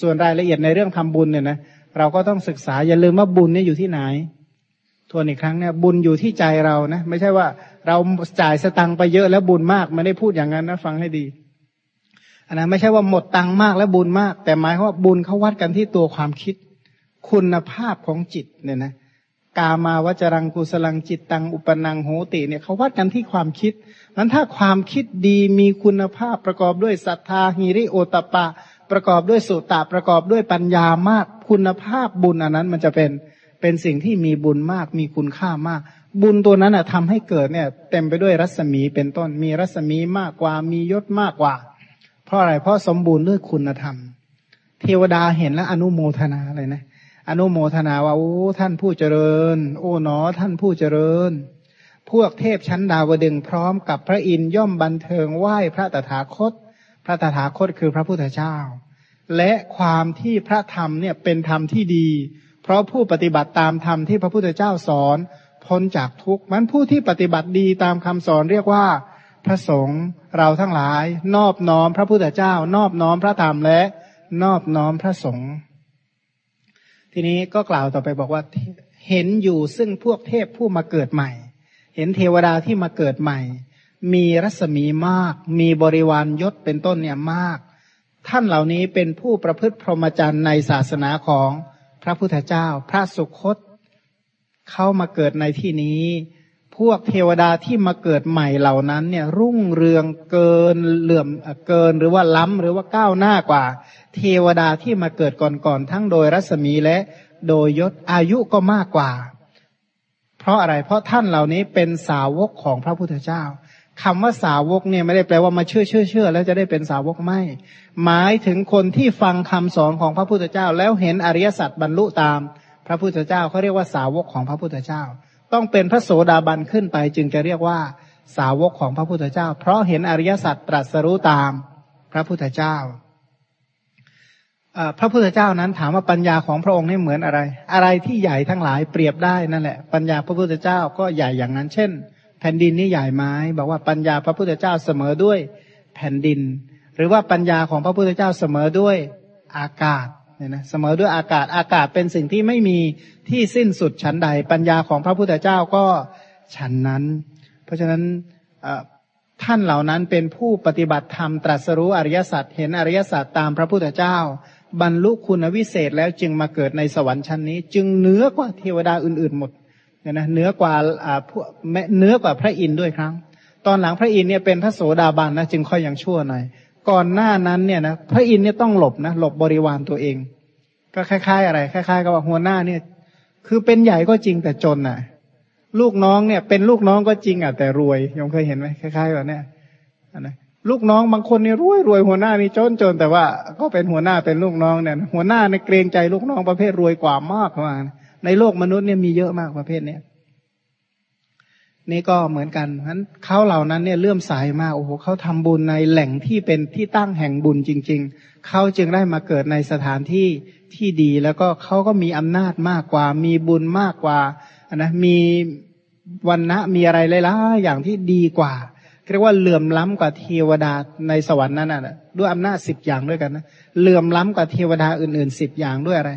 ส่วนรายละเอียดในเรื่องทำบุญเนี่ยนะเราก็ต้องศึกษาอย่าลืมว่าบุญเนี่ยอยู่ที่ไหน ทวนอีกครั้งเนี่ยบุญอยู่ที่ใจเรานะไม่ใช่ว่าเราจ่ายสตังค์ไปเยอะแล้วบุญมากไม่ได้พูดอย่างนั้นนะฟังให้ดีอันนั้นไม่ใช่ว่าหมดตังค์มากแล้วบุญมาก แต่หมายว่าบุญเขาวัดกันที่ตัวความคิด คุณภาพของจิตเนี่ยนะกามาวจรังกุสลังจิตตังอุปนังโหติเนี่ยเขาวัดกันที่ความคิดนั้นถ้าความคิดดีมีคุณภาพประกอบด้วยศรัทธาหิริโอตปะ ประกอบด้วยสุตตะประกอบด้วยปัญญามากคุณภาพบุญอันนั้นมันจะเป็นเป็นสิ่งที่มีบุญมากมีคุณค่ามาก บุญตัวนั้นอะทำให้เกิดเนี่ย เต็มไปด้วยรัศมีเป็นต้นมีรัศมีมากกว่ามียศมากกว่า เพราะอะไรเพราะสมบูรณ์ด้วยคุณธรรม เทวดาเห็นแล้วอนุโมทนาเลยนะ อนุโมทนาว่าโอ้ท่านผู้เจริญ โอ้หนอท่านผู้เจริญ พวกเทพชั้นดาวดึงพร้อมกับพระอินย่อมบันเทิงไหว้พระตถาคต พระตถาคตคือพระพุทธเจ้า และความที่พระธรรมเนี่ยเป็นธรรมที่ดี เพราะผู้ปฏิบัติตามธรรมที่พระพุทธเจ้าสอนพ้นจากทุกข์มันผู้ที่ปฏิบัติดีตามคำสอนเรียกว่า พระสงฆ์เราทั้งหลาย นอบน้อมพระพุทธเจ้า นอบน้อมพระธรรมและนอบน้อมพระสงฆ์ทีนี้ก็กล่าวต่อไปบอกว่าเห็นอยู่ซึ่งพวกเทพผู้มาเกิดใหม่ เห็นเทวดาที่มาเกิดใหม่ มีรัศมีมาก มีบริวารยศเป็นต้นเนี่ยมาก ท่านเหล่านี้เป็นผู้ประพฤติพรหมจรรย์ในศาสนาของพระพุทธเจ้า พระสุคตเข้ามาเกิดในที่นี้ พวกเทวดาที่มาเกิดใหม่เหล่านั้น เนี่ย รุ่งเรืองเกินเหลื่อมเกินหรือว่าล้ำหรือว่าก้าวหน้ากว่า เทวดาที่มาเกิดก่อนๆทั้งโดยรัศมีและโดยยศอายุก็มากกว่า เพราะอะไร เพราะท่านเหล่านี้เป็นสาวกของพระพุทธเจ้า คำว่าสาวกเนี่ยไม่ได้แปลว่ามาเชื่อเชื่อเชื่อแล้วจะได้เป็นสาวกไม่ หมายถึงคนที่ฟังคำสอนของพระพุทธเจ้า แล้วเห็นอริยสัจบรรลุตาม พระพุทธเจ้าเขาเรียกว่าสาวกของพระพุทธเจ้า ต้องเป็นพระโสดาบันขึ้นไป จึงจะเรียกว่าสาวกของพระพุทธเจ้า เพราะเห็นอริยสัจตรัสรู้ตามพระพุทธเจ้าพระพุทธเจ้านั้นถามว่าปัญญาของพระองค์นี่เหมือนอะไร อะไรที่ใหญ่ทั้งหลายเปรียบได้นั่นแหละ ปัญญาพระพุทธเจ้าก็ใหญ่อย่างนั้น เช่น แผ่นดินนี่ใหญ่ไหมบอกว่าปัญญาพระพุทธเจ้าเสมอด้วยแผ่นดิน หรือว่าปัญญาของพระพุทธเจ้าเสมอด้วยอากาศเนี่ยนะเสมอด้วยอากาศอากาศเป็นสิ่งที่ไม่มีที่สิ้นสุดชั้นใด ปัญญาของพระพุทธเจ้าก็ฉันนั้น เพราะฉะนั้นท่านเหล่านั้นเป็นผู้ปฏิบัติธรรมตรัสรู้อริยสัจเห็นอริยสัจตามพระพุทธเจ้า บรรลุคุณวิเศษแล้วจึงมาเกิดในสวรรค์ชั้นนี้ จึงเหนือกว่าเทวดาอื่นๆหมด เนี่ยนะเหนือกว่าอ่าพวกเนื้อกว่าพระอินทร์ด้วยครั้ง ตอนหลังพระอินทร์เนี่ยเป็นพระโสดาบันนะจึงค่อยยังชั่วหน่อย ก่อนหน้านั้นเนี่ยนะพระอินทร์เนี่ยต้องหลบนะหลบบริวารตัวเอง ก็คล้าย ๆ อะไรคล้ายๆกับว่าหัวหน้าเนี่ย คือเป็นใหญ่ก็จริงแต่จนอะ ลูกน้องเนี่ย เป็นลูกน้องก็จริงอะแต่รวยยงเคยเห็นไหมคล้ายๆแบบเนี้ยนะลูกน้องบางคนนี่รวยรวยหัวหน้านี่จนจนแต่ว่าก็เป็นหัวหน้าเป็นลูกน้องเนี่ยหัวหน้าในเกรงใจลูกน้องประเภทรวยกว่ามากมา ในโลกมนุษย์เนี่ยมีเยอะมากประเภทเนี้ยนี่ก็เหมือนกันนั้นเขาเหล่านั้นเนี่ยเลื่อมสายมากโอ้โหเขาทำบุญในแหล่งที่เป็นที่ตั้งแห่งบุญจริง ๆ เขาจึงได้มาเกิดในสถานที่ที่ดีแล้วก็เขาก็มีอำนาจมากกว่า มีบุญมากกว่านะมีวันนะมีอะไรหลายๆอย่างที่ดีกว่าเรียกว่าเหลื่อมล้ำกว่าเทวดาในสวรรค์นั้นน่ะด้วยอำนาจสิบอย่างด้วยกันนะเหลื่อมล้ำกว่าเทวดาอื่นๆสิบอย่างด้วยอะไร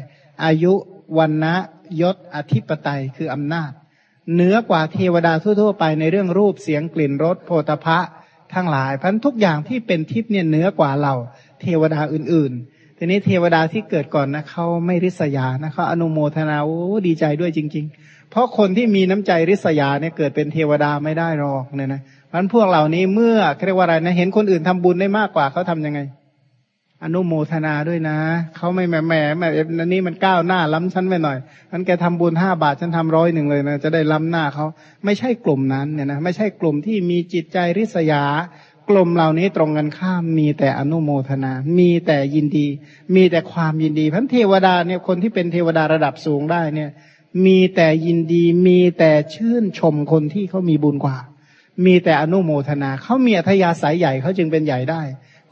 อายุวันนะ ยศอธิปไตยคืออำนาจ เหนือกว่าเทวดาทั่วๆไปในเรื่องรูปเสียงกลิ่นรสโพธพะทั้งหลายพันทุกอย่างที่เป็นทิพย์เนี่ยเหนือกว่าเราเทวดาอื่นๆ ทีนี้เทวดาที่เกิดก่อนนะเขาไม่ริษยานะเขาอนุโมทนาโอ้ดีใจด้วยจริง ๆ เพราะคนที่มีน้ำใจริษยาเนี่ยเกิดเป็นเทวดาไม่ได้หรอกเนี่ยนะมันพวกเหล่านี้เมื่อเรียกว่าอะไรนะเห็นคนอื่นทำบุญได้มากกว่าเขาทํำยังไง อนุโมทนาด้วยนะเขาไม่แหมแหมแหมอันนี้มันก้าวหน้าล้ำชั้นไปหน่อยมันแกทำบุญห้าบาทฉันทำร้อยหนึ่งเลยนะจะได้ล้ำหน้าเขาไม่ใช่กลุ่มนั้นเนี่ยนะไม่ใช่กลุ่มที่มีจิตใจริษยากลุ่มเหล่านี้ตรงกันข้ามมีแต่อนุโมทนา มีแต่ยินดี มีแต่ความยินดีพันเทวดาเนี่ยคนที่เป็นเทวดาระดับสูงได้เนี่ย มีแต่ยินดีมีแต่ชื่นชมคนที่เขามีบุญกว่า มีแต่อนุโมทนาเขามีอัธยาศัยใหญ่เขาจึงเป็นใหญ่ได้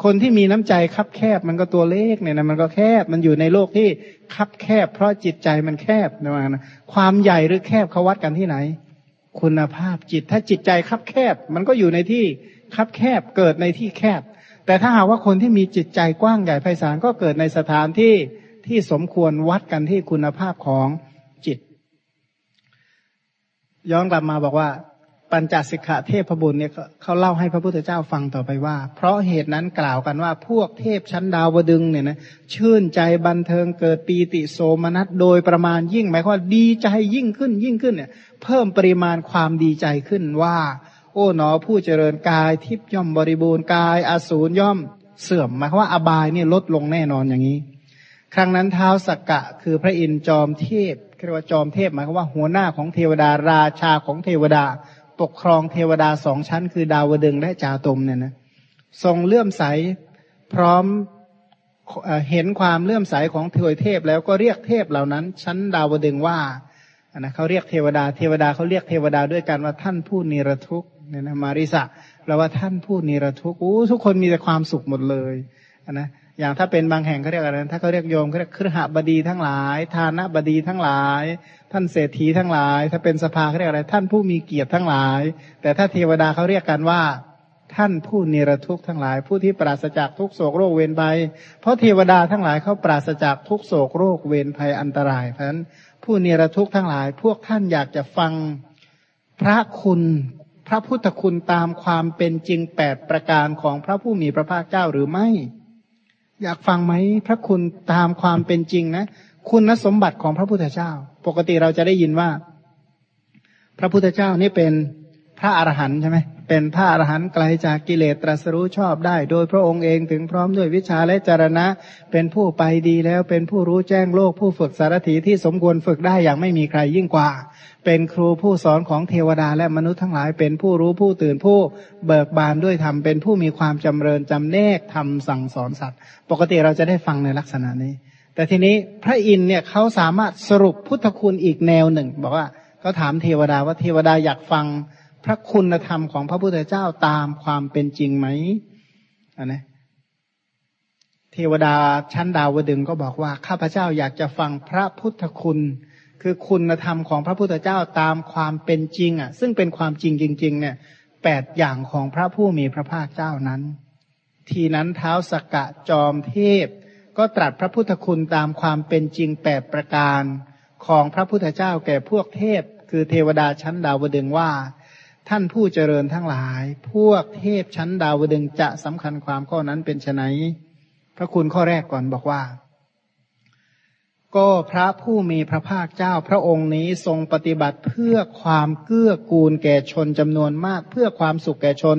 คนที่มีน้ำใจคับแคบมันก็ตัวเล็กเนี่ยนะมันก็แคบมันอยู่ในโลกที่คับแคบ เพราะจิตใจมันแคบนะว่านะความใหญ่หรือแคบเขาวัดกันที่ไหน คุณภาพจิตถ้าจิตใจคับแคบ มันก็อยู่ในที่คับแคบเกิดในที่แคบ แต่ถ้าหากว่าคนที่มีจิตใจกว้างใหญ่ไพศาลก็เกิดในสถานที่ที่สมควรวัดกันที่คุณภาพของจิต ย้อนกลับมาบอกว่า ปัญจสิกขาเทพบุญเนี่ยเขาเล่าให้พระพุทธเจ้าฟังต่อไปว่า เพราะเหตุนั้นกล่าวกันว่าพวกเทพชั้นดาวดึงเนี่ยนะชื่นใจบันเทิงเกิดปีติโสมนัสโดยประมาณยิ่งหมายความดีใจยิ่งขึ้นยิ่งขึ้นเนี่ยเพิ่มปริมาณความดีใจขึ้นว่า โอ้หนอผู้เจริญกายทิพย่อมบริบูรณ์กายอสูรย่อมเสื่อมหมายความว่าอบายเนี่ยลดลงแน่นอนอย่างนี้ ครั้งนั้นเท้าสักกะ คือพระอินทร์จอมเทพเรียกว่าจอมเทพหมายความว่าหัวหน้าของเทวดาราชาของเทวดา ปกครองเทวดาสองชั้น คือดาวดึงและจาตมเนี่ยนะทรงเลื่อมใสพร้อมเห็นความเลื่อมใสของเทวเทพ แล้วก็เรียกเทพเหล่านั้น ชั้นดาวดึงว่านะเขาเรียกเทวดา เทวดาเขาเรียกเทวดาด้วยกันว่าท่านผู้นิรทุกเนี่ยนะมาริสะแปลว่าท่านผู้นิรทุกอู้ทุกคนมีแต่ความสุขหมดเลยนะอย่างถ้าเป็นบางแห่งเขาเรียกอะไรถ้าเขาเรียกโยมเขาเรียกครหบดีทั้งหลาย ทานบดีทั้งหลาย ท่านเศรษฐีทั้งหลาย ถ้าเป็นสภาเขาเรียกอะไร ท่านผู้มีเกียรติทั้งหลาย แต่ถ้าเทวดาเขาเรียกกันว่า ท่านผู้นิรทุกข์ทั้งหลาย ผู้ที่ปราศจากทุกโศกโรคเวรภัย เพราะเทวดาทั้งหลายเขาปราศจากทุกโศกโรคเวรภัยอันตรายเพราะฉะนั้นผู้นิรทุกข์ทั้งหลาย พวกท่านอยากจะฟังพระคุณพระพุทธคุณตามความเป็นจริงแปดประการของพระผู้มีพระภาคเจ้าหรือไม่ อยากฟังไหมพระคุณตามความเป็นจริงนะ คุณสมบัติของพระพุทธเจ้า ปกติเราจะได้ยินว่า พระพุทธเจ้านี่เป็นพระอรหันต์ใช่ไหมเป็นพระอรหันต์ไกลจากกิเลสตรัสรู้ชอบได้ โดยพระองค์เองถึงพร้อมด้วยวิชาและจรณะ เป็นผู้ไปดีแล้วเป็นผู้รู้แจ้งโลกผู้ฝึกสารถีที่สมควรฝึกได้อย่างไม่มีใครยิ่งกว่า เป็นครูผู้สอนของเทวดาและมนุษย์ทั้งหลาย เป็นผู้รู้ผู้ตื่นผู้เบิกบานด้วยธรรมเป็นผู้มีความจำเริญจำแนกทำสั่งสอนสัตว์ ปกติเราจะได้ฟังในลักษณะนี้ แต่ทีนี้พระอินเนี่ยเขาสามารถสรุปพุทธคุณอีกแนวหนึ่ง บอกว่าเขาถามเทวดาว่าเทวดาอยากฟังพระคุณธรรมของพระพุทธเจ้าตามความเป็นจริงไหมอันนะเทวดาชั้นดาวดึงก็บอกว่าข้าพเจ้าอยากจะฟังพระพุทธคุณ คือคุณธรรมของพระพุทธเจ้าตามความเป็นจริง อะ ซึ่งเป็นความจริงจริง ๆ เนี่ยแปดอย่างของพระผู้มีพระภาคเจ้านั้น ทีนั้นเท้าสกกะจอมเทพ ก็ตรัสพระพุทธคุณตามความเป็นจริงแปดประการของพระพุทธเจ้าแก่พวกเทพ คือเทวดาชั้นดาวดึงว่า ท่านผู้เจริญทั้งหลาย พวกเทพชั้นดาวดึงจะสำคัญความข้อนั้นเป็นไนพระคุณข้อแรกก่อนบอกว่า ก็พระผู้มีพระภาคเจ้าพระองค์นี้ทรงปฏิบัติเพื่อความเกื้อกูลแก่ชนจำนวนมาก เพื่อความสุขแก่ชน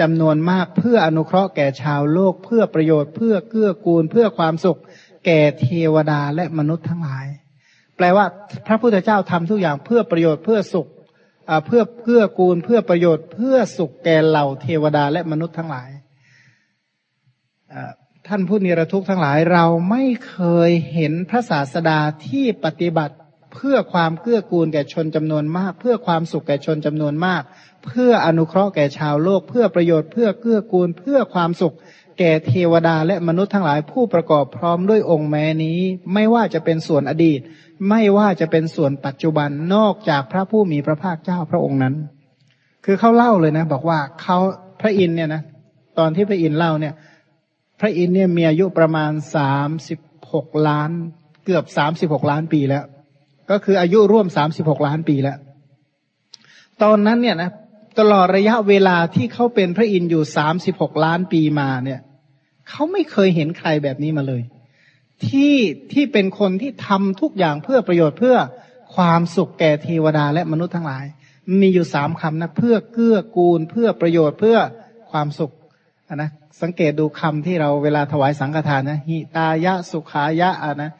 จำนวนมาก เพื่ออนุเคราะห์แก่ชาวโลก เพื่อประโยชน์เพื่อเกื้อกูล เพื่อความสุขแก่เทวดาและมนุษย์ทั้งหลาย แปลว่าพระพุทธเจ้าทำทุกอย่างเพื่อประโยชน์เพื่อสุขเพื่อเพื่อกูล เพื่อประโยชน์ เพื่อสุขแก่เหล่าเทวดาและมนุษย์ทั้งหลาย ท่านผู้นิรทุกข์ทั้งหลายเราไม่เคยเห็นพระศาสดาที่ปฏิบัติเพื่อความเกื้อกูลแก่ชนจำนวนมาก เพื่อความสุขแก่ชนจำนวนมาก เพื่ออนุเคราะห์แก่ชาวโลก เพื่อประโยชน์เพื่อเกื้อกูล เพื่อความสุข แก่เทวดาและมนุษย์ทั้งหลายผู้ประกอบพร้อมด้วยองค์แม้นี้ ไม่ว่าจะเป็นส่วนอดีต ไม่ว่าจะเป็นส่วนปัจจุบันนอกจากพระผู้มีพระภาคเจ้าพระองค์นั้น คือเขาเล่าเลยนะ บอกว่าเขาพระอินเนี่ยนะตอนที่พระอินเล่าเนี่ย พระอินเนี่ยมีอายุประมาณสามสิบหกล้าน เกือบสามสิบหกล้านปีแล้ว ก็คืออายุร่วมสามสิบหกล้านปีแล้ว ตอนนั้นเนี่ยนะตลอดระยะเวลาที่เขาเป็นพระอินอยู่สามสิบหกล้านปีมาเนี่ยเขาไม่เคยเห็นใครแบบนี้มาเลย ที่ที่เป็นคนที่ทำทุกอย่างเพื่อประโยชน์เพื่อความสุขแก่เทวดาและมนุษย์ทั้งหลาย มีอยู่สามคำนะเพื่อเกื้อกูลเพื่อประโยชน์เพื่อความสุข นะสังเกตดูคำที่เราเวลาถวายสังฆทานนะหิตายะสุขายะอะนะ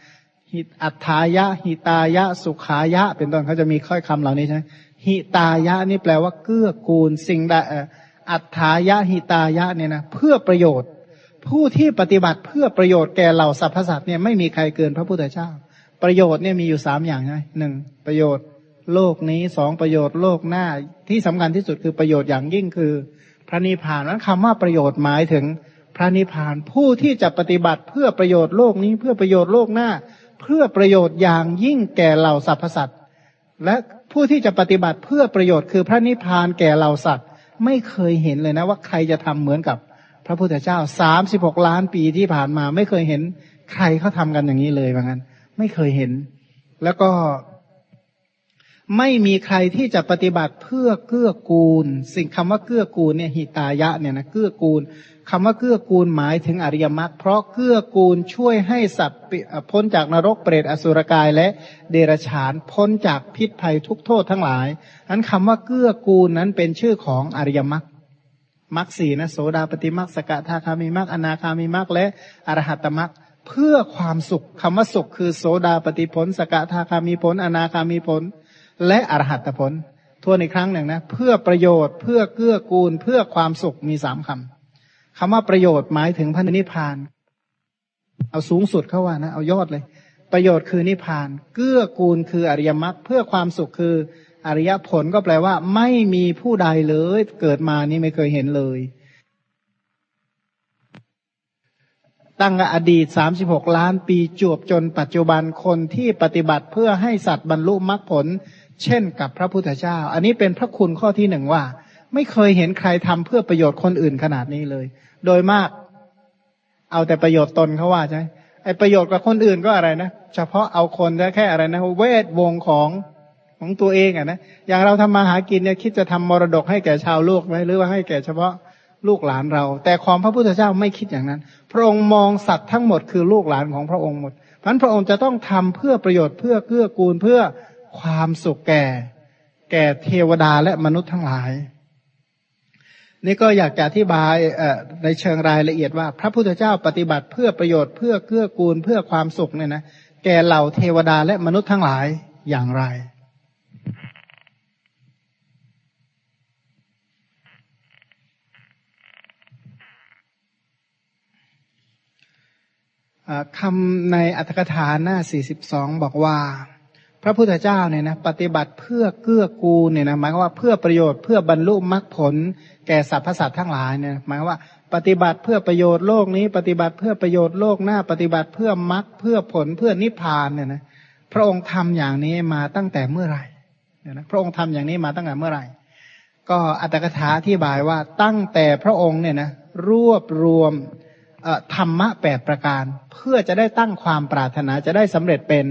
หิอัฏฐายะ หิตายะ สุขายะ เป็นต้นเขาจะมีค่อยคำเหล่านี้ใช่ไหมหิตายะนี่แปลว่าเกื้อกูลสิ่งใดอัฏฐายะหิตายะเนี่ยนะเพื่อประโยชน์ ผู้ที่ปฏิบัติเพื่อประโยชน์แก่เหล่าสรรพสัตว์เนี่ยไม่มีใครเกินพระพุทธเจ้า ประโยชน์เนี่ยมีอยู่สามอย่างใช่ไหมหนึ่งประโยชน์โลกนี้สองประโยชน์โลกหน้าที่สำคัญที่สุดคือประโยชน์อย่างยิ่งคือ ระนิพพานนั้นคำว่าประโยชน์หมายถึงพระนิพพานผู้ที่จะปฏิบัติเพื่อประโยชน์โลกนี้เพื่อประโยชน์โลกหน้า เพื่อประโยชน์อย่างยิ่งแก่เหล่าสรรพสัตว์และผู้ที่จะปฏิบัติเพื่อประโยชน์คือพระนิพพานแก่เหล่าสัตว์ ไม่เคยเห็นเลยนะว่าใครจะทำเหมือนกับพระพุทธเจ้าสามสิบหกล้านปีที่ผ่านมา ไม่เคยเห็นใครเขาทำกันอย่างนี้เลยว่างั้น ไม่เคยเห็น แล้วก็ ไม่มีใครที่จะปฏิบัติเพื่อเกื้อกูล สิ่งคำว่าเกื้อกูลเนี่ยหิตายะเนี่ยนะเกื้อกูลคำว่าเกื้อกูลหมายถึงอริยมรรคเพราะเกื้อกูลช่วยให้สัตว์พ้นจากนรกเปรตอสุรกายและเดรัจฉานพ้นจากพิษภัยทุกโทษทั้งหลายนั้นคำว่าเกื้อกูลนั้นเป็นชื่อของอริยมรรคมรรคสีนะโสดาปฏิมรรคสกทาคามีมรรคอนาคามีมรรคและอรหัตมรรคเพื่อความสุขคำว่าสุขคือโสดาปฏิผล สกทาคามีผล อนาคามีผล และอรหัตผลทวนอีกครั้งหนึ่งนะ เพื่อประโยชน์เพื่อเกื้อกูล เพื่อความสุขมีสามคำคำว่าประโยชน์หมายถึงพระนิพพาน เอาสูงสุดเข้าว่านะ เอายอดเลย ประโยชน์คือนิพพาน เกื้อกูลคืออริยมรรคเพื่อความสุขคืออริยผลก็แปลว่า ไม่มีผู้ใดเลย เกิดมานี่ไม่เคยเห็นเลย ตั้งอดีตสามสิบหกล้านปีจวบจนปัจจุบันคนที่ปฏิบัติเพื่อให้สัตว์บรรลุมรรคผล เช่นกับพระพุทธเจ้า อันนี้เป็นพระคุณข้อที่หนึ่งว่า ไม่เคยเห็นใครทำเพื่อประโยชน์คนอื่นขนาดนี้เลย โดยมาก เอาแต่ประโยชน์ตนเขาว่าใช่ไอประโยชน์กับคนอื่นก็อะไรนะเฉพาะเอาคนแค่อะไรนะเวทวงของของตัวเองอะนะอย่างเราทำมาหากินเนี่ยคิดจะทำมรดกให้แก่ชาวโลกไหมหรือว่าให้แก่เฉพาะลูกหลานเรา แต่ของพระพุทธเจ้าไม่คิดอย่างนั้น พระองค์มองสัตว์ทั้งหมดคือลูกหลานของพระองค์หมดเพราะพระองค์จะต้องทำเพื่อประโยชน์เพื่อเกื้อกูลเพื่อ ความสุขแก่ แก่เทวดาและมนุษย์ทั้งหลาย นี่ก็อยากจะอธิบายในเชิงรายละเอียดว่า พระพุทธเจ้าปฏิบัติเพื่อประโยชน์เพื่อเกื้อกูลเพื่อความสุขเนี่ยนะแก่เหล่าเทวดาและมนุษย์ทั้งหลายอย่างไรคำในอัตถกถาหน้า 42 บอกว่า พระพุทธเจ้าเนี่ยนะปฏิบัติเพื่อเกื้อกูลเนี่ยนะหมายว่าเพื่อประโยชน์เพื่อบรรลุมรรคผล แก่สรรพสัตว์ทั้งหลายเนี่ยหมายว่า ปฏิบัติเพื่อประโยชน์โลกนี้ ปฏิบัติเพื่อประโยชน์โลกหน้า ปฏิบัติเพื่อมรรคเพื่อผลเพื่อนิพพานเนี่ยนะพระองค์ทำอย่างนี้มาตั้งแต่เมื่อไหร่เนี่ยนะพระองค์ทำอย่างนี้มาตั้งแต่เมื่อไหร่ ก็อัตถกถาที่บายว่าตั้งแต่พระองค์เนี่ยนะรวบรวมธรรมะแปดประการ เพื่อจะได้ตั้งความปรารถนาจะได้สำเร็จเป็น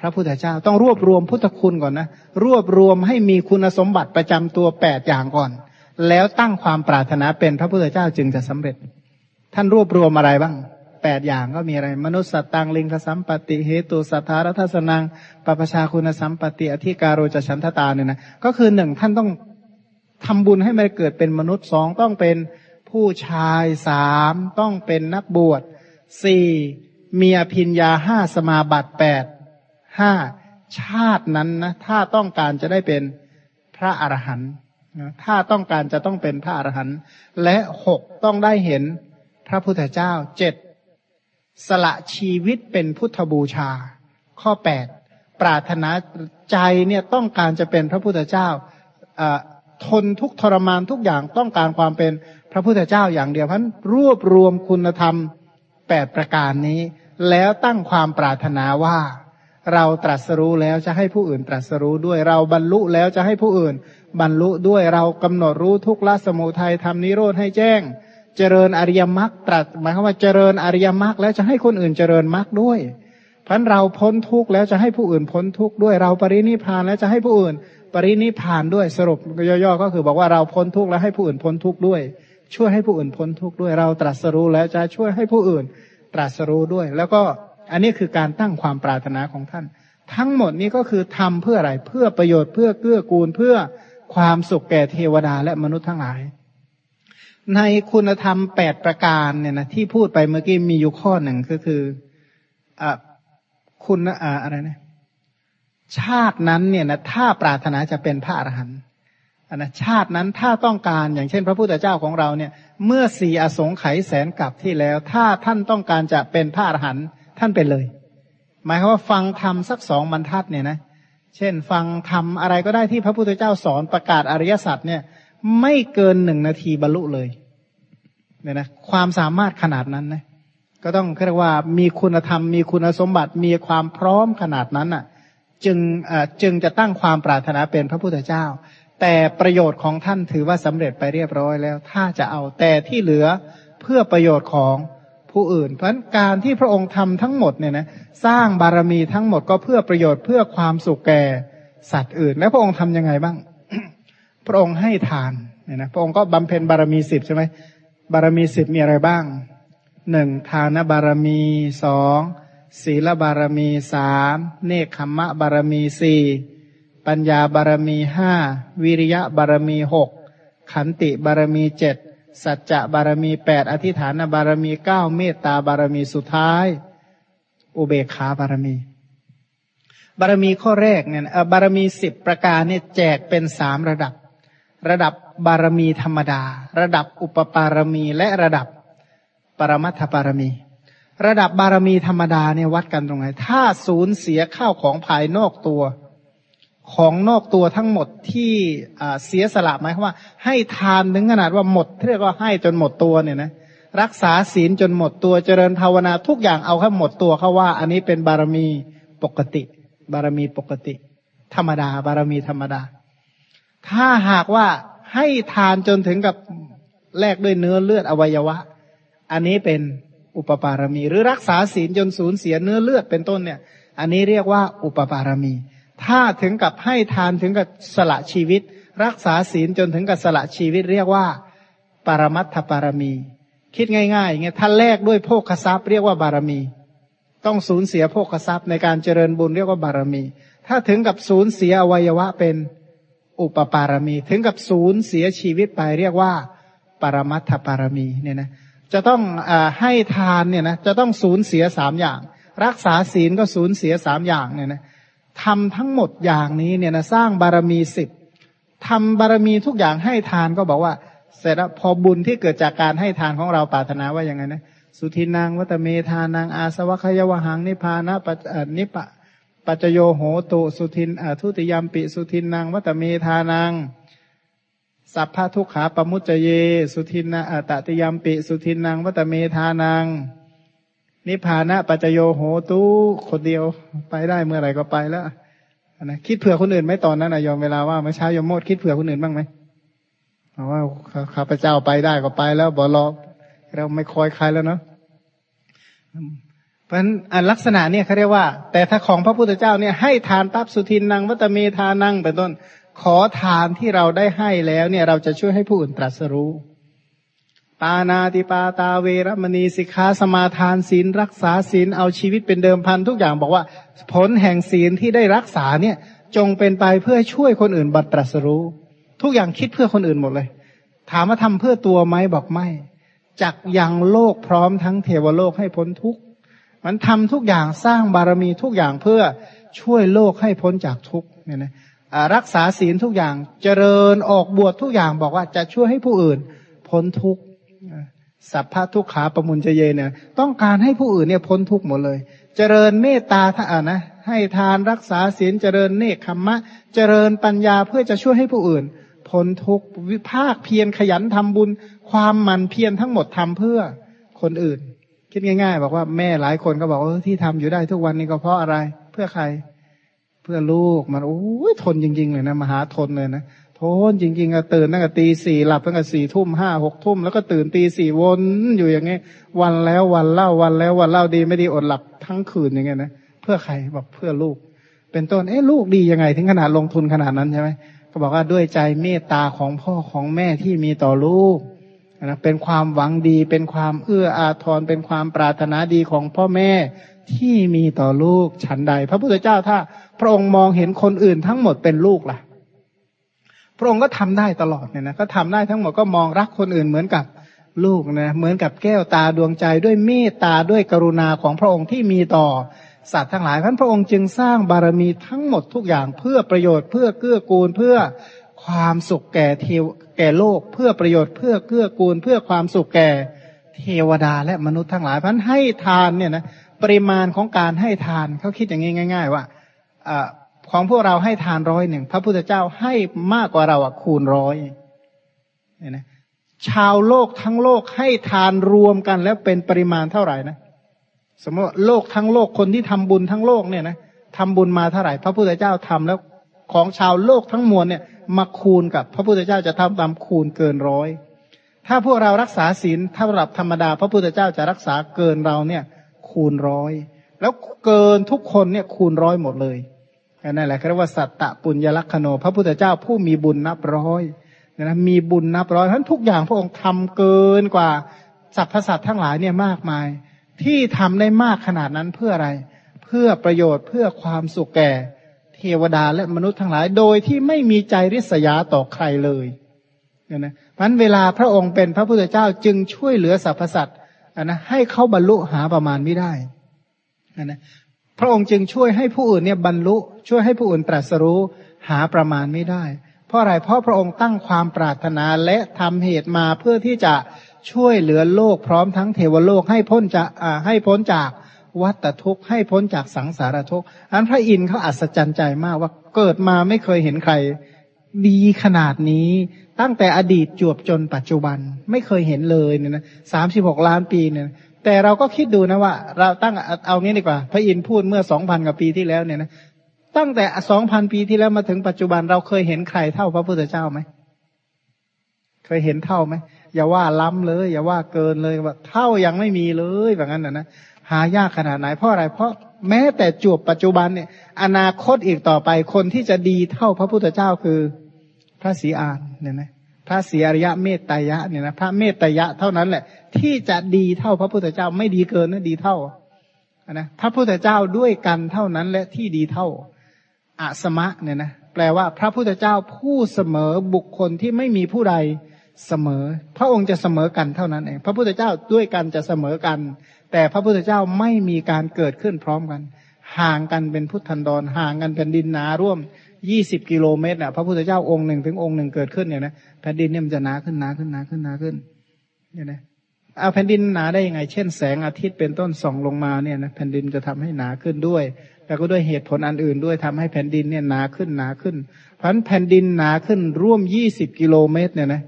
พระพุทธเจ้าต้องรวบรวมพุทธคุณก่อนนะ รวบรวมให้มีคุณสมบัติประจำตัวแปดอย่างก่อน แล้วตั้งความปรารถนาเป็นพระพุทธเจ้าจึงจะสำเร็จ ท่านรวบรวมอะไรบ้างแปดอย่างก็มีอะไร มนุษย์สัตตังลิงคสัมปติเหตุสัทธารัตสนังปปชาคุณสัมปติอธิการโรจฉันทตาเนี่ยนะก็คือหนึ่งท่านต้องทำบุญให้มันเกิดเป็นมนุษย์สองต้องเป็นผู้ชายสามต้องเป็นนักบวชสี่มีอภิญญาห้าสมาบัติแปด ห้าชาตินั้นนะถ้าต้องการจะได้เป็นพระอรหันต์ถ้าต้องการจะต้องเป็นพระอรหันต์และหกต้องได้เห็นพระพุทธเจ้าเจ็ดสละชีวิตเป็นพุทธบูชา ข้อแปดปรารถนาใจเนี่ยต้องการจะเป็นพระพุทธเจ้าทนทุกทรมานทุกอย่างต้องการความเป็นพระพุทธเจ้าอย่างเดียวพันรวบรวมคุณธรรมแปดประการนี้ แล้วตั้งความปรารถนาว่า เราตรัสรู้แล้วจะให้ผู้อื่นตรัสรู้ด้วย เราบรรลุแล้วจะให้ผู้อื่น บรรลุด้วยเรากำหนดรู้ทุกละสมุทัยทำนิโรธให้แจ้ง เจริญอริยมรรคตรัสหมายความว่าเจริญอริยมรรคแล้วจะให้คนอื่นเจริญมรรคด้วยพันเราพ้นทุกข์แล้วจะให้ผู้อื่นพ้นทุกข์ด้วยเราปรินิพานแล้วจะให้ผู้อื่น ปรินิพานด้วยสรุปย่อๆก็คือบอกว่าเราพ้นทุกข์แล้วให้ผู้อื่นพ้นทุกข์ด้วย ช่วยให้ผู้อื่นพ้นทุกข์ด้วยเราตรัสรู้แล้วจะช่วยให้ผู้อื่นตรัสรู้ด้วย แล้วก็ อันนี้คือการตั้งความปรารถนาของท่าน ทั้งหมดนี้ก็คือทำเพื่ออะไรเพื่อประโยชน์เพื่อเกื้อกูลเพื่อความสุขแก่เทวดาและมนุษย์ทั้งหลาย ในคุณธรรมแปดประการเนี่ยนะที่พูดไปเมื่อกี้มีอยู่ข้อหนึ่งก็คืออคุณอะไรนะชาตินั้นเนี่ยนะถ้าปรารถนาจะเป็นพระอรหันต์นะชาตินั้นถ้าต้องการอย่างเช่น พระพุทธเจ้าของเราเนี่ย เมื่อสี่อสงไขยแสนกับที่แล้ว ถ้าท่านต้องการจะเป็นพระอรหันต์ ท่านเป็นเลย หมายความว่าฟังธรรมสักสองบรรทัดเนี่ยนะ เช่น ฟังธรรมอะไรก็ได้ที่พระพุทธเจ้าสอนประกาศอริยสัจเนี่ย ไม่เกินหนึ่งนาทีบรรลุเลยเนี่ยนะความสามารถขนาดนั้นนะก็ต้องเรียกว่ามีคุณธรรมมีคุณสมบัติมีความพร้อมขนาดนั้นอะ จึงจึงจะตั้งความปรารถนาเป็นพระพุทธเจ้า แต่ประโยชน์ของท่านถือว่าสำเร็จไปเรียบร้อยแล้ว ถ้าจะเอาแต่ที่เหลือเพื่อประโยชน์ของ ผู้อื่น เพราะฉะนั้นการที่พระองค์ทำทั้งหมดเนี่ยนะสร้างบารมีทั้งหมดก็เพื่อประโยชน์เพื่อความสุขแก่สัตว์อื่น แล้วพระองค์ทํำยังไงบ้าง พระองค์ให้ทานเนี่ยนะพระองค์ก็บำเพ็ญบารมีสิบใช่ไหมบารมีสิบมีอะไรบ้างหนึ่งทานบารมีสองศีลบารมีสามเนคขมมะบารมีสี่ปัญญาบารมีห้าวิริยะบารมีหกขันติบารมีเจ็ด สัจจะบารมีแปดอธิฐานบารมีเก้าเมตตาบารมีสุดท้าย อุเบกขาบารมี บารมีข้อแรกเนี่ยบารมีสิบประการเนี่ยแจกเป็นสามระดับ ระดับบารมีธรรมดา ระดับอุปปารมีและระดับปรมัตถบารมี ระดับบารมีธรรมดาเนี่ยวัดกันตรงไหนถ้าสูญเสียข้าวของภายนอกตัว ของนอกตัวทั้งหมดที่เสียสละหมายความว่า ให้ทานถึงขนาดว่าหมดเรียกว่าให้จนหมดตัวเนี่ยนะรักษาศีลจนหมดตัวเจริญภาวนาทุกอย่างเอาแค่หมดตัวเขาว่า อันนี้เป็นบารมีปกติ บารมีปกติ ธรรมดา บารมีธรรมดา ถ้าหากว่าให้ทานจนถึงกับแลกด้วยเนื้อเลือดอวัยวะ อันนี้เป็นอุปปารมี หรือรักษาศีลจนสูญเสียเนื้อเลือดเป็นต้นเนี่ย อันนี้เรียกว่าอุปปารมี ถ้าถึงกับให้ทานถึงกับสละชีวิต รักษาศีลจนถึงกับสละชีวิตเรียกว่า ปรมัตถปารมี คิดง่ายๆอย่างเงี้ยถ้าแลกด้วยโภคทรัพย์เรียกว่าบารมี ต้องสูญเสียโภคทรัพย์ในการเจริญบุญเรียกว่าบารมี ถ้าถึงกับสูญเสียอวัยวะเป็นอุปปารมี ถึงกับสูญเสียชีวิตไปเรียกว่า ปรมัตถปารมีเนี่ยนะจะต้องอให้ทานเนี่ยนะจะต้องสูญเสียสามอย่าง รักษาศีลก็สูญเสียสามอย่างเนี่ยนะ ทำทั้งหมดอย่างนี้เนี่ยนะสร้างบารมีสิบทำบารมีทุกอย่างให้ทานก็บอกว่า เสร็จแล้วพอบุญที่เกิดจากการให้ทานของเราปรารถนาว่าอย่างไงนะสุทินางวัตเมธานางอาสวะขยวหังนิพานะปัจนิปะปัจโยโหตุสุทินทุติยามปิสุทินนางวัตเมธานางสัพพทุกขาปมุจเจเยสุทินนาตติยามปิสุทินนางวัตเมธานาง นิพพานะปัจโยโหตู้คนเดียวไปได้เมื่อไหร่ก็ไปแล้วนะคิดเผื่อคนอื่นไหมตอนนั้นนายอมเวลาว่าเมื่อเช้ายมโมดคิดเผื่อคนอื่นบ้างไหมเอาว่าข้าพเจ้าไปได้ก็ไปแล้วบอรอเราไม่คอยใครแล้วเนาะเพราะฉะนั้นลักษณะเนี่ยเขาเรียกว่า แต่ถ้าของพระพุทธเจ้าเนี่ยให้ทานตับสุทินนางวัตเมทานังเป็นต้น ขอทานที่เราได้ให้แล้วเนี่ยเราจะช่วยให้ผู้อื่นตรัสรู้ ปานาติปาตาเวรมณีสิกขาสมาทานศีลรักษาศีลเอาชีวิตเป็นเดิมพันทุกอย่างบอกว่า ผลแห่งศีลที่ได้รักษาเนี่ย จงเป็นไปเพื่อช่วยคนอื่นบัตรัสรู้ ทุกอย่างคิดเพื่อคนอื่นหมดเลย ถามว่าทำเพื่อตัวไหมบอกไม่จักยังโลกพร้อมทั้งเทวโลกให้พ้นทุกข์มันทำทุกอย่างสร้างบารมีทุกอย่างเพื่อช่วยโลกให้พ้นจากทุกข์เนี่ยนะรักษาศีลทุกอย่างเจริญออกบวชทุกอย่างบอกว่าจะช่วยให้ผู้อื่นพ้นทุกข์ สัพพะทุกขาประมุนเจเยเนี่ยต้องการให้ผู้อื่นเนี่ยพ้นทุกข์หมดเลย เจริญเมตตาท่านะ ให้ทานรักษาศีลเจริญเนคขมมะเจริญปัญญาเพื่อจะช่วยให้ผู้อื่น พ้นทุกข์วิภาคเพียรขยันทำบุญ ความมันเพียรทั้งหมดทำเพื่อคนอื่น คิดง่าย ๆ บอกว่าแม่หลายคนก็บอกว่าที่ทำอยู่ได้ทุกวันนี้ก็เพราะอะไร เพื่อใคร เพื่อลูกมันโอ้ยทนจริง ๆ เลยนะมหาทนเลยนะ ทนจริงๆอะตื่นตั้งแต่ตีสี่หลับตั้งแต่สี่ทุ่มห้าหกทุ่มแล้วก็ตื่นตีสี่วนอยู่อย่างเงี้วันแล้ววันเล่าวันแล้ววันเล่าดีไม่ดีอดหลับทั้งคืนอย่างเงี้ยนะเพื่อใครบอกเพื่อลูก เป็นต้นเอ๊ะลูกดียังไง ถึงขนาดลงทุนขนาดนั้นใช่ไหมก็บอกว่าด้วยใจเมตตาของพ่อของแม่ที่มีต่อลูกนะเป็นความหวังดี เป็นความเอื้ออาทรเป็นความปรารถนาดีของพ่อแม่ที่มีต่อลูกฉันใด พระพุทธเจ้าถ้า พระองค์มองเห็นคนอื่นทั้งหมดเป็นลูกล่ะ พระองค์ก็ทำได้ตลอดเนี่ยนะก็ทำได้ทั้งหมดก็มองรักคนอื่นเหมือนกับลูกนะเหมือนกับแก้วตาดวงใจด้วยเมตตาด้วยกรุณาของพระองค์ที่มีต่อสัตว์ทั้งหลายท่านพระองค์จึงสร้างบารมีทั้งหมดทุกอย่างเพื่อประโยชน์เพื่อเกื้อกูลเพื่อความสุขแก่เทวแก่โลก เพื่อประโยชน์เพื่อเกื้อกูล เพื่อความสุขแก่เทวดาและมนุษย์ทั้งหลายพันให้ทานเนี่ยนะปริมาณของการให้ทานเขาคิดอย่างนี้ง่าย ๆ ว่า ของพวกเราให้ทานร้อยหนึ่งพระพุทธเจ้าให้มากกว่าเราอะคูณร้อยเนี่ยนะชาวโลกทั้งโลกให้ทานรวมกันแล้วเป็นปริมาณเท่าไหร่นะ สมมติโลกทั้งโลกคนที่ทำบุญทั้งโลกเนี่ยนะทำบุญมาเท่าไหร่ พระพุทธเจ้าทำแล้วของชาวโลกทั้งมวลเนี่ย มาคูณกับ พระพุทธเจ้าจะทำตามคูณเกินร้อยถ้าพวกเรารักษาศีลถ้าระดับธรรมดา พระพุทธเจ้าจะรักษาเกินเราเนี่ย คูณร้อยแล้วเกินทุกคนเนี่ยคูณร้อยหมดเลย นั่นแหละเรียกว่าสัตตะปุญญลักษโน พระพุทธเจ้าผู้มีบุญนับร้อยนะมีบุญนับร้อยทั้นทุกอย่างพระองค์ทำเกินกว่าสรรพสัตว์ทั้งหลายเนี่ยมากมาย ที่ทำได้มากขนาดนั้นเพื่ออะไร เพื่อประโยชน์เพื่อความสุขแก่ เทวดาและมนุษย์ทั้งหลาย โดยที่ไม่มีใจริษยาต่อใครเลยเนี่ยนะพันเวลาพระองค์เป็นพระพุทธเจ้าจึงช่วยเหลือสรรพสัตว์นะให้เขาบรรลุหาประมาณไม่ได้นะ พระองค์จึงช่วยให้ผู้อื่นเนี่ยบรรลุ ช่วยให้ผู้อื่นตรัสรู้หาประมาณไม่ได้ เพราะอะไรเพราะพระองค์ตั้งความปรารถนาและทำเหตุมาเพื่อที่จะช่วยเหลือโลกพร้อมทั้งเทวโลกให้พ้นจากให้พ้นจากวัฏทุกข์ให้พ้นจากสังสารทุกข์อันพระอินทร์เขาอัศจรรย์ใจมากว่าเกิดมาไม่เคยเห็นใครดีขนาดนี้ตั้งแต่อดีตจวบจนปัจจุบันไม่เคยเห็นเลยเนี่ยนะสามสิบหกล้านปีเนี่ย แต่เราก็คิดดูนะว่า เราตั้งเอางี้ดีกว่า พระอินทร์พูดเมื่อสองพันกว่าปีที่แล้วเนี่ยนะตั้งแต่สองพันปีที่แล้วมาถึงปัจจุบันเราเคยเห็นใครเท่าพระพุทธเจ้าไหมเคยเห็นเท่าไหมอย่าว่าล้ำเลย อย่าว่าเกินเลยว่าเท่ายังไม่มีเลยแบบนั้นนะนะหายากขนาดไหนเพราะอะไรเพราะแม้แต่จวบปัจจุบันเนี่ย อนาคตอีกต่อไปคนที่จะดีเท่าพระพุทธเจ้าคือพระศรีอานเนี่ยนะ ระศรีอริยะเมตตายะเนี่ยนะพระเมตตายะเท่านั้นแหละ ที่จะดีเท่าพระพุทธเจ้าไม่ดีเกินนะดีเท่านะพระพุทธเจ้าด้วยกันเท่านั้นและที่ดีเท่าอาสมะเนี่ยนะแปลว่าพระพุทธเจ้าผู้เสมอบุคคลที่ไม่มีผู้ใดเสมอ พระองค์จะเสมอกันเท่านั้นเองพระพุทธเจ้าด้วยกันจะเสมอกัน แต่พระพุทธเจ้าไม่มีการเกิดขึ้นพร้อมกัน ห่างกันเป็นพุทธันดรห่างกันเป็นดินนาร่วม ยี่สิบกิโลเมตรน่ะพระพุทธเจ้าองค์หนึ่งถึงองค์หนึ่งเกิดขึ้นเนี่ยนะแผ่นดินเนี่ยมันจะหนาขึ้นหนาขึ้นหนาขึ้นหนาขึ้นเนี่ยนะเอาแผ่นดินหนาได้ยังไง เช่นแสงอาทิตย์เป็นต้นส่องลงมาเนี่ยนะแผ่นดินจะทำให้หนาขึ้นด้วย แล้วก็ด้วยเหตุผลอันอื่นด้วยทำให้แผ่นดินเนี่ยหนาขึ้นหนาขึ้น เพราะฉะนั้นแผ่นดินหนาขึ้นร่วมยี่สิบกิโลเมตรเนี่ยนะ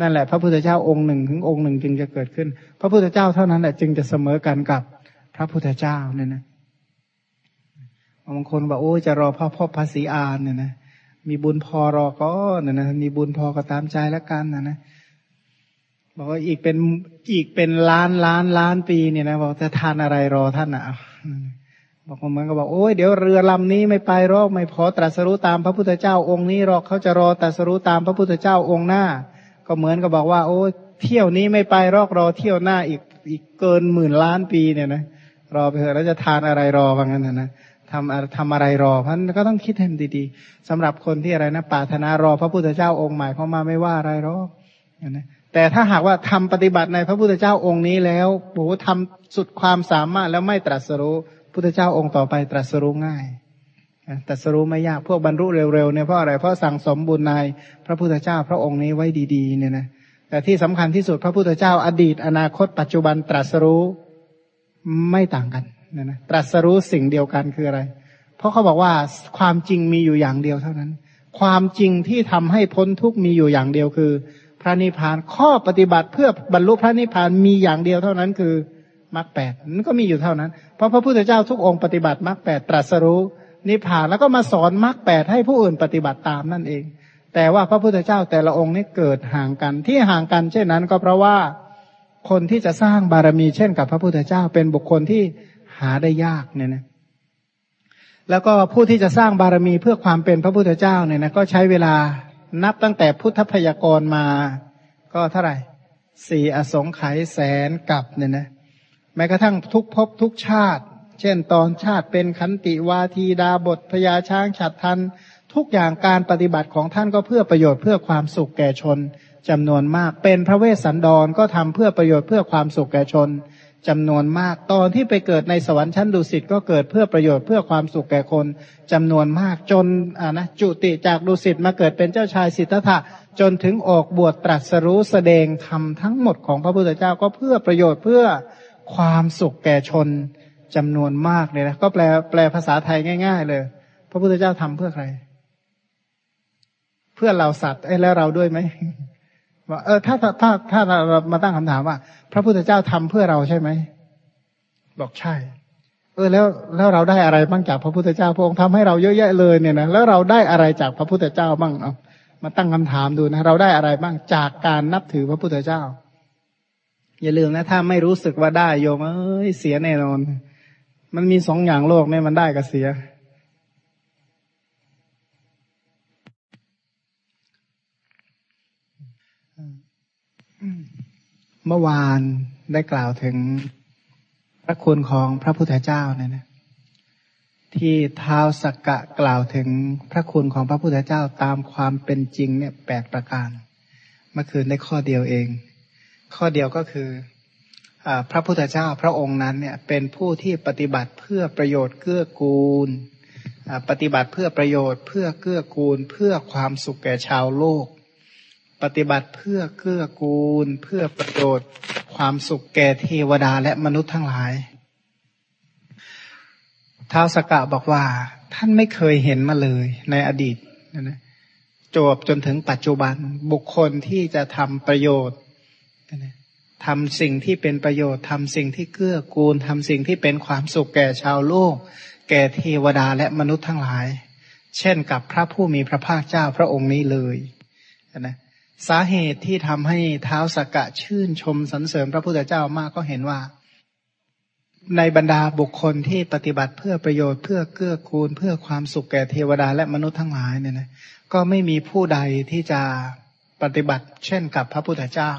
นั่นแหละพระพุทธเจ้าองค์หนึ่งถึงองค์หนึ่งจึงจะเกิดขึ้น พระพุทธเจ้าเท่านั้นแหละจึงจะเสมอกันกับพระพุทธเจ้าเนี่ยนะ บางคนบอกโอ้จะรอพ่อพ่อภาษีอานเนี่ยนะมีบุญพอรอก็เนี่ยนะมีบุญพอก็ตามใจแล้วกันนะนะบอกว่าอีกเป็นอีกเป็นล้านล้านล้านปีเนี่ยนะบอกจะทานอะไรรอท่านอะบอกเหมือนก็บอกโอ้ยเดี๋ยวเรือลำนี้ไม่ไปรอกไม่พอตรัสรู้ตามพระพุทธเจ้าองค์นี้หรอกเขาจะรอตรัสรู้ตามพระพุทธเจ้าองค์หน้า ก็เหมือนกับบอกว่า โอ้เที่ยวนี้ไม่ไปรอกรอเที่ยวหน้าอีกอีกเกินหมื่นล้านปีเนี่ยนะรอไปเถอะแล้วจะทานอะไรรอว่างั้นนะ ทำทำอะไรรอเพราะนั้นก็ต้องคิดให้มันดีๆสำหรับคนที่อะไรนะปรารถนารอพระพุทธเจ้าองค์ใหม่เข้ามาไม่ว่าอะไรหรอกนะแต่ถ้าหากว่าทำปฏิบัติในพระพุทธเจ้าองค์นี้แล้วโอ้ทำสุดความสามารถแล้วไม่ตรัสรู้พุทธเจ้าองค์ต่อไปตรัสรู้ง่ายตรัสรู้ไม่ยากพวกบรรลุเร็วๆเนี่ยเพราะอะไรเพราะสั่งสมบุญในพระพุทธเจ้าพระองค์นี้ไว้ดีๆเนี่ยนะแต่ที่สำคัญที่สุดพระพุทธเจ้าอดีต อนาคต ปัจจุบันตรัสรู้ไม่ต่างกัน นะนะตรัสรู้สิ่งเดียวกันคืออะไร เพราะเขาบอกว่าความจริงมีอยู่อย่างเดียวเท่านั้น ความจริงที่ทำให้พ้นทุกมีอยู่อย่างเดียวคือ พระนิพพานข้อปฏิบัติเพื่อบรรลุพระนิพพานมีอย่างเดียวเท่านั้นคือมรรคแปดนั่นก็มีอยู่เท่านั้น เพราะพระพุทธเจ้าทุกองค์ปฏิบัติมรรคแปดตรัสรู้นิพพานแล้วก็มาสอนมรรคแปดให้ผู้อื่นปฏิบัติตามนั่นเอง แต่ว่าพระพุทธเจ้าแต่ละองค์นี้เกิดห่างกันที่ห่างกัน เช่นนั้นก็เพราะว่าคนที่จะสร้างบารมีเช่นกับพระพุทธเจ้าเป็นบุคคลที่ หาได้ยากเนี่ยนะแล้วก็ผู้ที่จะสร้างบารมีเพื่อความเป็นพระพุทธเจ้าเนี่ยนะก็ใช้เวลานับตั้งแต่พุทธพยากรมาก็เท่าไหร่สี่อสงไขยแสนกับเนี่ยนะแม้กระทั่งทุกภพทุกชาติ เช่นตอนชาติเป็นขันติวาทีดาบทพญาช้างฉัดทัน ทุกอย่างการปฏิบัติของท่านก็เพื่อประโยชน์เพื่อความสุขแก่ชนจำนวนมาก เป็นพระเวสสันดรก็ทำเพื่อประโยชน์เพื่อความสุขแก่ชน จำนวนมาก ตอนที่ไปเกิดในสวรรค์ชั้นดุสิตก็เกิดเพื่อประโยชน์เพื่อความสุขแก่คนจำนวนมากจนอ่านะจุติจากดุสิตมาเกิดเป็นเจ้าชายสิทธัตถะจนถึงออกบวชตรัสรู้แสดงธรรมทั้งหมดของพระพุทธเจ้าก็เพื่อประโยชน์เพื่อความสุขแก่ชนจำนวนมากเลยนะก็แปลแปลภาษาไทยง่าย ๆ เลย พระพุทธเจ้าทำเพื่อใคร เพื่อเราสัตว์ไอ้แล้วเราด้วยไหม ว่าเออถ้าถ้าถ้าเรามาตั้งคำถามว่า พระพุทธเจ้าทำเพื่อเราใช่ไหมบอกใช่ เออแล้วแล้วเราได้อะไรบ้างจากพระพุทธเจ้าพระองค์ทำให้เราเยอะแยะเลยเนี่ยนะแล้วเราได้อะไรจากพระพุทธเจ้าบ้างเอามาตั้งคำถามดูนะเราได้อะไรบ้างจากการนับถือพระพุทธเจ้า อย่าลืมนะ ถ้าไม่รู้สึกว่าได้โยมเอ้ยเสียแน่นอน มันมีสองอย่างโลกเนี่ยมันได้กับเสีย เมื่อวานได้กล่าวถึงพระคุณของพระพุทธเจ้าเนี่ยนะที่ท้าวสักกะกล่าวถึงพระคุณของพระพุทธเจ้าตามความเป็นจริงเนี่ยแปดประการ เมื่อคืนได้ข้อเดียวเอง ข้อเดียวก็คืออพระพุทธเจ้าพระองค์นั้นเนี่ยเป็นผู้ที่ปฏิบัติเพื่อประโยชน์เกื้อกูล ปฏิบัติเพื่อประโยชน์ เพื่อเกื้อกูล เพื่อความสุขแก่ชาวโลก ปฏิบัติเพื่อเกื้อกูล เพื่อประโยชน์ความสุขแก่เทวดาและมนุษย์ทั้งหลายท้าวสกะบอกว่า ท่านไม่เคยเห็นมาเลยในอดีตนะจบจนถึงปัจจุบันบุคคลที่จะทำประโยชน์ทำสิ่งที่เป็นประโยชน์ทำสิ่งที่เกื้อกูลทำสิ่งที่เป็นความสุขแก่ชาวโลก แก่เทวดาและมนุษย์ทั้งหลาย เช่นกับพระผู้มีพระภาคเจ้าพระองค์นี้เลยนะ สาเหตุที่ทำให้เท้าสกกะชื่นชมสรรเสริญพระพุทธเจ้ามากก็เห็นว่า ในบรรดาบุคคลที่ปฏิบัติเพื่อประโยชน์เพื่อเกื้อกูล เพื่อความสุขแก่เทวดาและมนุษย์ทั้งหลายเนี่ยนะก็ไม่มีผู้ใดที่จะปฏิบัติเช่นกับพระพุทธเจ้า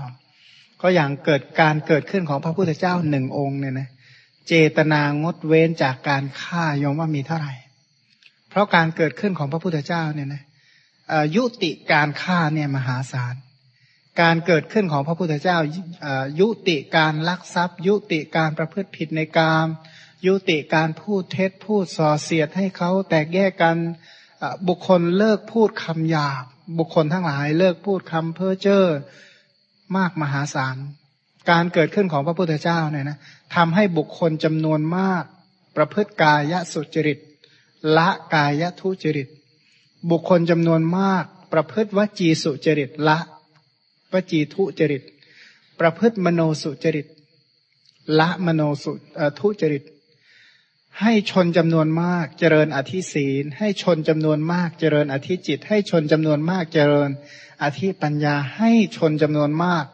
ก็อย่างเกิดการเกิดขึ้นของพระพุทธเจ้าหนึ่งองค์เนี่ยนะเจตนางดเว้นจากการฆ่ายอมว่ามีเท่าไหร่ เพราะการเกิดขึ้นของพระพุทธเจ้าเนี่ยนะ ยุติการฆ่าเนี่ยมหาศาล การเกิดขึ้นของพระพุทธเจ้ายุติการลักทรัพย์ ยุติการประพฤติผิดในกามยุติการพูดเท็จพูดส่อเสียดให้เขาแตกแยกกันบุคคลเลิกพูดคำหยาบ บุคคลทั้งหลายเลิกพูดคำเพ้อเจ้อมากมหาศาล การเกิดขึ้นของพระพุทธเจ้าเนี่ยนะทำให้บุคคลจำนวนมาก ประพฤติกายสุจริต ละกายทุจริต บุคคลจำนวนมากประพฤติวจีสุจริตละ วจีทุจริต ประพฤติมโนสุจริต ละมโนสุทุจริต ให้ชนจำนวนมากเจริญอธิศีล ให้ชนจำนวนมากเจริญอธิจิต ให้ชนจำนวนมากเจริญ อธิปัญญาให้ชนจำนวนมาก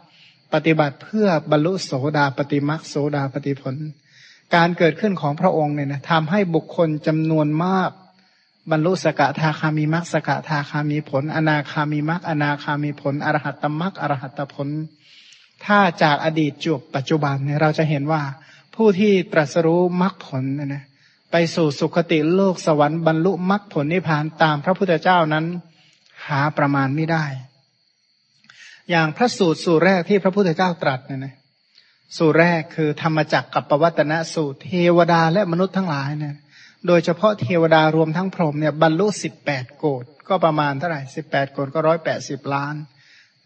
ปฏิบัติเพื่อบรรลุโสดาปฏิมักโสดาปฏิผล การเกิดขึ้นของพระองค์เนี่ยนะทำให้บุคคลจำนวนมาก บรรลุสกทาคามีมรรคสกทาคามีผล อนาคามีมรรคอนาคามีผล อรหัตตมรรคอรหัตตผล ถ้าจากอดีตจบปัจจุบันเนี่ยเราจะเห็นว่าผู้ที่ตรัสรู้มรรคผลนะนะไปสู่สุคติโลกสวรรค์บรรลุมรรคผลนิพพานตามพระพุทธเจ้านั้น หาประมาณไม่ได้ อย่างพระสูตรสูตรแรกที่พระพุทธเจ้าตรัสเนี่ยนะสูตรแรกคือธรรมจักรกับปวัตนสูตรเทวดาและมนุษย์ทั้งหลายเนี่ย โดยเฉพาะเทวดารวมทั้งพรหมเนี่ยบรรลุสิบแปดโกดก็ประมาณเท่าไหร่สิบแปดโกดก็ร้อยแปดสิบล้าน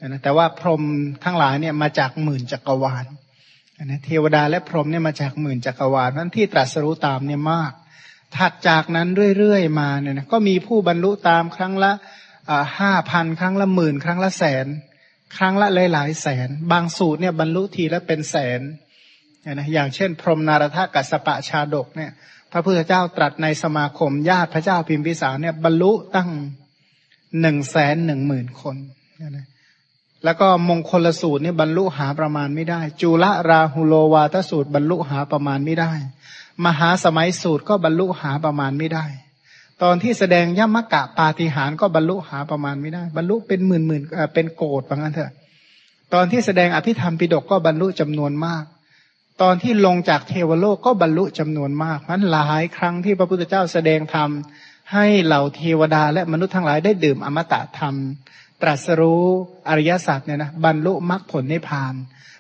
นะแต่ว่าพรหมทั้งหลายเนี่ยมาจากหมื่นจักรวาลนะเทวดาและพรหมเนี่ยมาจากหมื่นจักรวาลนั้นที่ตรัสรู้ตามเนี่ยมาก ถัดจากนั้นเรื่อยๆมาเนี่ยนะก็มีผู้บรรลุตามครั้งละห้าพันครั้งละหมื่นครั้งละแสน ครั้งละหลายๆแสน บางสูตรเนี่ยบรรลุทีละเป็นแสนนะอย่างเช่น พรหมนารถกัสปะชาดกเนี่ย พระพุทธเจ้าตรัสในสมาคมญาติพระเจ้าพิมพิสารเนี่ยบรรลุตั้งหนึ่งแสนหนึ่งหมื่นคนนะแล้วก็มงคลสูตรเนี่ยบรรลุหาประมาณไม่ได้ จุลราหุโลวาทสูตรบรรลุหาประมาณไม่ได้ มหาสมัยสูตรก็บรรลุหาประมาณไม่ได้ ตอนที่แสดงยมกะปาฏิหารก็บรรลุหาประมาณไม่ได้ บรรลุเป็นหมื่นหมื่นเป็นโกดว่างั้นเถอะ ตอนที่แสดงอภิธรรมปิฎกก็บรรลุจำนวนมาก ตอนที่ลงจากเทวโลกก็บรรลุจำนวนมากนั้นหลายครั้งที่พระพุทธเจ้าแสดงธรรมให้เหล่าเทวดาและมนุษย์ทั้งหลายได้ดื่มอมตะธรรม ตรัสรู้อริยสัจเนี่ยนะบรรลุมรรคผลนิพพาน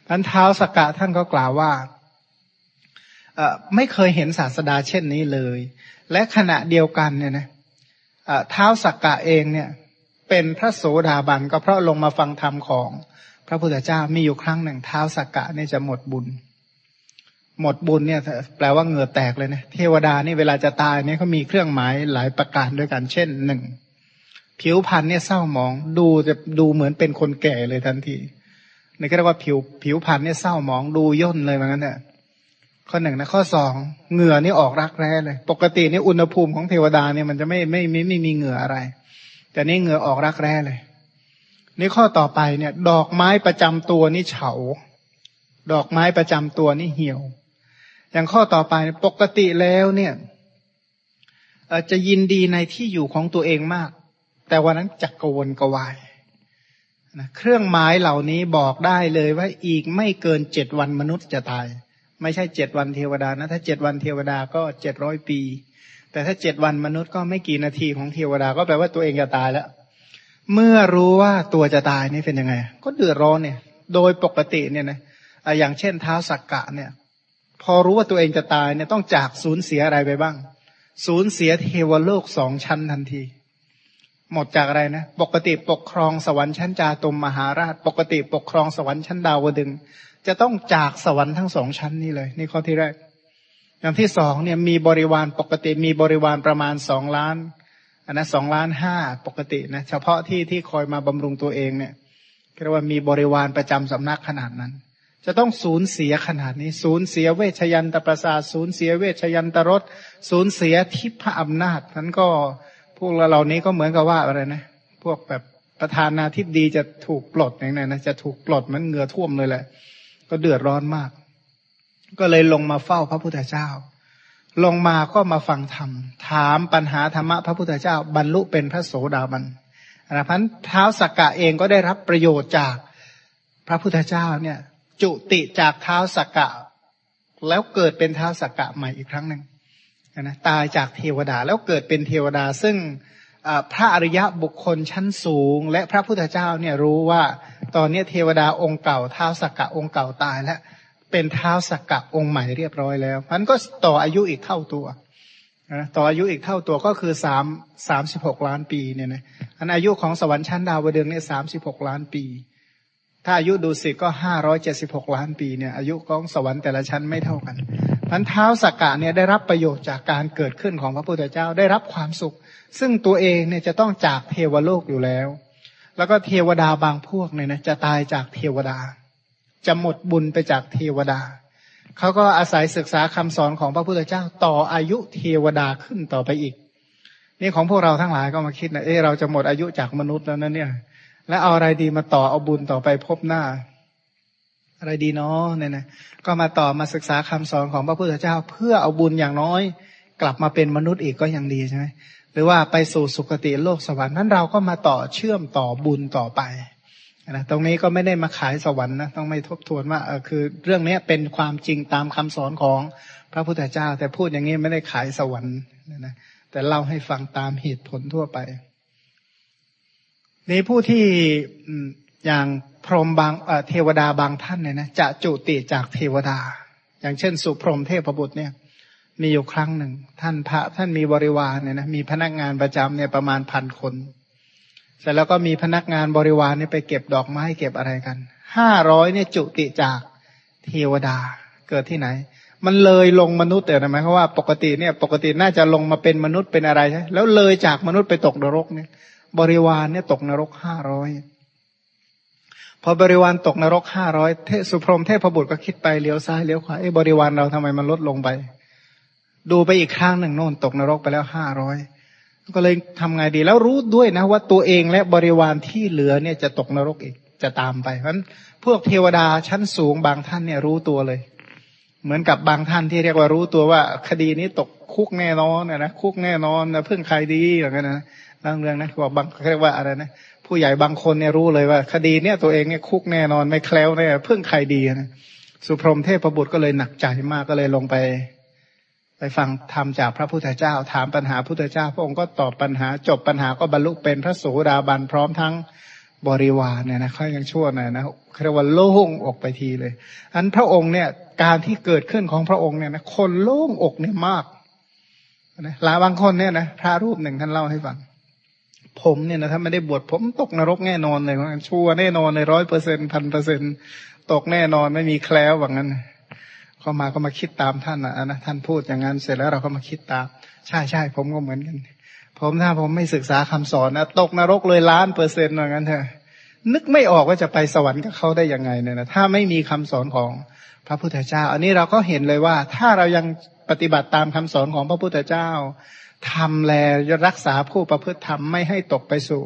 พันเท้าสกกะท่านก็กล่าวว่าไม่เคยเห็นศาสดาเช่นนี้เลย และขณะเดียวกันเนี่ยนะเท้าสักกะเองเนี่ยเป็นพระโสดาบันก็เพราะลงมาฟังธรรมของพระพุทธเจ้ามีอยู่ครั้งหนึ่งเท้าสักกะเนี่ยจะหมดบุญ หมดบุญเนี่ยแปลว่าเหงื่อแตกเลยนะเทวดานี่เวลาจะตายเนี่ยเขามีเครื่องหมายหลายประการด้วยกัน เช่นหนึ่งผิวพรรณเนี่ยเศร้าหมอง ดูจะดูเหมือนเป็นคนแก่เลยทันทีนี่ก็เรียกว่าผิวผิวพรรณเนี่ยเศร้าหมองดูย่นเลยเหมือนกันเนี่ยข้อหนึ่งนะข้อสองเหงื่อนี่ออกรักแร้เลย ปกตินี่อุณหภูมิของเทวดาเนี่ยมันจะไม่ไม่ไม่ไม่มีเหงื่ออะไร แต่นี่เหงื่อออกรักแร้เลย นี่ข้อต่อไปเนี่ย ดอกไม้ประจำตัวนี่เฉา ดอกไม้ประจำตัวนี่เหี่ยว อย่างข้อต่อไปปกติแล้วเนี่ยจะยินดีในที่อยู่ของตัวเองมาก แต่วันนั้นจักกวนกวายนะเครื่องหมายเหล่านี้บอกได้เลยว่าอีกไม่เกินเจ็ดวันมนุษย์จะตาย ไม่ใช่เจ็ดวันเทวดานะถ้าเจ็ดวันเทวดาก็เจ็ดร้อยปี แต่ถ้าเจ็ดวันมนุษย์ก็ไม่กี่นาทีของเทวดาก็แปลว่าตัวเองจะตายแล้ว เมื่อรู้ว่าตัวจะตายนี่เป็นยังไง ก็เดือดร้อนเนี่ย โดยปกติเนี่ยนะอย่างเช่นเท้าสักกะเนี่ย พอรู้ว่าตัวเองจะตายเนี่ยต้องจากสูญเสียอะไรไปบ้าง สูญเสียเทวโลกสองชั้นทันที หมดจากอะไรนะ ปกติปกครองสวรรค์ชั้นจาตุมมหาราช ปกติปกครองสวรรค์ชั้นดาวดึง จะต้องจากสวรรค์ทั้งสองชั้นนี่เลย นี่ข้อที่แรก อย่างที่สองเนี่ยมีบริวารปกติมีบริวารประมาณสองล้านอันนั้นสองล้านห้าปกตินะเฉพาะที่ที่คอยมาบำรุงตัวเองเนี่ยเรียกว่ามีบริวารประจำสำนักขนาดนั้น จะต้องสูญเสียขนาดนี้ สูญเสียเวชยันตประสาสูญเสียเวชยันตรสสูญเสียทิพระอำนาจนั้นก็พวกเราเหล่านี้ก็เหมือนกับว่าอะไรนะ พวกแบบประธานาธิบดีจะถูกปลดอย่างนั้นนะจะถูกปลดมันเหงื่อท่วมเลยแหละ ก็เดือดร้อนมาก ก็เลยลงมาเฝ้าพระพุทธเจ้า ลงมาก็มาฟังธรรม ถามปัญหาธรรมะพระพุทธเจ้า บรรลุเป็นพระโสดาบันนะพันเท้าสักกะเองก็ได้รับประโยชน์จากพระพุทธเจ้าเนี่ย จุติจากเท้าสกกะ แล้วเกิดเป็นเท้าสกกะใหม่อีกครั้งหนึ่งนะตายจากเทวดาแล้วเกิดเป็นเทวดา ซึ่งพระอริยะบุคคลชั้นสูง และพระพุทธเจ้าเนี่ยรู้ว่า ตอนนี้เทวดาองค์เก่าเท้าสกกะองค์เก่าตายแล้วเป็นเท้าสกกะองค์ใหม่เรียบร้อยแล้วมันก็ต่ออายุอีกเท่าตัวนะต่ออายุอีกเท่าตัวก็คือสามสามสิบหกล้านปีเนี่ยนะอันอายุของสวรรค์ชั้นดาวดึงเนี่ยสามสิบหกล้านปี ถ้าอายุดูสิก็ห้าร้อยเจ็ดสิบหกล้านปีเนี่ยอายุของสวรรค์แต่ละชั้นไม่เท่ากันพันเท้าสักกะเนี่ยได้รับประโยชน์จากการเกิดขึ้นของพระพุทธเจ้าได้รับความสุข ซึ่งตัวเองเนี่ยจะต้องจากเทวโลกอยู่แล้ว แล้วก็เทวดาบางพวกเนี่ยนะจะตายจากเทวดา จะหมดบุญไปจากเทวดาเขาก็อาศัยศึกษาคำสอนของพระพุทธเจ้าต่ออายุเทวดาขึ้นต่อไปอีก นี่ของพวกเราทั้งหลายก็มาคิดนะเออเราจะหมดอายุจากมนุษย์แล้วนะเนี่ย แล้วเอาอะไรดีมาต่อเอาบุญต่อไปพบหน้า อะไรดีเนาะเนี่ยนะก็มาต่อมาศึกษาคำสอนของพระพุทธเจ้า เพื่อเอาบุญอย่างน้อย กลับมาเป็นมนุษย์อีกก็ยังดีใช่ไหมหรือว่าไปสู่สุคติโลกสวรรค์นั้นเราก็มาต่อเชื่อมต่อบุญต่อไปนะตรงนี้ก็ไม่ได้มาขายสวรรค์นะต้องไม่ทบทวนว่าเออคือ เรื่องนี้เป็นความจริงตามคำสอนของพระพุทธเจ้า แต่พูดอย่างนี้ไม่ได้ขายสวรรค์นะแต่เล่าให้ฟังตามเหตุผลทั่วไป นี่ผู้ที่อย่างพรหมบางเทวดาบางท่านเนี่ยนะจะจุติจากเทวดา อย่างเช่น สุพรหมเทพบุตรเนี่ย มีอยู่ครั้งหนึ่ง ท่านพระท่านมีบริวารเนี่ยนะมีพนักงานประจำเนี่ยประมาณพันคนเสร็จแล้วก็มีพนักงานบริวารเนี่ยไปเก็บดอกไม้เก็บอะไรกันห้าร้อยเนี่ยจุติจากเทวดาเกิดที่ไหน มันเลยลงมนุษย์แต่หมายความว่าปกติเนี่ย ปกติน่าจะลงมาเป็นมนุษย์เป็นอะไรใช่แล้วเลยจากมนุษย์ไปตกนรกเนี่ย บริวารเนี่ยตกนรกห้าร้อยพอบริวารตกนรกห้าร้อยเทสุพรมเทพบุตรก็คิดไปเลี้ยวซ้ายเลี้ยวขวาไอ้บริวารเราทำไมมันลดลงไป ดูไปอีกข้างหนึ่งโน่นตกนรกไปแล้วห้าร้อยก็เลยทำไงดีแล้วรู้ด้วยนะว่าตัวเองและบริวารที่เหลือเนี่ยจะตกนรกอีกจะตามไปเพราะฉะนั้นพวกเทวดาชั้นสูงบางท่านเนี่ยรู้ตัวเลย เหมือนกับบางท่านที่เรียกว่ารู้ตัวว่า คดีนี้ตกคุกแน่นอนนะนะคุกแน่นอนนะเพิ่งใครดีอย่างนั้นนะ เรื่องเรื่องนะว่าบางเรียกว่าอะไรนะผู้ใหญ่บางคนเนี่ยรู้เลยว่า คดีเนี่ยตัวเองเนี่ยคุกแน่นอนไม่แคล้วเนี่ยเพิ่งใครดีนะสุพรมเทพประบุตรก็เลยหนักใจมากก็เลยลงไป ไปฟังธรรมจากพระพุทธเจ้า ถามปัญหาพุทธเจ้า พระองค์ก็ตอบปัญหา จบปัญหาก็บรรลุเป็นพระโสดาบันพร้อมทั้งบริวารเนี่ยนะเขายังชั่วหน่อยนะเรียกว่าโล่งอกไปทีเลย อันพระองค์เนี่ย การที่เกิดขึ้นของพระองค์เนี่ยนะคนโล่งอกเนี่ยมากนะหลายบางคนเนี่ยนะพระรูปหนึ่งท่านเล่าให้ฟัง ผมเนี่ยนะถ้าไม่ได้บวชผมตกนรกแน่นอนเลยชัวแน่นอนเลยร้อยเปอร์เซ็นพันเปอร์เซ็นตกแน่นอนไม่มีแคล้วว่างั้นเข้ามาก็มาคิดตามท่านนะนะท่านพูดอย่างนั้นเสร็จแล้วเราก็มาคิดตาม ใช่ใช่ผมก็เหมือนกัน ผมถ้าผมไม่ศึกษาคำสอนนะตกนรกเลยล้านเปอร์เซ็นต์ว่างั้นเถอะนึกไม่ออกว่าจะไปสวรรค์กับเขาได้ยังไงเนี่ยนะถ้าไม่มีคำสอนของพระพุทธเจ้า อันนี้เราก็เห็นเลยว่า ถ้าเรายังปฏิบัติตามคำสอนของพระพุทธเจ้า ทำแลรักษาผู้ประพฤติธรรมไม่ให้ตกไปสู่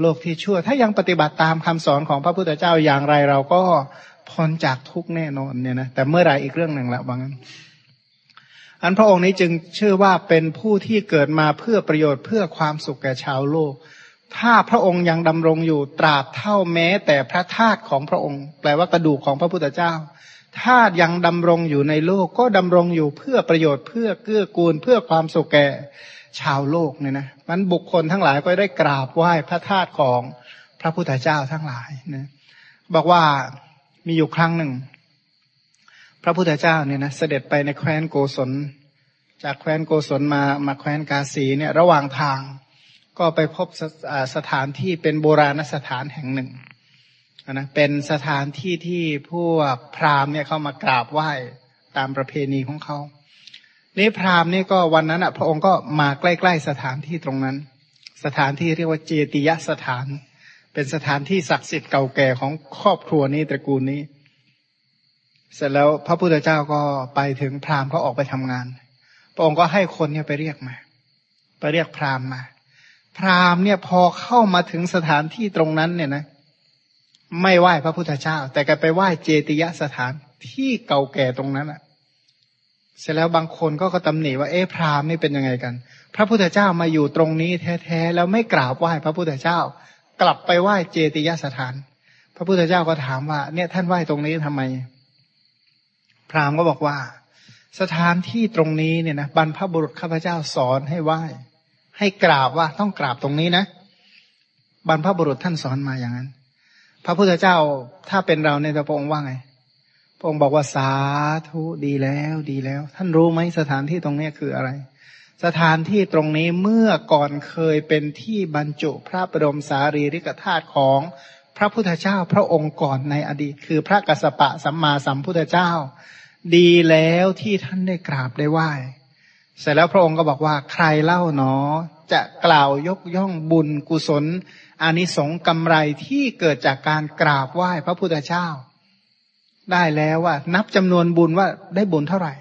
โลกที่ชั่ว ถ้ายังปฏิบัติตามคำสอนของพระพุทธเจ้าอย่างไรเราก็พ้นจากทุกแน่นอนเนี่ยนะแต่เมื่อไรอีกเรื่องหนึ่งละบางั้นอันพระองค์นี้จึงชื่อว่าเป็นผู้ที่เกิดมาเพื่อประโยชน์เพื่อความสุขแก่ชาวโลก ถ้าพระองค์ยังดำรงอยู่ตราบเท่าแม้แต่พระธาตุของพระองค์ แปลว่ากระดูกของพระพุทธเจ้า ธายังดำรงอยู่ในโลกก็ดำรงอยู่เพื่อประโยชน์เพื่อเกื้อกูล เพื่อความสุขแก่ชาวโลกเนี่ยนะมันบุคคลทั้งหลายก็ได้กราบไหว้พระธาตุของพระพุทธเจ้าทั้งหลายนะบอกว่ามีอยู่ครั้งหนึ่ง พระพุทธเจ้าเนี่ยนะเสด็จไปในแคว้นโกศล จากแคว้นโกศลมามาแคว้นกาสีเนี่ยระหว่างทางก็ไปพบสสถานที่เป็นโบราณสถานแห่งหนึ่ง นะเป็นสถานที่ที่พวกพราหมณ์เนี่ยเข้ามากราบไหว้ตามประเพณีของเขานี่พราหมณ์นี่ก็วันนั้นอะพระองค์ก็มาใกล้ๆสถานที่ตรงนั้น สถานที่เรียกว่าเจติยสถาน เป็นสถานที่ศักดิ์สิทธิ์เก่าแก่ของครอบครัวนี้ตระกูลนี้ เสร็จแล้วพระพุทธเจ้าก็ไปถึงพราหมณ์เขาออกไปทำงาน พระองค์ก็ให้คนเนี่ยไปเรียกมา ไปเรียกพราหมณ์มา พราหมณ์เนี่ยพอเข้ามาถึงสถานที่ตรงนั้นเนี่ยนะ ไม่ไหว้พระพุทธเจ้า แต่ก็ไปไหว้เจติยสถานที่เก่าแก่ตรงนั้นอะ เสร็จแล้วบางคนก็ก็ตำหนิว่าเอ๊ะพราหมณ์นี่เป็นยังไงกัน พระพุทธเจ้ามาอยู่ตรงนี้แท้ๆแล้วไม่กราบไหว้พระพุทธเจ้า กลับไปไหว้เจติยสถาน พระพุทธเจ้าก็ถามว่า เนี่ยท่านไหว้ตรงนี้ทำไม พราหมณ์ก็บอกว่า สถานที่ตรงนี้เนี่ยนะบรรพบุรุษข้าพเจ้าสอนให้ไหว้ ให้กราบว่าต้องกราบตรงนี้นะบรรพบุรุษท่านสอนมาอย่างนั้น พระพุทธเจ้าถ้าเป็นเราในพระองค์ว่าไง พระองค์บอกว่าสาธุดีแล้วดีแล้ว ท่านรู้ไหมสถานที่ตรงนี้คืออะไร สถานที่ตรงนี้เมื่อก่อนเคยเป็นที่บรรจุพระบรมสารีริกธาตุของพระพุทธเจ้าพระองค์ก่อนในอดีต คือพระกัสสปะสัมมาสัมพุทธเจ้า ดีแล้วที่ท่านได้กราบได้ไหว้เสร็จแล้วพระองค์ก็บอกว่าใครเล่าเนาะจะกล่าวยกย่องบุญกุศล อานิสงส์กำไรที่เกิดจากการกราบไหว้พระพุทธเจ้า ได้แล้วว่า นับจำนวนบุญว่าได้บุญเท่าไหร่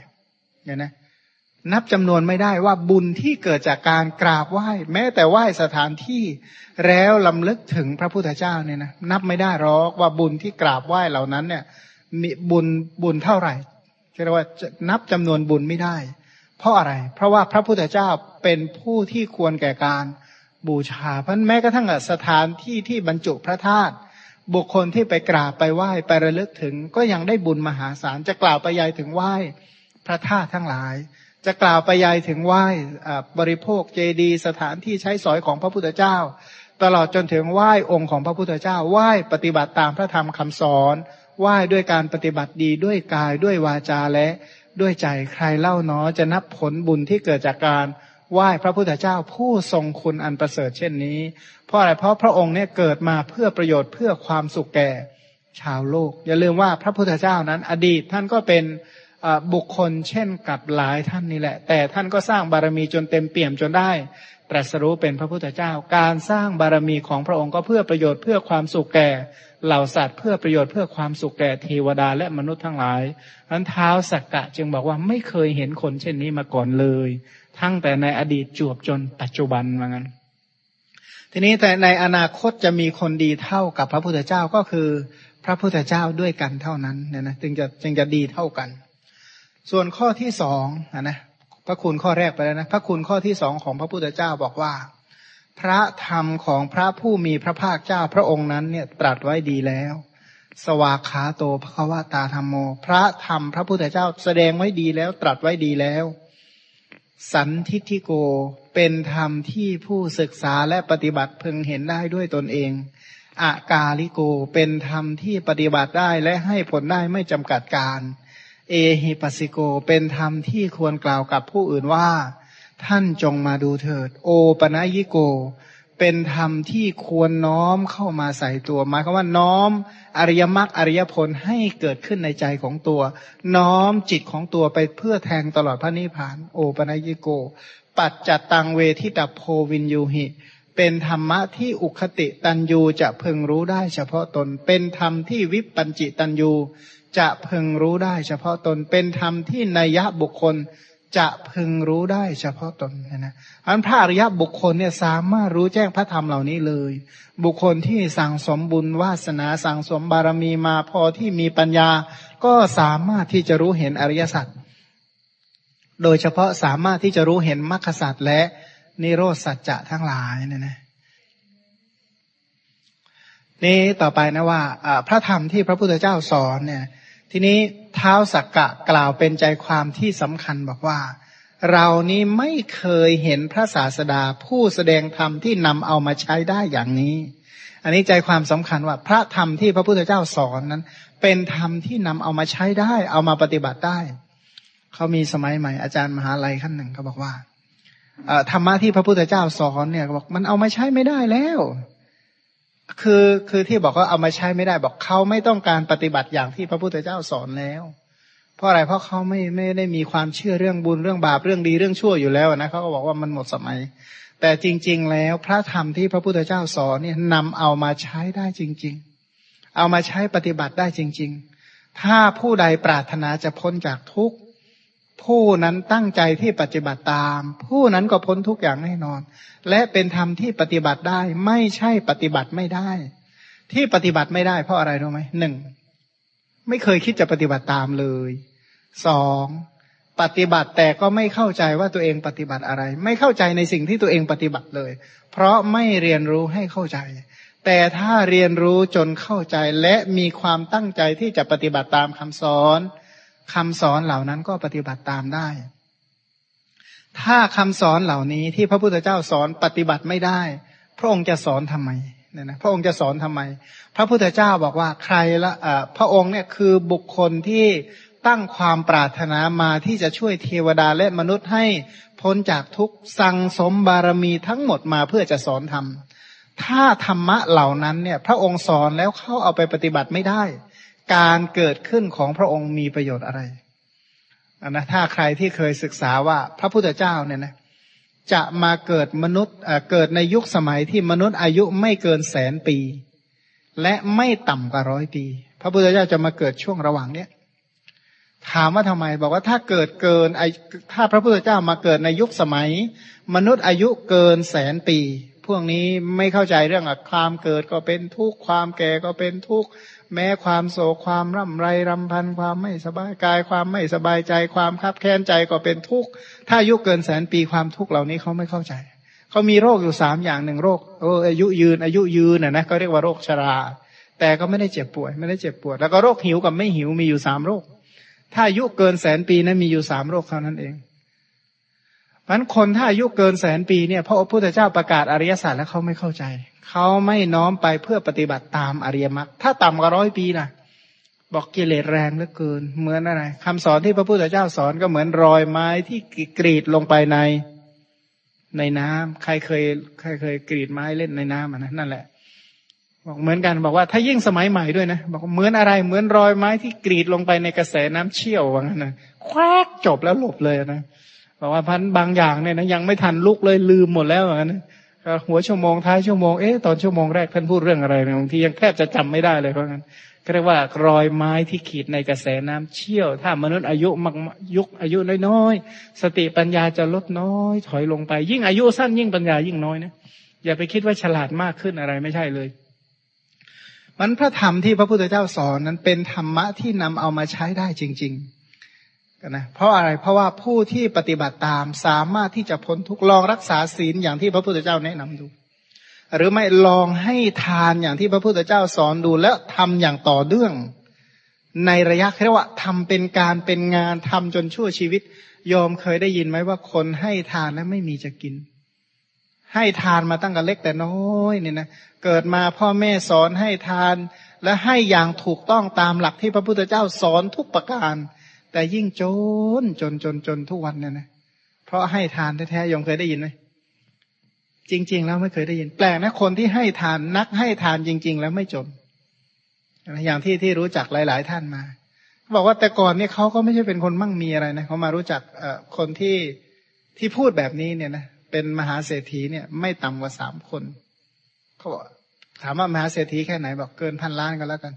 เนี่ยนะนับจำนวนไม่ได้ว่าบุญที่เกิดจากการกราบไหว้ แม้แต่ไหว้สถานที่แล้วลำลึกถึงพระพุทธเจ้าเนี่ยนะนับไม่ได้หรอกว่าบุญที่กราบไหว้เหล่านั้นเนี่ย มีบุญบุญเท่าไหร่เรียกว่านับจำนวนบุญไม่ได้ เพราะอะไร เพราะว่าพระพุทธเจ้าเป็นผู้ที่ควรแก่การ บูชาเพราะแม้กระทั่งสถานที่ที่บรรจุพระธาตุบุคคลที่ไปกราบไปไหว้ไประลึกถึง ก็ยังได้บุญมหาศาลจะกล่าวไปยายถึงไหว้พระธาตุทั้งหลาย จะกล่าวไปยายถึงไหว้บริโภคเจดีสถานที่ใช้สอยของพระพุทธเจ้า ตลอดจนถึงไหว้องค์ของพระพุทธเจ้าไหว้ปฏิบัติตามพระธรรมคำสอนไหว้ด้วยการปฏิบัติดีด้วยกายด้วยวาจาและด้วยใจใครเล่าเนอจะนับผลบุญที่เกิดจากการ ไหว้พระพุทธเจ้าผู้ทรงคุณอันประเสริฐเช่นนี้ เพราะอะไรเพราะพระองค์เนี่ยเกิดมาเพื่อประโยชน์เพื่อความสุขแก่ ชาวโลก อย่าลืมว่าพระพุทธเจ้านั้น อดีตท่านก็เป็นบุคคลเช่นกับหลายท่านนี่แหละ แต่ท่านก็สร้างบารมีจนเต็มเปี่ยมจนได้ตรัสรู้เป็นพระพุทธเจ้า การสร้างบารมีของพระองค์ก็เพื่อประโยชน์เพื่อความสุขแก่เหล่าสัตว์เพื่อประโยชน์เพื่อความสุขแก่เทวดาและมนุษย์ทั้งหลายนั้นเท้าสักกะจึงบอกว่าไม่เคยเห็นคนเช่นนี้มาก่อนเลย ทั้งแต่ในอดีตจวบจนปัจจุบันว่างั้น ทีนี้แต่ในอนาคตจะมีคนดีเท่ากับพระพุทธเจ้าก็คือ พระพุทธเจ้าด้วยกันเท่านั้นเนี่ยนะจึงจะจึงจะดีเท่ากัน ส่วนข้อที่สองนะพระคุณข้อแรกไปแล้วนะ พระคุณข้อที่สองของพระพุทธเจ้าบอกว่า พระธรรมของพระผู้มีพระภาคเจ้าพระองค์นั้นเนี่ยตรัสไว้ดีแล้ว สวากขาโตภควตาธรรมโม พระธรรมพระพุทธเจ้าแสดงไว้ดีแล้ว ตรัสไว้ดีแล้ว สันทิทิโกเป็นธรรมที่ผู้ศึกษาและปฏิบัติพึงเห็นได้ด้วยตนเองอากาลิโกเป็นธรรมที่ปฏิบัติได้และให้ผลได้ไม่จำกัดการ เอหิปัสิโกเป็นธรรมที่ควรกล่าวกับผู้อื่นว่า ท่านจงมาดูเถิด โอปนัยิโก เป็นธรรมที่ควรน้อมเข้ามาใส่ตัวหมายความว่าน้อมอริยมรรคอริยผลให้เกิดขึ้นในใจของตัว น้อมจิตของตัวไปเพื่อแทงตลอดพระนิพพาน โอปนัญิโก ปัจจัตตังเวทิตาโพวินยูหิ เป็นธรรมะที่อุคติตันยูจะพึงรู้ได้เฉพาะตน เป็นธรรมที่วิปปัญจิตันยูจะพึงรู้ได้เฉพาะตน เป็นธรรมที่นัยยะบุคคล จะพึงรู้ได้เฉพาะตนนะนะอันพระอริยบุคคลเนี่ยสามารถรู้แจ้งพระธรรมเหล่านี้เลย บุคคลที่สั่งสมบุญวาสนาสั่งสมบารมีมาพอที่มีปัญญา ก็สามารถที่จะรู้เห็นอริยสัจโดยเฉพาะสามารถที่จะรู้เห็นมรรคสัจและนิโรธสัจจะทั้งหลายเนี่ยนะนี่ต่อไปนะว่าพระธรรมที่พระพุทธเจ้าสอนเนี่ย ทีนี้เท้าสักกะกล่าวเป็นใจความที่สำคัญบอกว่า เรานี้ไม่เคยเห็นพระศาสดาผู้แสดงธรรมที่นำเอามาใช้ได้อย่างนี้ อันนี้ใจความสำคัญว่าพระธรรมที่พระพุทธเจ้าสอนนั้น เป็นธรรมที่นำเอามาใช้ได้ เอามาปฏิบัติได้ เขามีสมัยใหม่อาจารย์มหาลัยขั้นหนึ่งเขาบอกว่าธรรมะที่พระพุทธเจ้าสอนเนี่ยบอกมันเอามาใช้ไม่ได้แล้ว คือคือที่บอกว่าเอามาใช้ไม่ได้บอกเขาไม่ต้องการปฏิบัติอย่างที่พระพุทธเจ้าสอนแล้ว เพราะอะไรเพราะเขาไม่ไม่ได้มีความเชื่อเรื่องบุญเรื่องบาปเรื่องดีเรื่องชั่วอยู่แล้วนะเขาก็บอกว่ามันหมดสมัย แต่จริง ๆ แล้วพระธรรมที่พระพุทธเจ้าสอนเนี่ยนำเอามาใช้ได้จริง ๆ เอามาใช้ปฏิบัติได้จริง ๆ ถ้าผู้ใดปรารถนาจะพ้นจากทุกข์ ผู้นั้นตั้งใจที่ปฏิบัติตาม ผู้นั้นก็พ้นทุกอย่างแน่นอน และเป็นธรรมที่ปฏิบัติได้ ไม่ใช่ปฏิบัติไม่ได้ ที่ปฏิบัติไม่ได้ เพราะอะไรรู้ไหมหนึ่งไม่เคยคิดจะปฏิบัติตามเลยสองปฏิบัติแต่ก็ไม่เข้าใจว่าตัวเองปฏิบัติอะไร ไม่เข้าใจในสิ่งที่ตัวเองปฏิบัติเลย เพราะไม่เรียนรู้ให้เข้าใจ แต่ถ้าเรียนรู้จนเข้าใจและมีความตั้งใจที่จะปฏิบัติตามคำสอน คำสอนเหล่านั้นก็ปฏิบัติตามได้ ถ้าคำสอนเหล่านี้ที่พระพุทธเจ้าสอนปฏิบัติไม่ได้ พระองค์จะสอนทำไมเนี่ยนะพระองค์จะสอนทำไม พระพุทธเจ้าบอกว่าใครละพระองค์เนี่ยคือบุคคลที่ตั้งความปรารถนามาที่จะช่วยเทวดาและมนุษย์ให้พ้นจากทุกสั่งสมบารมีทั้งหมดมาเพื่อจะสอนธรรมถ้าธรรมะเหล่านั้นเนี่ย พระองค์สอนแล้วเข้าเอาไปปฏิบัติไม่ได้ การเกิดขึ้นของพระองค์มีประโยชน์อะไรนนะถ้าใครที่เคยศึกษาว่าพระพุทธเจ้าเนี่ยนะจะมาเกิดมนุษย์เกิดในยุคสมัยที่มนุษย์อายุไม่เกินแสนปี และไม่ต่ำกว่าร้อยปี พระพุทธเจ้าจะมาเกิดช่วงระหว่างเนี้ยถามว่าทำไมบอกว่าถ้าเกิดเกินไอถ้าพระพุทธเจ้ามาเกิดในยุคสมัย มนุษย์อายุเกินแสนปี พวกนี้ไม่เข้าใจเรื่องความเกิดก็เป็นทุกข์ความแก่ก็เป็นทุกข์ แม้ความโศกความร่ำไรรำพันความไม่สบายกายความไม่สบายใจความคับแค้นใจก็เป็นทุกข์ถ้าอายุเกินแสนปีความทุกข์เหล่านี้เขาไม่เข้าใจเขามีโรคอยู่สามอย่างหนึ่งโรคโอ้อายุยืนอายุยืนน่ะนะก็เรียกว่าโรคชรา แต่ก็ไม่ได้เจ็บป่วย ไม่ได้เจ็บปวด แล้วก็โรคหิวกับไม่หิวมีอยู่สามโรค ถ้าอายุเกินแสนปีนั้นมีอยู่สามโรคเท่านั้นเองมันคนถ้าอายุเกินแสนปีเนี่ยพระพุทธเจ้าประกาศอริยสัจแล้วเขาไม่เข้าใจ เขาไม่น้อมไปเพื่อปฏิบัติตามอริยมรรคถ้าต่ำกว่าร้อยปีนะบอกกิเลสแรงเหลือเกิน เหมือนอะไรคำสอนที่พระพุทธเจ้าสอนก็เหมือนรอยไม้ที่กรีดลงไปในในน้ำใครเคย ใครเคยกรีดไม้เล่นในน้ำอะนะนั่นแหละ บอกเหมือนกันบอกว่าถ้ายิ่งสมัยใหม่ด้วยนะบอกเหมือนอะไรเหมือนรอยไม้ที่กรีดลงไปในกระแสน้ำเชี่ยวว่างั้นนะแควกจบแล้วหลบเลยนะบอกว่าพันบางอย่างเนี่ยนะยังไม่ทันลุกเลยลืมหมดแล้วว่างั้น หัวชั่วโมงท้ายชั่วโมงเอ๊ะตอนชั่วโมงแรกท่านพูดเรื่องอะไรบางทียังแทบจะจำไม่ได้เลยเพราะงั้นก็เรียกว่ารอยไม้ที่ขีดในกระแสน้ำเชี่ยว ถ้ามนุษย์อายุมักยุคอายุน้อยๆสติปัญญาจะลดน้อย ถอยลงไป ยิ่งอายุสั้นยิ่งปัญญายิ่งน้อยนะอย่าไปคิดว่าฉลาดมากขึ้นอะไรไม่ใช่เลยมันพระธรรมที่พระพุทธเจ้าสอนนั้นเป็นธรรมะที่นำเอามาใช้ได้จริง ๆ นะเพราะอะไรเพราะว่าผู้ที่ปฏิบัติตามสามารถที่จะพ้นทุกลองรักษาศีลอย่างที่พระพุทธเจ้าแนะนำดู หรือไม่ลองให้ทานอย่างที่พระพุทธเจ้าสอนดูแล้วทำอย่างต่อเนื่อง ในระยะเรียกว่าทำเป็นการเป็นงานทำจนชั่วชีวิตยอมเคยได้ยินไหมว่าคนให้ทานแล้วไม่มีจะกิน ให้ทานมาตั้งแต่เล็กแต่น้อยเนี่ยนะเกิดมาพ่อแม่สอนให้ทาน และให้อย่างถูกต้องตามหลักที่พระพุทธเจ้าสอนทุกประการ แต่ยิ่งจนจนจนจนทุกวันเนี่ยนะเพราะให้ทานแท้ๆยงเคยได้ยินไหมจริง ๆ แล้วไม่เคยได้ยิน แปลกนะคนที่ให้ทานนักให้ทานจริง ๆ แล้วไม่จนอย่างที่ที่รู้จักหลาย ๆ ท่านมาบอกว่าแต่ก่อนเนี่ยเขาก็ไม่ใช่เป็นคนมั่งมีอะไรนะเขามารู้จักเอ่อคนที่ที่พูดแบบนี้เนี่ยนะเป็นมหาเศรษฐีเนี่ย ไม่ต่ำกว่าสามคนเขาบอกถามว่ามหาเศรษฐีแค่ไหนบอกเกินพันล้านก็แล้วกัน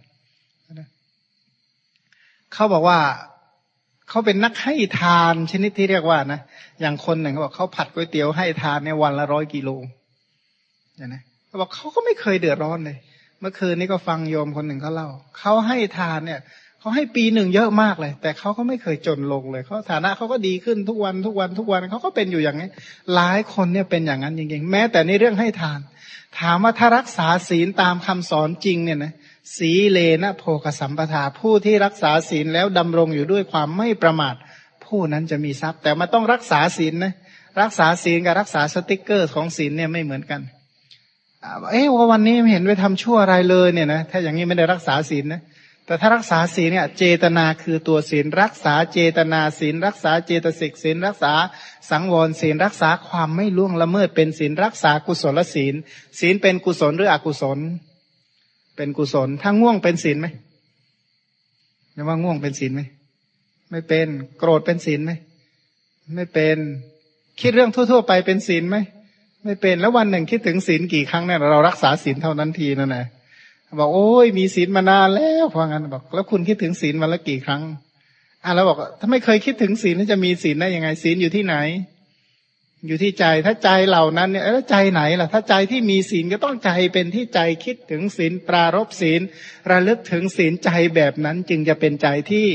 เขาบอกว่า เขาเป็นนักให้ทานชนิดที่เรียกว่านะอย่างคนหนึ่งเขาบอกเขาผัดก๋วยเตี๋ยวให้ทานในวันละร้อยกิโลเนี่ยนะเขาบอกเขาก็ไม่เคยเดือดร้อนเลย เมื่อคืนนี้ก็ฟังโยมคนหนึ่งเขาเล่าเขาให้ทานเนี่ยเขาให้ปีหนึ่งเยอะมากเลย แต่เขาก็ไม่เคยจนลงเลยเขาฐานะเขาก็ดีขึ้นทุกวันทุกวันทุกวันเขาก็เป็นอยู่อย่างนี้ หลายคนเนี่ยเป็นอย่างนั้นจริงๆแม้แต่ในเรื่องให้ทาน ถามว่าถ้ารักษาศีลตามคำสอนจริงเนี่ยนะ สีเลนะโภคสัมปทาผู้ที่รักษาศีลแล้วดำรงอยู่ด้วยความไม่ประมาท ผู้นั้นจะมีทรัพย์ แต่มันต้องรักษาศีลนะรักษาศีลกับรักษาสติกเกอร์ของศีลเนี่ยไม่เหมือนกันเอ๊ะว่าวันนี้ไม่เห็นไปทำชั่วอะไรเลยเนี่ยนะถ้าอย่างนี้ไม่ได้รักษาศีลนะแต่ถ้ารักษาศีลเนี่ยเจตนาคือตัวศีล รักษาเจตนาศีล รักษาเจตสิกศีล รักษาสังวรศีล รักษาความไม่ล่วงละเมิดเป็นศีล รักษากุศลศีล ศีลเป็นกุศลหรืออกุศล เป็นกุศล ถ้าง่วงเป็นศีลไหมเรียกว่าง่วงเป็นศีลไหม ไม่เป็น โกรธเป็นศีลไหม ไม่เป็น คิดเรื่องทั่ว ๆ ไปเป็นศีลไหม ไม่เป็น แล้ววันหนึ่งคิดถึงศีลกี่ครั้งเนี่ยเรารักษาศีลเท่านั้นทีนั่นแหละบอกโอ้ยมีศีลมานานแล้วพองั้นบอก แล้วคุณคิดถึงศีลวันละกี่ครั้งอะแล้วบอกถ้าไม่เคยคิดถึงศีลจะมีศีลได้ยังไงศีลอยู่ที่ไหน อยู่ที่ใจถ้าใจเหล่านั้นเนี่ยแล้วใจไหนล่ะ ถ้าใจที่มีศีลก็ต้องใจเป็นที่ใจคิดถึงศีลปรารบศีล ระลึกถึงศีลใจแบบนั้นจึงจะเป็นใจที่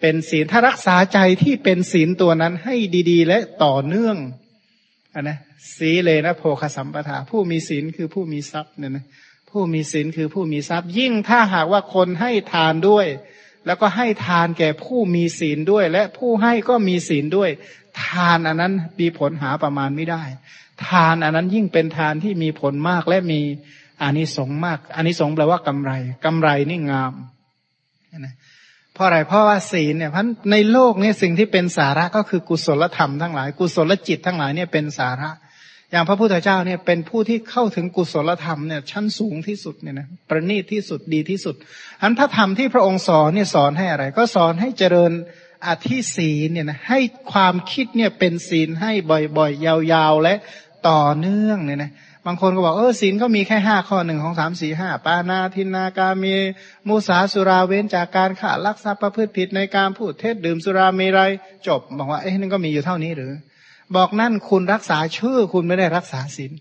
เป็นศีลถ้ารักษาใจที่เป็นศีลตัวนั้นให้ดีๆ และต่อเนื่องอนนะสีเลนะโพคสัมปทา ผู้มีศีลคือผู้มีทรัพย์เนี่ยนะผู้มีศีลคือผู้มีทรัพย์ ยิ่งถ้าหากว่าคนให้ทานด้วย แล้วก็ให้ทานแก่ผู้มีศีลด้วย และผู้ให้ก็มีศีลด้วย ทานอันนั้นมีผลหาประมาณไม่ได้ ทานอันนั้นยิ่งเป็นทานที่มีผลมากและมีอานิสงส์มากอานิสงส์แปลว่ากำไรกำไรนี่งามนะเพราะอะไรเพราะว่าศีลเนี่ยพันในโลกนี้สิ่งที่เป็นสาระก็คือกุศลธรรมทั้งหลาย กุศลจิตทั้งหลายเนี่ยเป็นสาระ อย่างพระพุทธเจ้าเนี่ยเป็นผู้ที่เข้าถึงกุศลธรรมเนี่ยชั้นสูงที่สุดเนี่ยนะประณีตที่สุดดีที่สุดอันพระธรรมที่พระองค์สอนเนี่ยสอนให้อะไร ก็สอนให้เจริญ อธิศีลเนี่ยนะให้ความคิดเนี่ยเป็นศีลให้บ่อยๆ ยาวๆ และต่อเนื่องเนี่ยนะบางคนก็บอกเออศีลก็มีแค่ห้าข้อหนึ่งของสามสี่ห้าปานาทินากามีมุสาสุราเว้นจากการฆ่าลักทรัพย์ประพฤติผิดในการพูดเท็จดื่มสุราเมรัยจบ บอกว่าเอ๊ะนั่นก็มีอยู่เท่านี้หรือ บอกนั่นคุณรักษาชื่อคุณไม่ได้รักษาศีล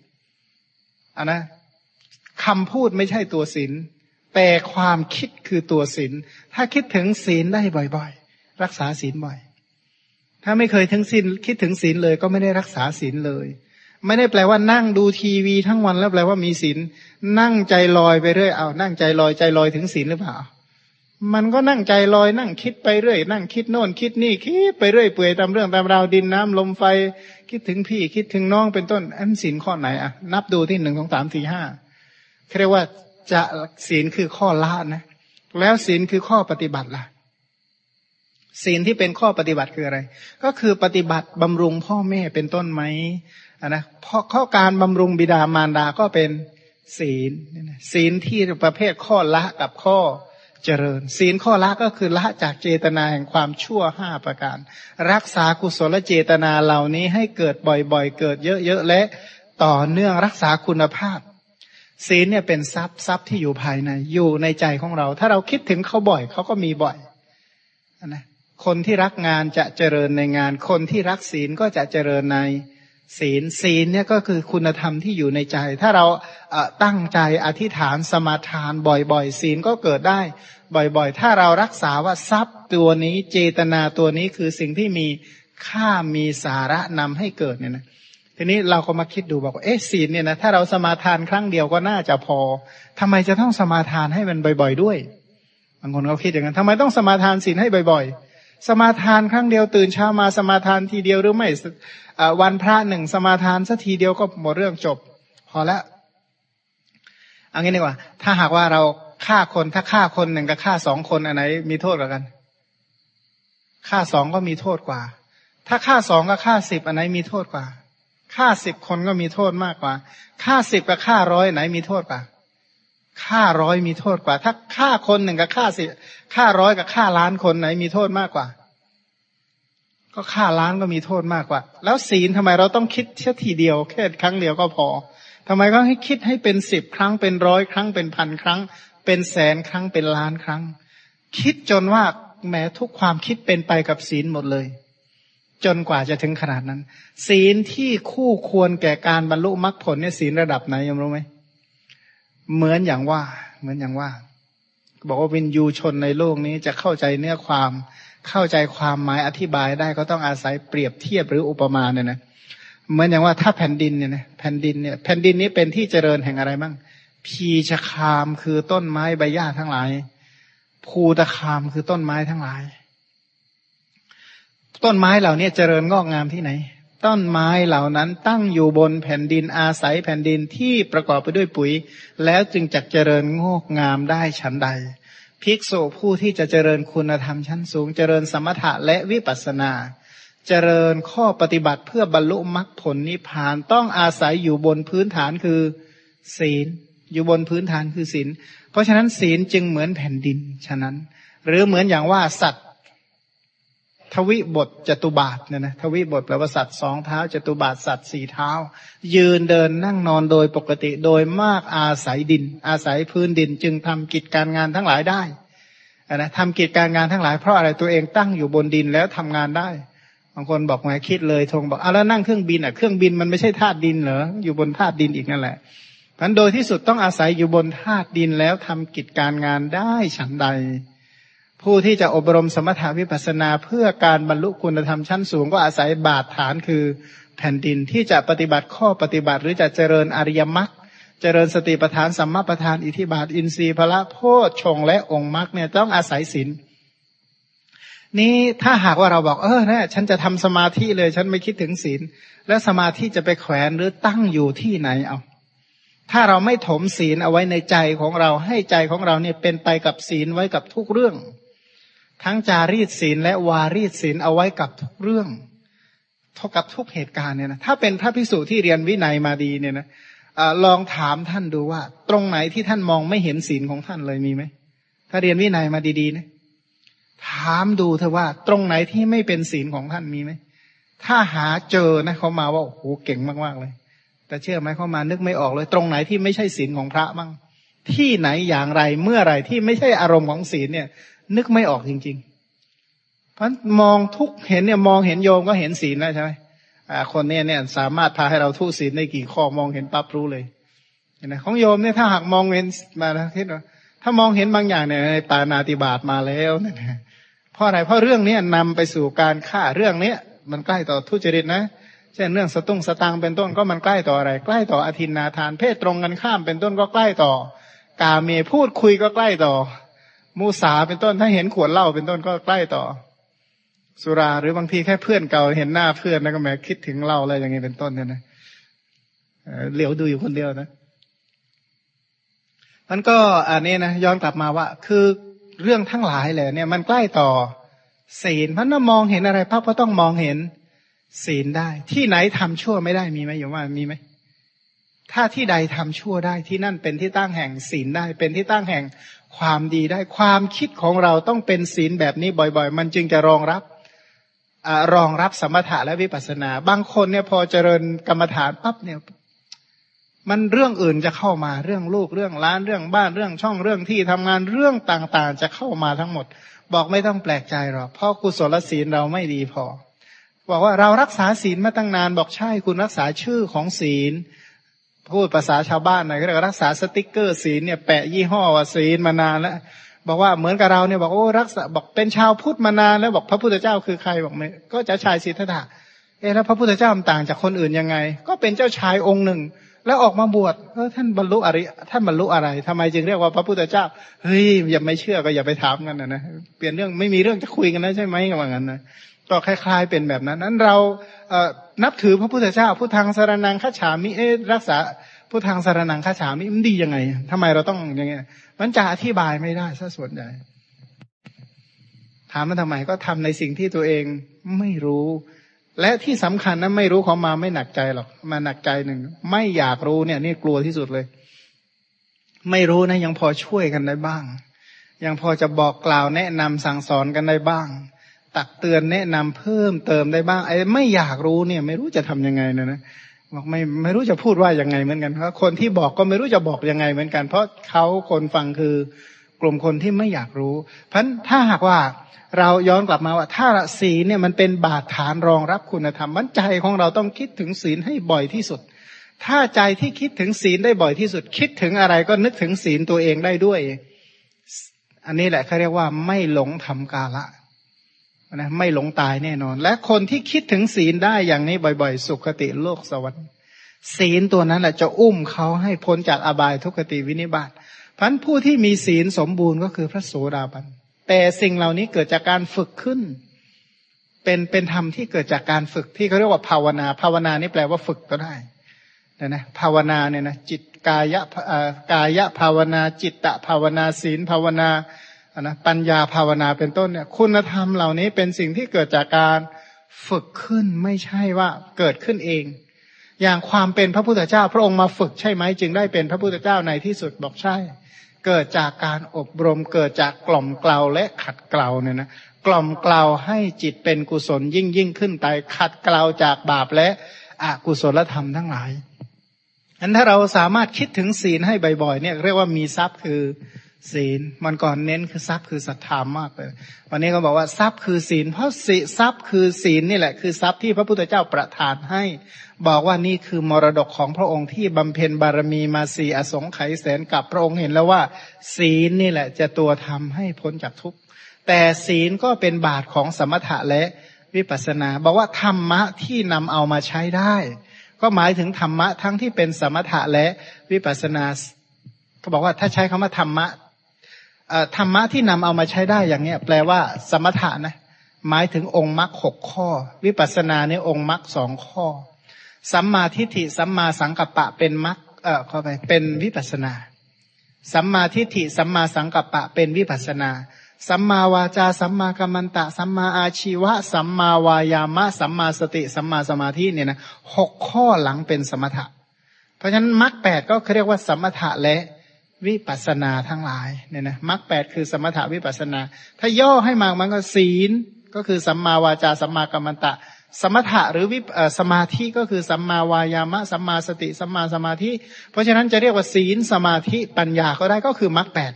อันนะคำพูดไม่ใช่ตัวศีลแต่ความคิดคือตัวศีลถ้าคิดถึงศีลได้บ่อยๆ รักษาศีลบ่อย ถ้าไม่เคยถึงศีลคิดถึงศีลเลยก็ไม่ได้รักษาศีลเลย ไม่ได้แปลว่านั่งดูทีวีทั้งวันแล้วแปลว่ามีศีลนั่งใจลอยไปเรื่อยเอานั่งใจลอยใจลอยถึงศีลหรือเปล่า มันก็นั่งใจลอยนั่งคิดไปเรื่อย นั่งคิดโน่นคิดนี่คิดไปเรื่อยเปื่อยตามเรื่องตามราวดินน้ำลมไฟ คิดถึงพี่คิดถึงน้องเป็นต้นอันศีลข้อไหนอะนับดูที่หนึ่งสองสามสี่ห้าเรียกว่าจะศีลคือข้อละนะ แล้วศีลคือข้อปฏิบัติล่ะ ศีลที่เป็นข้อปฏิบัติคืออะไร ก็คือปฏิบัติบำรุงพ่อแม่เป็นต้นไหมนะเพราะข้อการบำรุงบิดามารดาก็เป็นศีลศีลที่ประเภทข้อละกับข้อเจริญ ศีลข้อละก็คือละจากเจตนาแห่งความชั่วห้าประการ รักษากุศลเจตนาเหล่านี้ให้เกิดบ่อยๆ เกิดเยอะๆและต่อเนื่องรักษาคุณภาพ ศีลเนี่ยเป็นทรัพย์ทรัพย์ที่อยู่ภายในอยู่ในใจของเรา ถ้าเราคิดถึงเขาบ่อยเขาก็มีบ่อยนะ คนที่รักงานจะเจริญในงาน คนที่รักศีลก็จะเจริญในศีลศีลเนี่ยก็คือคุณธรรมที่อยู่ในใจ ถ้าเราตั้งใจอธิษฐานสมาทานบ่อยๆ ศีลก็เกิดได้ บ่อยๆ ถ้าเรารักษาว่าทรัพย์ตัวนี้เจตนาตัวนี้คือสิ่งที่มีค่ามีสาระนำให้เกิดเนี่ยนะทีนี้เราก็มาคิดดูบอกว่าเอ๊ะศีลเนี่ยนะถ้าเราสมาทานครั้งเดียวก็น่าจะพอทำไมจะต้องสมาทานให้มันบ่อย ๆ ด้วยบางคนเขาคิดอย่างนั้นทำไมต้องสมาทานศีลให้บ่อยๆ สมาทานครั้งเดียวตื่นเช้ามาสมาทานทีเดียวหรือไม่วันพระหนึ่งสมาทานสักทีเดียวก็หมดเรื่องจบ พอแล้วเอางี้ดีกว่า ถ้าหากว่าเราฆ่าคนถ้าฆ่าคนหนึ่งกับฆ่าสองคนอันไหน มีโทษกว่ากันฆ่าสองก็มีโทษกว่า ถ้าฆ่าสองกับฆ่าสิบอันไหนมีโทษกว่าฆ่าสิบคนก็มีโทษมากกว่าฆ่าสิบกับฆ่าร้อยไหนมีโทษกว่า ฆ่าร้อยมีโทษกว่า ถ้าฆ่าคนหนึ่งกับฆ่าสิฆ่าร้อยกับฆ่าล้านคนไหนมีโทษมากกว่า ก็ฆ่าล้านก็มีโทษมากกว่า แล้วศีลทำไมเราต้องคิดแค่ทีเดียวแค่ครั้งเดียวก็พอทำไมก็ให้คิดให้เป็นสิบครั้งเป็นร้อยครั้งเป็นพันครั้ง เป็นแสนครั้งเป็นล้านครั้ง คิดจนว่าแม้ทุกความคิดเป็นไปกับศีลหมดเลย จนกว่าจะถึงขนาดนั้น ศีลที่คู่ควรแก่การบรรลุมรรคผลเนี่ยศีลระดับไหนยมรู้ไหม เหมือนอย่างว่า เหมือนอย่างว่า บอกว่าวินยูชนในโลกนี้จะเข้าใจเนื้อความเข้าใจความหมายอธิบายได้ก็ต้องอาศัยเปรียบเทียบหรืออุปมาเนี่ยนะเหมือนอย่างว่าถ้าแผ่นดินเนี่ยนะแผ่นดินเนี่ยแผ่นดินนี้เป็นที่เจริญแห่งอะไรบ้างพีชคามคือต้นไม้ใบหญ้าทั้งหลาย ภูตะคามคือต้นไม้ทั้งหลาย ต้นไม้เหล่านี้เจริญงอกงามที่ไหน ต้นไม้เหล่านั้นตั้งอยู่บนแผ่นดินอาศัยแผ่นดินที่ประกอบไปด้วยปุ๋ย แล้วจึงจักเจริญงอกงามได้ฉันใด ภิกษุผู้ที่จะเจริญคุณธรรมชั้นสูง เจริญสมถะและวิปัสสนา เจริญข้อปฏิบัติเพื่อบรรลุมรรคผลนิพพานต้องอาศัยอยู่บนพื้นฐานคือศีล อยู่บนพื้นฐานคือศีล เพราะฉะนั้นศีลจึงเหมือนแผ่นดินฉะนั้น หรือเหมือนอย่างว่าสัตว ทวิบทจตุบาทเนี่ยนะทวิบทแปลว่าสัตว์สองเท้าจตุบาทสัตว์สี่เท้า ยืนเดินนั่งนอนโดยปกติโดยมากอาศัยดิน อาศัยพื้นดินจึงทำกิจการงานทั้งหลายได้นะทำกิจการงานทั้งหลายเพราะอะไรตัวเองตั้งอยู่บนดินแล้วทำงานได้บางคนบอกไงคิดเลยทงบอกอะแล้วนั่งเครื่องบินอะเครื่องบินมันไม่ใช่ธาตุดินเหรออยู่บนธาตุดินอีกนั่นแหละพันโดยที่สุดต้องอาศัยอยู่บนธาตุดินแล้วทำกิจการงานได้ฉันใด ผู้ที่จะอบรมสมถาวิปัสนาเพื่อการบรรลุคุณธรรมชั้นสูงก็อาศัยบาดฐานคือแผ่นดินที่จะปฏิบัติข้อปฏิบัติ หรือจะเจริญอริยมรรคเจริญสติปัฏฐานสัมมาปัฏฐานอิทิบาทอินทรีย์พละโพชฌงและองค์มรรคเนี่ยต้องอาศัยศีลนี้ถ้าหากว่าเราบอกเออนี่ฉันจะทำสมาธิเลย ฉันไม่คิดถึงศีล แล้วสมาธิจะไปแขวนหรือตั้งอยู่ที่ไหนเอาถ้าเราไม่ถมศีลเอาไว้ในใจของเราให้ใจของเราเนี่ยเป็นไปกับศีลไว้กับทุกเรื่อง ทั้งจารีตศีลและวารีตศีลเอาไว้กับทุกเรื่องเท่ากับทุกเหตุการณ์เนี่ยนะถ้าเป็นพระพิสุที่เรียนวินัยมาดีเนี่ยนะลองถามท่านดูว่า ตรงไหนที่ท่านมองไม่เห็นศีลของท่านเลยมีไหมถ้าเรียนวินัยมาดีๆนะถามดูเถอะว่า ตรงไหนที่ไม่เป็นศีลของท่านมีไหมถ้าหาเจอนะเขามาว่าโอ้โหเก่งมากๆเลย แต่เชื่อไหมเขามานึกไม่ออกเลย ตรงไหนที่ไม่ใช่ศีลของพระบ้างที่ไหนอย่างไรเมื่อไรที่ไม่ใช่อารมณ์ของศีลเนี่ย นึกไม่ออกจริง ๆ เพราะมองทุกเห็นเนี่ยมองเห็นโยมก็เห็นศีลแล้วใช่ไหมคนเนี้ยเนี่ยสามารถพาให้เราทุศีลได้กี่ข้อมองเห็นปั๊บรู้เลยเห็นไหมของโยมเนี่ยถ้าหากมองเห็นมาแล้วคิดว่าถ้ามองเห็นบางอย่างเนี่ยในปานาติบาตมาแล้วเนี่ยเพราะอะไรเพราะเรื่องเนี้นำไปสู่การฆ่าเรื่องเนี้ยมันใกล้ต่อทุจริตนะเช่นเรื่องสตุ้งสตังเป็นต้นก็มันใกล้ต่ออะไร ใกล้ต่ออธินนาทาน เพศตรงกันข้ามเป็นต้นก็ใกล้ต่อกาเมพูดคุยก็ใกล้ต่อ มูสาเป็นต้น ถ้าเห็นขวดเหล้าเป็นต้นก็ใกล้ต่อ สุราหรือบางทีแค่เพื่อนเก่าเห็นหน้าเพื่อนแล้วก็แหมคิดถึงเหล้าอะไรอย่างเงี้เป็นต้นเนี่ยนะเหลียวดูอยู่คนเดียวนะมันก็อันนี้นะย้อนกลับมาว่า คือเรื่องทั้งหลายเลยเนี่ยมันใกล้ต่อศีลเพราะน่ามองเห็นอะไรพักก็ต้องมองเห็นศีลได้ ที่ไหนทำชั่วไม่ได้มีไหมอยู่ว่ามีไหมถ้าที่ใดทำชั่วได้ที่นั่นเป็นที่ตั้งแห่งศีลได้ เป็นที่ตั้งแห่ง ความดีได้ ความคิดของเราต้องเป็นศีลแบบนี้บ่อยๆ มันจึงจะรองรับอรองรับสมถะและวิปัสสนา บางคนเนี่ยพอเจริญกรรมฐานปั๊บเนี่ยมันเรื่องอื่นจะเข้ามาเรื่องลูกเรื่องร้านเรื่องบ้านเรื่องช่องเรื่องที่ทำงานเรื่องต่างๆ จะเข้ามาทั้งหมด บอกไม่ต้องแปลกใจหรอกเพราะกุศลศีลเราไม่ดีพอ บอกว่าเรารักษาศีลมาตั้งนานบอกใช่คุณรักษาชื่อของศีล พูดภาษาชาวบ้านหน่อยก็เรียกรักษาสติกเกอร์ศีลเนี่ยแปะยี่ห้อว่าศีลมานานแล้วบอกว่าเหมือนกับเราเนี่ยบอกโอ้รักษาบอกเป็นชาวพุทธมานานแล้วบอกพระพุทธเจ้าคือใครบอกไม่ก็จะชายสิทธัตถะเออแล้วพระพุทธเจ้าต่างจากคนอื่นยังไง ก็เป็นเจ้าชายองค์หนึ่ง แล้วออกมาบวชเออท่านบรรลุอะไรท่านบรรลุอะไรทำไมจึงเรียกว่าพระพุทธเจ้าเฮ้ยอย่าไม่เชื่อก็อย่าไปถามกันนะนะเปลี่ยนเรื่องไม่มีเรื่องจะคุยกันแล้วใช่ไหมกับว่างั้นนะก็คล้าย ๆ เป็นแบบนั้น นั้นเราเออ นับถือพระพุทธเจ้าพุทธังสารนังข้าฉามิเอ๊รักษาพุทธังสารนังข้าฉามิมันดียังไงทำไมเราต้องอย่างเงี้ยมันจะอธิบายไม่ได้ซะส่วนใหญ่ถามมันทำไมก็ทำในสิ่งที่ตัวเองไม่รู้ และที่สำคัญนะไม่รู้ของมาไม่หนักใจหรอกมาหนักใจหนึ่งไม่อยากรู้เนี่ย นี่กลัวที่สุดเลย ไม่รู้นะยังพอช่วยกันได้บ้าง ยังพอจะบอกกล่าวแนะนำสั่งสอนกันได้บ้าง ตักเตือนแนะนำเพิ่มเติมได้บ้างไอ้ไม่อยากรู้เนี่ย ไม่รู้จะทํำยังไงนะนะบอกไม่ไม่รู้จะพูดว่ายังไงเหมือนกันเพราะคนที่บอกก็ไม่รู้จะบอกยังไงเหมือนกัน เพราะเขาคนฟังคือกลุ่มคนที่ไม่อยากรู้ เพราะถ้าหากว่าเราย้อนกลับมาว่า ถ้าศีลเนี่ยมันเป็นบาดฐานรองรับคุณธรรมมันใจของเราต้องคิดถึงศีลให้บ่อยที่สุด ถ้าใจที่คิดถึงศีลได้บ่อยที่สุด คิดถึงอะไรก็นึกถึงศีลตัวเองได้ด้วย อันนี้แหละเขาเรียกว่าไม่หลงทำกาละ นะไม่หลงตายแน่นอน และคนที่คิดถึงศีลได้อย่างนี้บ่อย ๆ สุขติโลกสวรรค์ ศีลตัวนั้นแหละจะอุ้มเขาให้พ้นจากอบายทุกติวินิบาตพันผู้ที่มีศีลสมบูรณ์ก็คือพระโสดาบัน แต่สิ่งเหล่านี้เกิดจากการฝึกขึ้น เป็นเป็นธรรมที่เกิดจากการฝึกที่เขาเรียกว่าภาวนา ภาวนานี่แปลว่าฝึกก็ได้นะนะภาวนาเนี่ยนะจิตกายะกายะภาวนา จิตตะภาวนาศีลภาวนา นะปัญญาภาวนาเป็นต้นเนี่ย คุณธรรมเหล่านี้เป็นสิ่งที่เกิดจากการฝึกขึ้นไม่ใช่ว่าเกิดขึ้นเอง อย่างความเป็นพระพุทธเจ้า พระองค์มาฝึกใช่ไหมจึงได้เป็นพระพุทธเจ้าในที่สุดบอกใช่ เกิดจากการอบรมเกิดจากกล่อมเกลาและขัดเกลาเนี่ยนะกล่อมเกลาให้จิตเป็นกุศลยิ่งยิ่งขึ้นไปขัดเกลาจากบาปและอกุศลธรรมทั้งหลายอันถ้าเราสามารถคิดถึงศีลให้บ่อยๆเนี่ยเรียกว่ามีทรัพย์คือ ศีลมันก่อนเน้นคือทรัพย์คือศรัทธามากเลย วันนี้ก็บอกว่าทรัพย์คือศีล เพราะศีทรัพย์คือศีลนี่แหละคือทรัพย์ที่พระพุทธเจ้าประทานให้ บอกว่านี่คือมรดกของพระองค์ที่บำเพ็ญบารมีมาสี่อสงไขยแสนกับพระองค์เห็นแล้วว่า ศีลนี่แหละจะตัวทำให้พ้นจากทุกข์แต่ศีลก็เป็นบาทของสมถะและวิปัสสนา บอกว่าธรรมะที่นำเอามาใช้ได้ ก็หมายถึงธรรมะทั้งที่เป็นสมถะและวิปัสสนาเขาบอกว่าถ้าใช้คำว่าธรรมะ ธรรมะที่นำเอามาใช้ได้อย่างเนี้ยแปลว่า สมถะนะ หมายถึงองค์มรรคหกข้อ วิปัสสนาเนี่ยองค์มรรคสองข้อ สัมมาทิฏฐิสัมมาสังกัปปะเป็นมรรคเอ่อเข้าไปเป็นวิปัสสนา สัมมาทิฏฐิสัมมาสังกัปปะเป็นวิปัสสนา สัมมาวาจา สัมมากัมมันตะ สัมมาอาชีวะ สัมมาวายามะ สัมมาสติ สัมมาสมาธิเนี่ยนะหกข้อหลังเป็นสมถะ เพราะฉะนั้นมรรคแปดก็เรียกว่าสมถะและ วิปัสนาทั้งหลายเนี่ยนะมรรคแปดคือสมถาวิปัสนา ถ้าย่อให้มากมันก็ศีล ก็คือสัมมาวาจาสัมมากัมมันตะ สมถะหรือวิสมาธิก็คือสัมมาวายามะสัมมาสติสัมมาสมาธิ เพราะฉะนั้นจะเรียกว่าศีลสมาธิปัญญาก็ได้ก็คือมรรคแปด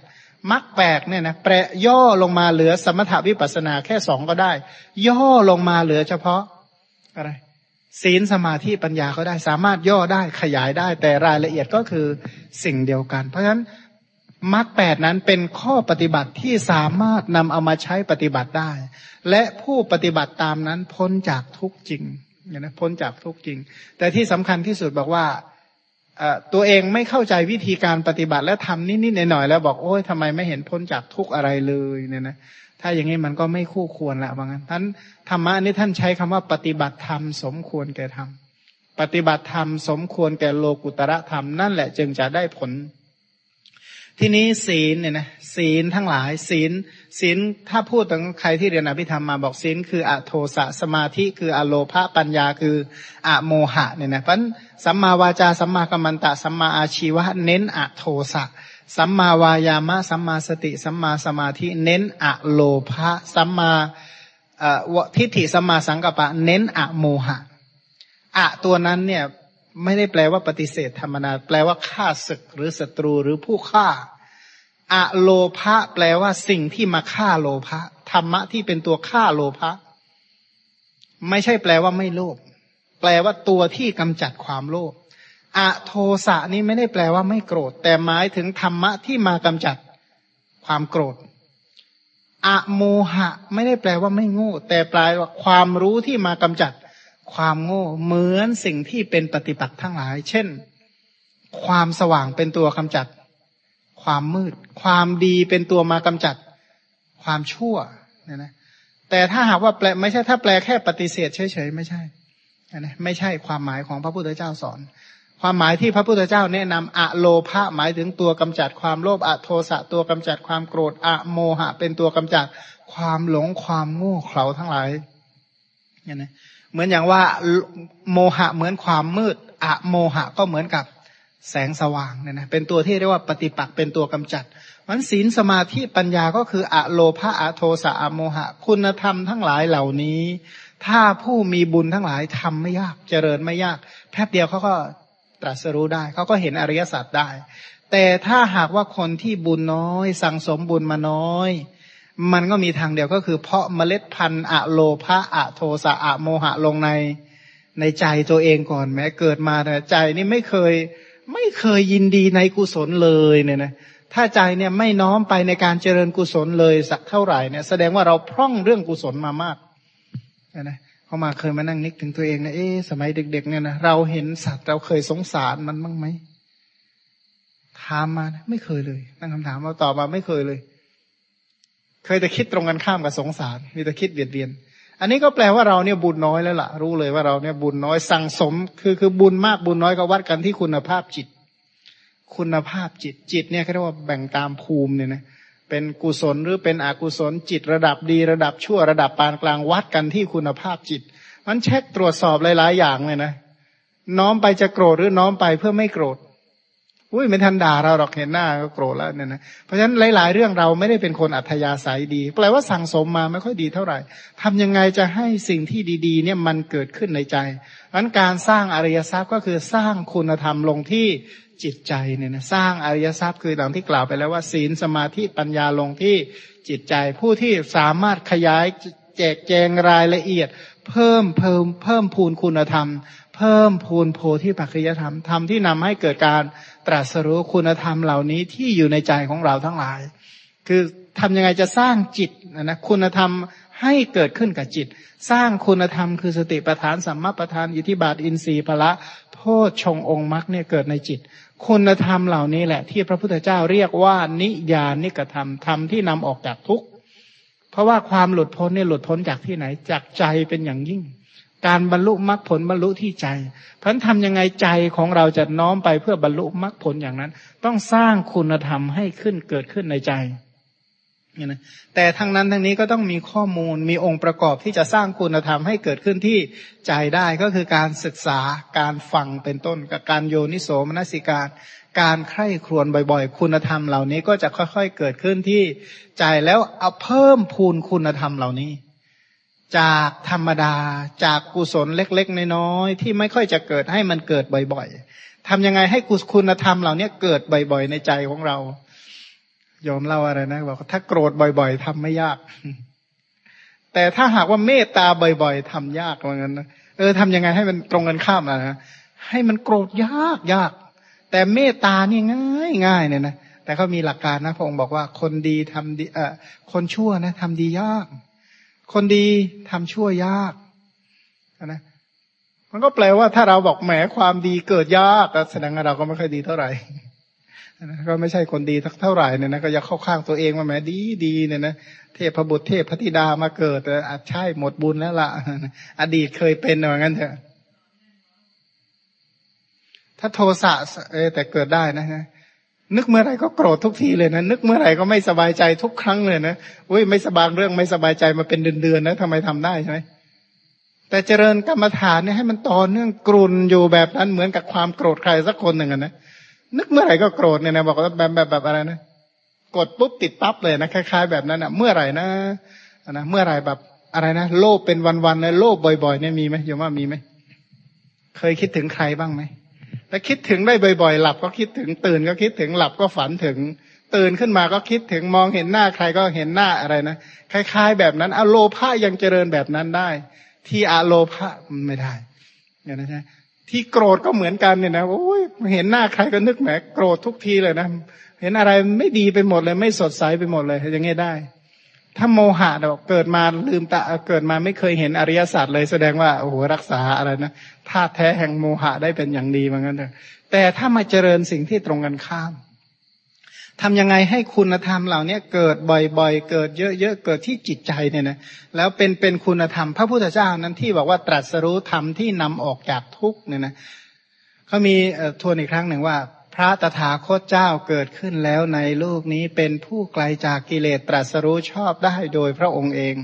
มรรคแปดเนี่ยนะแปรย่อลงมาเหลือสมถาวิปัสนาแค่สองก็ได้ ย่อลงมาเหลือเฉพาะอะไร ศีลสมาธิปัญญาก็ได้สามารถย่อได้ขยายได้ แต่รายละเอียดก็คือสิ่งเดียวกัน เพราะฉะนั้นมรรคแปดนั้นเป็นข้อปฏิบัติที่สามารถนำเอามาใช้ปฏิบัติได้ และผู้ปฏิบัติตามนั้นพ้นจากทุกจริงอย่างนะพ้นจากทุกจริง แต่ที่สำคัญที่สุดบอกว่าตัวเองไม่เข้าใจวิธีการปฏิบัติและทำนิดๆหน่อยๆแล้วบอกโอ้ยทำไมไม่เห็นพ้นจากทุกอะไรเลยเนี่ยนะ ถ้าอย่างนี้มันก็ไม่คู่ควรละว่างั้นท่านธรรมะนี้ท่านใช้คำว่าปฏิบัติธรรมสมควรแก่ธรรมปฏิบัติธรรมสมควรแก่โลกุตระธรรมนั่นแหละจึงจะได้ผล ทีนี้ศีลเนี่ยนะศีลทั้งหลาย ศีลศีลถ้าพูดถึงใครที่เรียนอภิธรรมมาบอกศีลคืออโทสะสมาธิคืออโลภะปัญญาคืออโมหะเนี่ยนะเพราะสัมมาวาจาสัมมากัมมันตะสัมมาอาชีวะเน้นอโทสะ สัมมาวายามะ สัมมาสติ สัมมาสมาธิ เน้นอะโลภะสัมมาทิฏฐิสัมมาสังกัปปะ เน้นอะโมหะอะตัวนั้นเนี่ยไม่ได้แปลว่าปฏิเสธธรรมนา แปลว่าฆ่าศึกหรือศัตรูหรือผู้ฆ่าอะโลภะแปลว่าสิ่งที่มาฆ่าโลภะธรรมะที่เป็นตัวฆ่าโลภะไม่ใช่แปลว่าไม่โลภแปลว่าตัวที่กำจัดความโลภ อโทสะนี้ไม่ได้แปลว่าไม่โกรธ แต่หมายถึงธรรมะที่มากำจัดความโกรธอะโมหะ ไม่ได้แปลว่าไม่โง่ แต่แปลว่าความรู้ที่มากำจัดความโง่ เหมือนสิ่งที่เป็นปฏิปักษ์ทั้งหลาย เช่น ความสว่างเป็นตัวกำจัด ความมืด ความดีเป็นตัวมากำจัด ความชั่วเนี่ยนะแต่ถ้าหากว่าแปลไม่ใช่ถ้าแปลแค่ปฏิเสธเฉยๆไม่ใช่นะไม่ใช่ความหมายของพระพุทธเจ้าสอน ความหมายที่พระพุทธเจ้าแนะนำอะโลภะหมายถึงตัวกำจัดความโลภอะโทสะตัวกำจัดความโกรธอะโมหะ เป็นตัวกำจัดความหลงความโง่เขลาทั้งหลายเนี่ยนะเหมือนอย่างว่าโมหะเหมือนความมืดอะโมหะก็เหมือนกับแสงสว่างเนี่ยนะเป็นตัวที่เรียกว่าปฏิปักษ์เป็นตัวกำจัดมันศีลสมาธิปัญญาก็คืออะโลภะอะโทสะอะโมหะ คุณธรรมทั้งหลายเหล่านี้ ถ้าผู้มีบุญทั้งหลายทำไม่ยากเจริญไม่ยากแป๊บเดียวเขาก็ ตรัสรู้ได้ เขาก็เห็นอริยสัจได้ แต่ถ้าหากว่าคนที่บุญน้อย สั่งสมบุญมาน้อย มันก็มีทางเดียวก็คือ เพาะเมล็ดพันธุ์อะโลภะอะโทสะอะโมหะลงในในใจตัวเองก่อนแม้เกิดมาแต่ใจนี่ไม่เคยไม่เคยยินดีในกุศลเลยเนี่ยนะถ้าใจเนี่ยไม่น้อมไปในการเจริญกุศลเลยสักเท่าไหร่เนี่ยแสดงว่าเราพร่องเรื่องกุศลมามากนะ เขามาเคยมานั่งนึกถึงตัวเองนะเอ๊สมัยเด็ก ๆ เนี่ยนะเราเห็นสัตว์เราเคยสงสารมันบ้างไหมถามมานะไม่เคยเลยตั้งคำถามมาตอบมาไม่เคยเลย เคยแต่คิดตรงกันข้ามกับสงสาร มีแต่คิดเบียดเบียน อันนี้ก็แปลว่าเราเนี่ยบุญน้อยแล้วล่ะ รู้เลยว่าเราเนี่ยบุญน้อยสั่งสม คือคือบุญมากบุญน้อยก็วัดกันที่คุณภาพจิต คุณภาพจิตจิตเนี่ยเขาเรียกว่าแบ่งตามภูมิเนี่ยนะ เป็นกุศลหรือเป็นอกุศลจิตระดับดีระดับชั่วระดับปานกลางวัดกันที่คุณภาพจิต มันเช็คตรวจสอบหลาย ๆ อย่างเลยนะ น้อมไปจะโกรธหรือน้อมไปเพื่อไม่โกรธอุ้ยไม่ทันด่าเราหรอกเห็นหน้าก็โกรธแล้วเนี่ยนะเพราะฉะนั้นหลาย ๆ เรื่องเราไม่ได้เป็นคนอัธยาศัยดี แปลว่าสั่งสมมาไม่ค่อยดีเท่าไหร่ทำยังไงจะให้สิ่งที่ดี ๆ เนี่ยมันเกิดขึ้นในใจเพราะการสร้างอริยทรัพย์ก็คือสร้างคุณธรรมลงที่ จิตใจเนี่ยนะสร้างอริยทรัพย์คือดังที่กล่าวไปแล้วว่าศีลสมาธิปัญญาลงที่จิตใจ ผู้ที่สามารถขยายแจกแจงรายละเอียด เพิ่มเพิ่มเพิ่มพูนคุณธรรม เพิ่มพูนโพธิปัจจยธรรมธรรมที่นำให้เกิดการตรัสรู้คุณธรรมเหล่านี้ที่อยู่ในใจของเราทั้งหลาย คือทำยังไงจะสร้างจิตนะคุณธรรมให้เกิดขึ้นกับจิต สร้างคุณธรรมคือสติปัฏฐานสัมมาปัฏฐานอิทิบาทอินทรีย์พละโพชงองค์มรรคเนี่ยเกิดในจิต คุณธรรมเหล่านี้แหละ ที่พระพุทธเจ้าเรียกว่า นิยานิกธรรมธรรมที่นำออกจากทุกข์เพราะว่าความหลุดพ้นเนี่ยหลุดพ้นจากที่ไหน จากใจเป็นอย่างยิ่ง การบรรลุมรรคผลบรรลุที่ใจพันทำยังไงใจของเราจะน้อมไปเพื่อบรรลุมรรคผลอย่างนั้น ต้องสร้างคุณธรรมให้ขึ้นเกิดขึ้นในใจ นะแต่ทั้งนั้นทั้งนี้ก็ต้องมีข้อมูลมีองค์ประกอบที่จะสร้างคุณธรรมให้เกิดขึ้นที่ใจได้ก็คือการศึกษาการฟังเป็นต้นกับการโยนิโสมนสิการ การใคร่ครวญบ่อย ๆ คุณธรรมเหล่านี้ก็จะค่อยๆเกิดขึ้นที่ใจแล้วเอาเพิ่มพูนคุณธรรมเหล่านี้ จากธรรมดาจากกุศลเล็กๆน้อยๆที่ไม่ค่อยจะเกิดให้มันเกิดบ่อย ๆทำยังไงให้กุศคุณธรรมเหล่านี้เกิดบ่อย ๆ ในใจของเรา ยอมเล่าอะไรนะบอกถ้าโกรธบ่อยๆทำไม่ยาก แต่ถ้าหากว่าเมตตาบ่อยๆทำยากเหมือนกันนะเออทำยังไงให้มันตรงกันข้ามนะให้มันโกรธยากยาก แต่เมตตานี่ง่ายง่ายเนี่ยนะแต่เขามีหลักการนะพระองค์บอกว่าคนดีทำดีเอ่อคนชั่วนะทำดียาก คนดีทำชั่วยากนะมันก็แปลว่าถ้าเราบอกแหมความดีเกิดยากแสดงว่าเราก็ไม่ค่อยดีเท่าไหร่ ก็ไม่ใช่คนดีทักเท่าไหร่เนี่ยนะก็อยากเข้าข้างตัวเองว่าแหมดีดีเนี่ยนะเทพบุตรเทพพธิดามาเกิดแต่อาจใช่หมดบุญแล้วละ่ะ อดีตเคยเป็นอย่างนั้นเถอะถ้าโทสะเออแต่เกิดได้นะฮะนึกเมื่อไรก็โกรธทุกทีเลยนะนึกเมื่อไรก็ไม่สบายใจทุกครั้งเลยนะอุ้ยไม่สบายเรื่องไม่สบายใจมาเป็นเดือนๆนะทำไมทำได้ใช่ไหมแต่เจริญกรรมฐานเนี่ยให้มันต่อเนื่องกรุนอยู่แบบนั้นเหมือนกับความโกรธใครสักคนหนึ่งนะ นึกเมื่อไหร่ก็โกรธเนี่ยนะบอกว่าแบบแบบแบบอะไรนะกดปุ๊บติดปั๊บเลยนะคล้ายๆแบบนั้นอะ เมื่อไหร่นะนะเมื่อไหร่แบบอะไรนะโลภเป็นวันๆเลยโลภบ่อยๆเนี่ยมีไหมโยมว่ามีไหมเคยคิดถึงใครบ้างไหมถ้าคิดถึงได้บ่อยๆ หลับก็คิดถึงตื่นก็คิดถึงหลับก็ฝันถึง ตื่นขึ้นมาก็คิดถึงมองเห็นหน้าใครก็เห็นหน้าอะไรนะคล้าย ๆ แบบนั้นอโลภะยังเจริญแบบนั้นได้ ที่อโลภะไม่ได้เนี่ยนะใช่ ที่โกรธก็เหมือนกันเนี่ยนะโอ้ยเห็นหน้าใครก็นึกแหมโกรธทุกทีเลยนะเห็นอะไรไม่ดีไปหมดเลย ไม่สดใสไปหมดเลยอย่างงี้ได้ ถ้าโมหะเราเกิดมาลืมตาเกิดมาไม่เคยเห็นอริยสัจเลยแสดงว่าโอ้โหรักษาอะไรนะธาตุแท้แห่งโมหะได้เป็นอย่างดีเหมือนกันเถอะแต่ถ้ามาเจริญสิ่งที่ตรงกันข้าม ทำยังไงให้คุณธรรมเหล่านี้เกิดบ่อยๆ เกิดเยอะๆ เกิดที่จิตใจเนี่ยนะ แล้วเป็นเป็นคุณธรรม พระพุทธเจ้านั้นที่บอกว่าตรัสรู้ธรรมที่นำออกจากทุกเนี่ยนะเขามีทวนอีกครั้งหนึ่งว่า พระตถาคตเจ้าเกิดขึ้นแล้วในโลกนี้เป็นผู้ไกลาจากกิเลสตรัสรู้ชอบได้โดยพระองค์เอง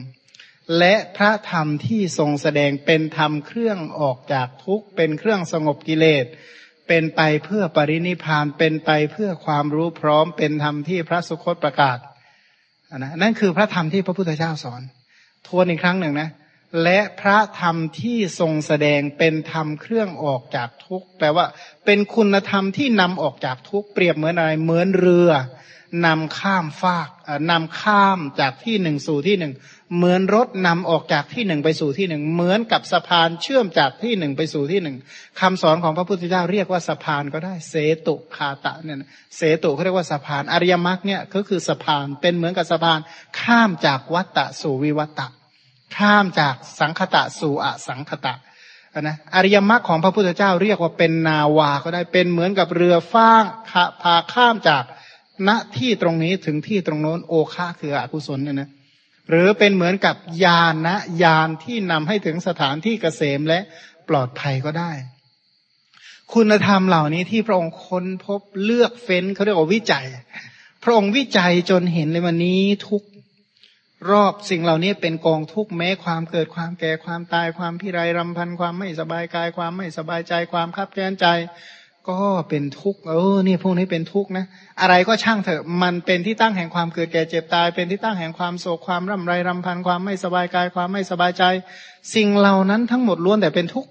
และพระธรรมที่ทรงแสดงเป็นธรรมเครื่องออกจากทุกเป็นเครื่องสงบกิเลส เป็นไปเพื่อปรินิพานเป็นไปเพื่อความรู้พร้อมเป็นธรรมที่พระสุคตประกาศนะนั่นคือพระธรรมที่พระพุทธเจ้าสอน ทวนอีกครั้งหนึ่งนะ และพระธรรมที่ทรงแสดงเป็นธรรมเครื่องออกจากทุกข์แปลว่า เป็นคุณธรรมที่นำออกจากทุกข์เปรียบเหมือนอะไรเหมือนเรือ นำข้ามฟากนำข้ามจากที่หนึ่งสู่ที่หนึ่งเหมือนรถนำออกจากที่หนึ่งไปสู่ที่หนึ่งเหมือนกับสะพานเชื่อมจากที่หนึ่งไปสู่ที่หนึ่งคำสอนของพระพุทธเจ้าเรียกว่าสะพานก็ได้เสตุคาตะเนี่ยเสตุเขาเรียกว่าสะพานอริยมรรคเนี่ยก็คือสะพานเป็นเหมือนกับสะพานข้ามจากวัตตะสู่วิวัตตะ ข้ามจากสังคตะสู่อสังคตะนะอริยมรรคของพระพุทธเจ้าเรียกว่าเป็นนาวาก็ได้เป็นเหมือนกับเรือฟ้างพาข้ามจาก ณที่ตรงนี้ถึงที่ตรงโน้นโอคาคืออกุศลเนี่ยนะหรือเป็นเหมือนกับยานนะยานที่นำให้ถึงสถานที่เกษมและปลอดภัยก็ได้ คุณธรรมเหล่านี้ที่พระองค์ค้นพบเลือกเฟ้นเขาเรียกว่าวิจัย พระองค์วิจัยจนเห็นเลยวันนี้ทุกรอบสิ่งเหล่านี้เป็นกองทุกแม้ความเกิดความแก่ความตายความพิไรรำพันความไม่สบายกายความไม่สบายใจความคับแค้นใจ ก็เป็นทุกข์เออนี่พวกนี้เป็นทุกข์นะ อะไรก็ช่างเถอะ มันเป็นที่ตั้งแห่งความเกิดแก่เจ็บตาย เป็นที่ตั้งแห่งความโศกความร่ำไรรำพันความไม่สบายกาย ความไม่สบายใจ สิ่งเหล่านั้นทั้งหมดล้วนแต่เป็นทุกข์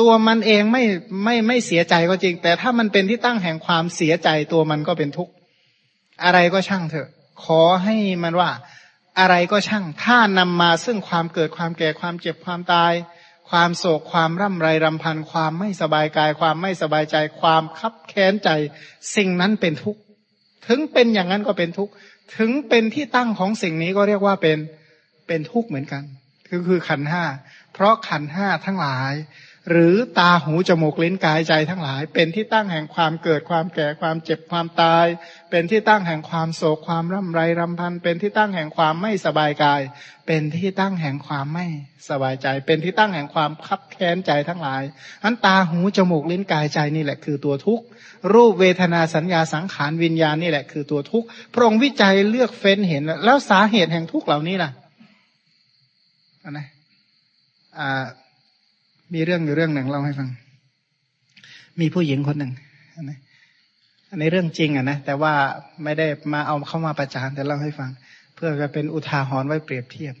ตัวมันเองไม่ไม่ไม่เสียใจก็จริง แต่ถ้ามันเป็นที่ตั้งแห่งความเสียใจตัวมันก็เป็นทุกข์อะไรก็ช่างเถอะ ขอให้มันว่า อะไรก็ช่าง ถ้านำมาซึ่งความเกิดความแก่ความเจ็บความตาย ความโศกความร่ำไรรำพันความไม่สบายกาย ความไม่สบายใจ ความคับแค้นใจ สิ่งนั้นเป็นทุกข์ถึงเป็นอย่างนั้นก็เป็นทุกข์ถึงเป็นที่ตั้งของสิ่งนี้ก็เรียกว่าเป็นเป็นทุกข์เหมือนกัน คือคือขันห้าเพราะขันห้าทั้งหลาย หรือตาหูจมูกลิ้นกายใจทั้งหลาย เป็นที่ตั้งแห่งความเกิดความแก่ความเจ็บความตาย เป็นที่ตั้งแห่งความโศกความร่ำไรรำพัน เป็นที่ตั้งแห่งความไม่สบายกาย เป็นที่ตั้งแห่งความไม่สบายใจ เป็นที่ตั้งแห่งความคับแค้นใจทั้งหลายอันตาหูจมูกลิ้นกายใจนี่แหละคือตัวทุกข์รูปเวทนาสัญญาสังขารวิญญาณนี่แหละคือตัวทุกข์พระองค์วิจัยเลือกเฟ้นเห็น แล้วสาเหตุแห่งทุกข์เหล่านี้ล่ะนะอ่า มีเรื่องอยู่เรื่องหนึ่งเล่าให้ฟัง มีผู้หญิงคนหนึ่งอันนี้เรื่องจริงอะนะแต่ว่าไม่ได้มาเอาเข้ามาประจานแต่เล่าให้ฟัง เพื่อจะเป็นอุทาหรณ์ไว้เปรียบเทียบ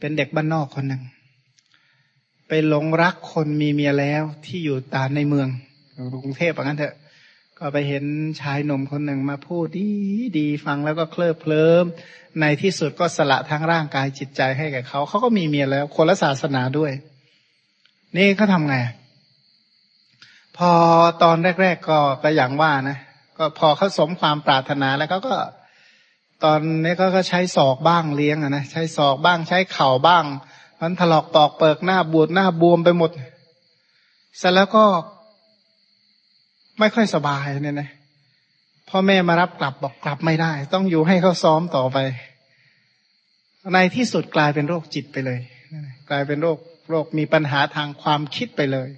เป็นเด็กบ้านนอกคนหนึ่งไปหลงรักคนมีเมียแล้วที่อยู่ตาในเมืองกรุงเทพอย่างนั้นเถอะก็ไปเห็นชายหนุ่มคนหนึ่งมาพูดดีดีฟังแล้วก็เคลิบเคลิ้มในที่สุดก็สละทั้งร่างกายจิตใจให้แก่เขาเขาก็มีเมียแล้วคนละศาสนาด้วย นี่เขาทำไง พอตอนแรก ๆ ก็ก็อย่างว่านะก็พอเขาสมความปรารถนาแล้วเขาก็ ตอนนี้ก็ก็ใช้ศอกบ้างเลี้ยงอะนะใช้ศอกบ้างใช้เข่าบ้างมันถลอกปอกเปิกหน้าบูดหน้าบวมไปหมดเสร็จแล้วก็ไม่ค่อยสบายเนี่ยนะพ่อแม่มารับกลับบอกกลับไม่ได้ ต้องอยู่ให้เขาซ้อมต่อไป ในที่สุดกลายเป็นโรคจิตไปเลย กลายเป็นโรค โรคมีปัญหาทางความคิดไปเลย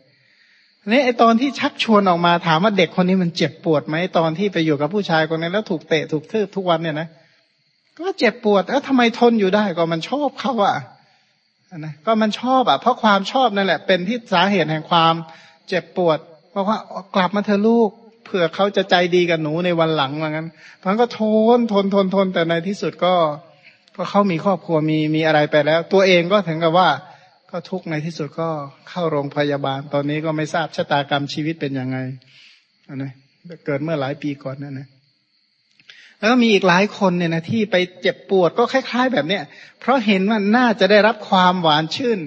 นี่ไอตอนที่ชักชวนออกมาถามว่าเด็กคนนี้มันเจ็บปวดไหมตอนที่ไปอยู่กับผู้ชายคนนี้แล้วถูกเตะถูกทืบทุกวันเนี่ยนะก็เจ็บปวดแล้วทำไมทนอยู่ได้ก็มันชอบเขาอะนะก็มันชอบอะเพราะความชอบนั่นแหละ เป็นที่สาเหตุแห่งความเจ็บปวดเพราะว่ากลับมาเธอลูกเผื่อเขาจะใจดีกับหนูในวันหลังเหมือนกันมันก็ทนทนทนทนแต่ในที่สุดก็ ก็เขามีครอบครัวมีมีอะไรไปแล้ว ตัวเองก็ถึงกับว่า ก็ทุกในที่สุดก็เข้าโรงพยาบาล ตอนนี้ก็ไม่ทราบชะตากรรมชีวิตเป็นยังไงนะเกิดเมื่อหลายปีก่อนนั่นนะแล้วก็มีอีกหลายคนเนี่ยนะที่ไปเจ็บปวดก็คล้ายๆ แบบเนี้ยเพราะเห็นว่าน่าจะได้รับความหวานชื่น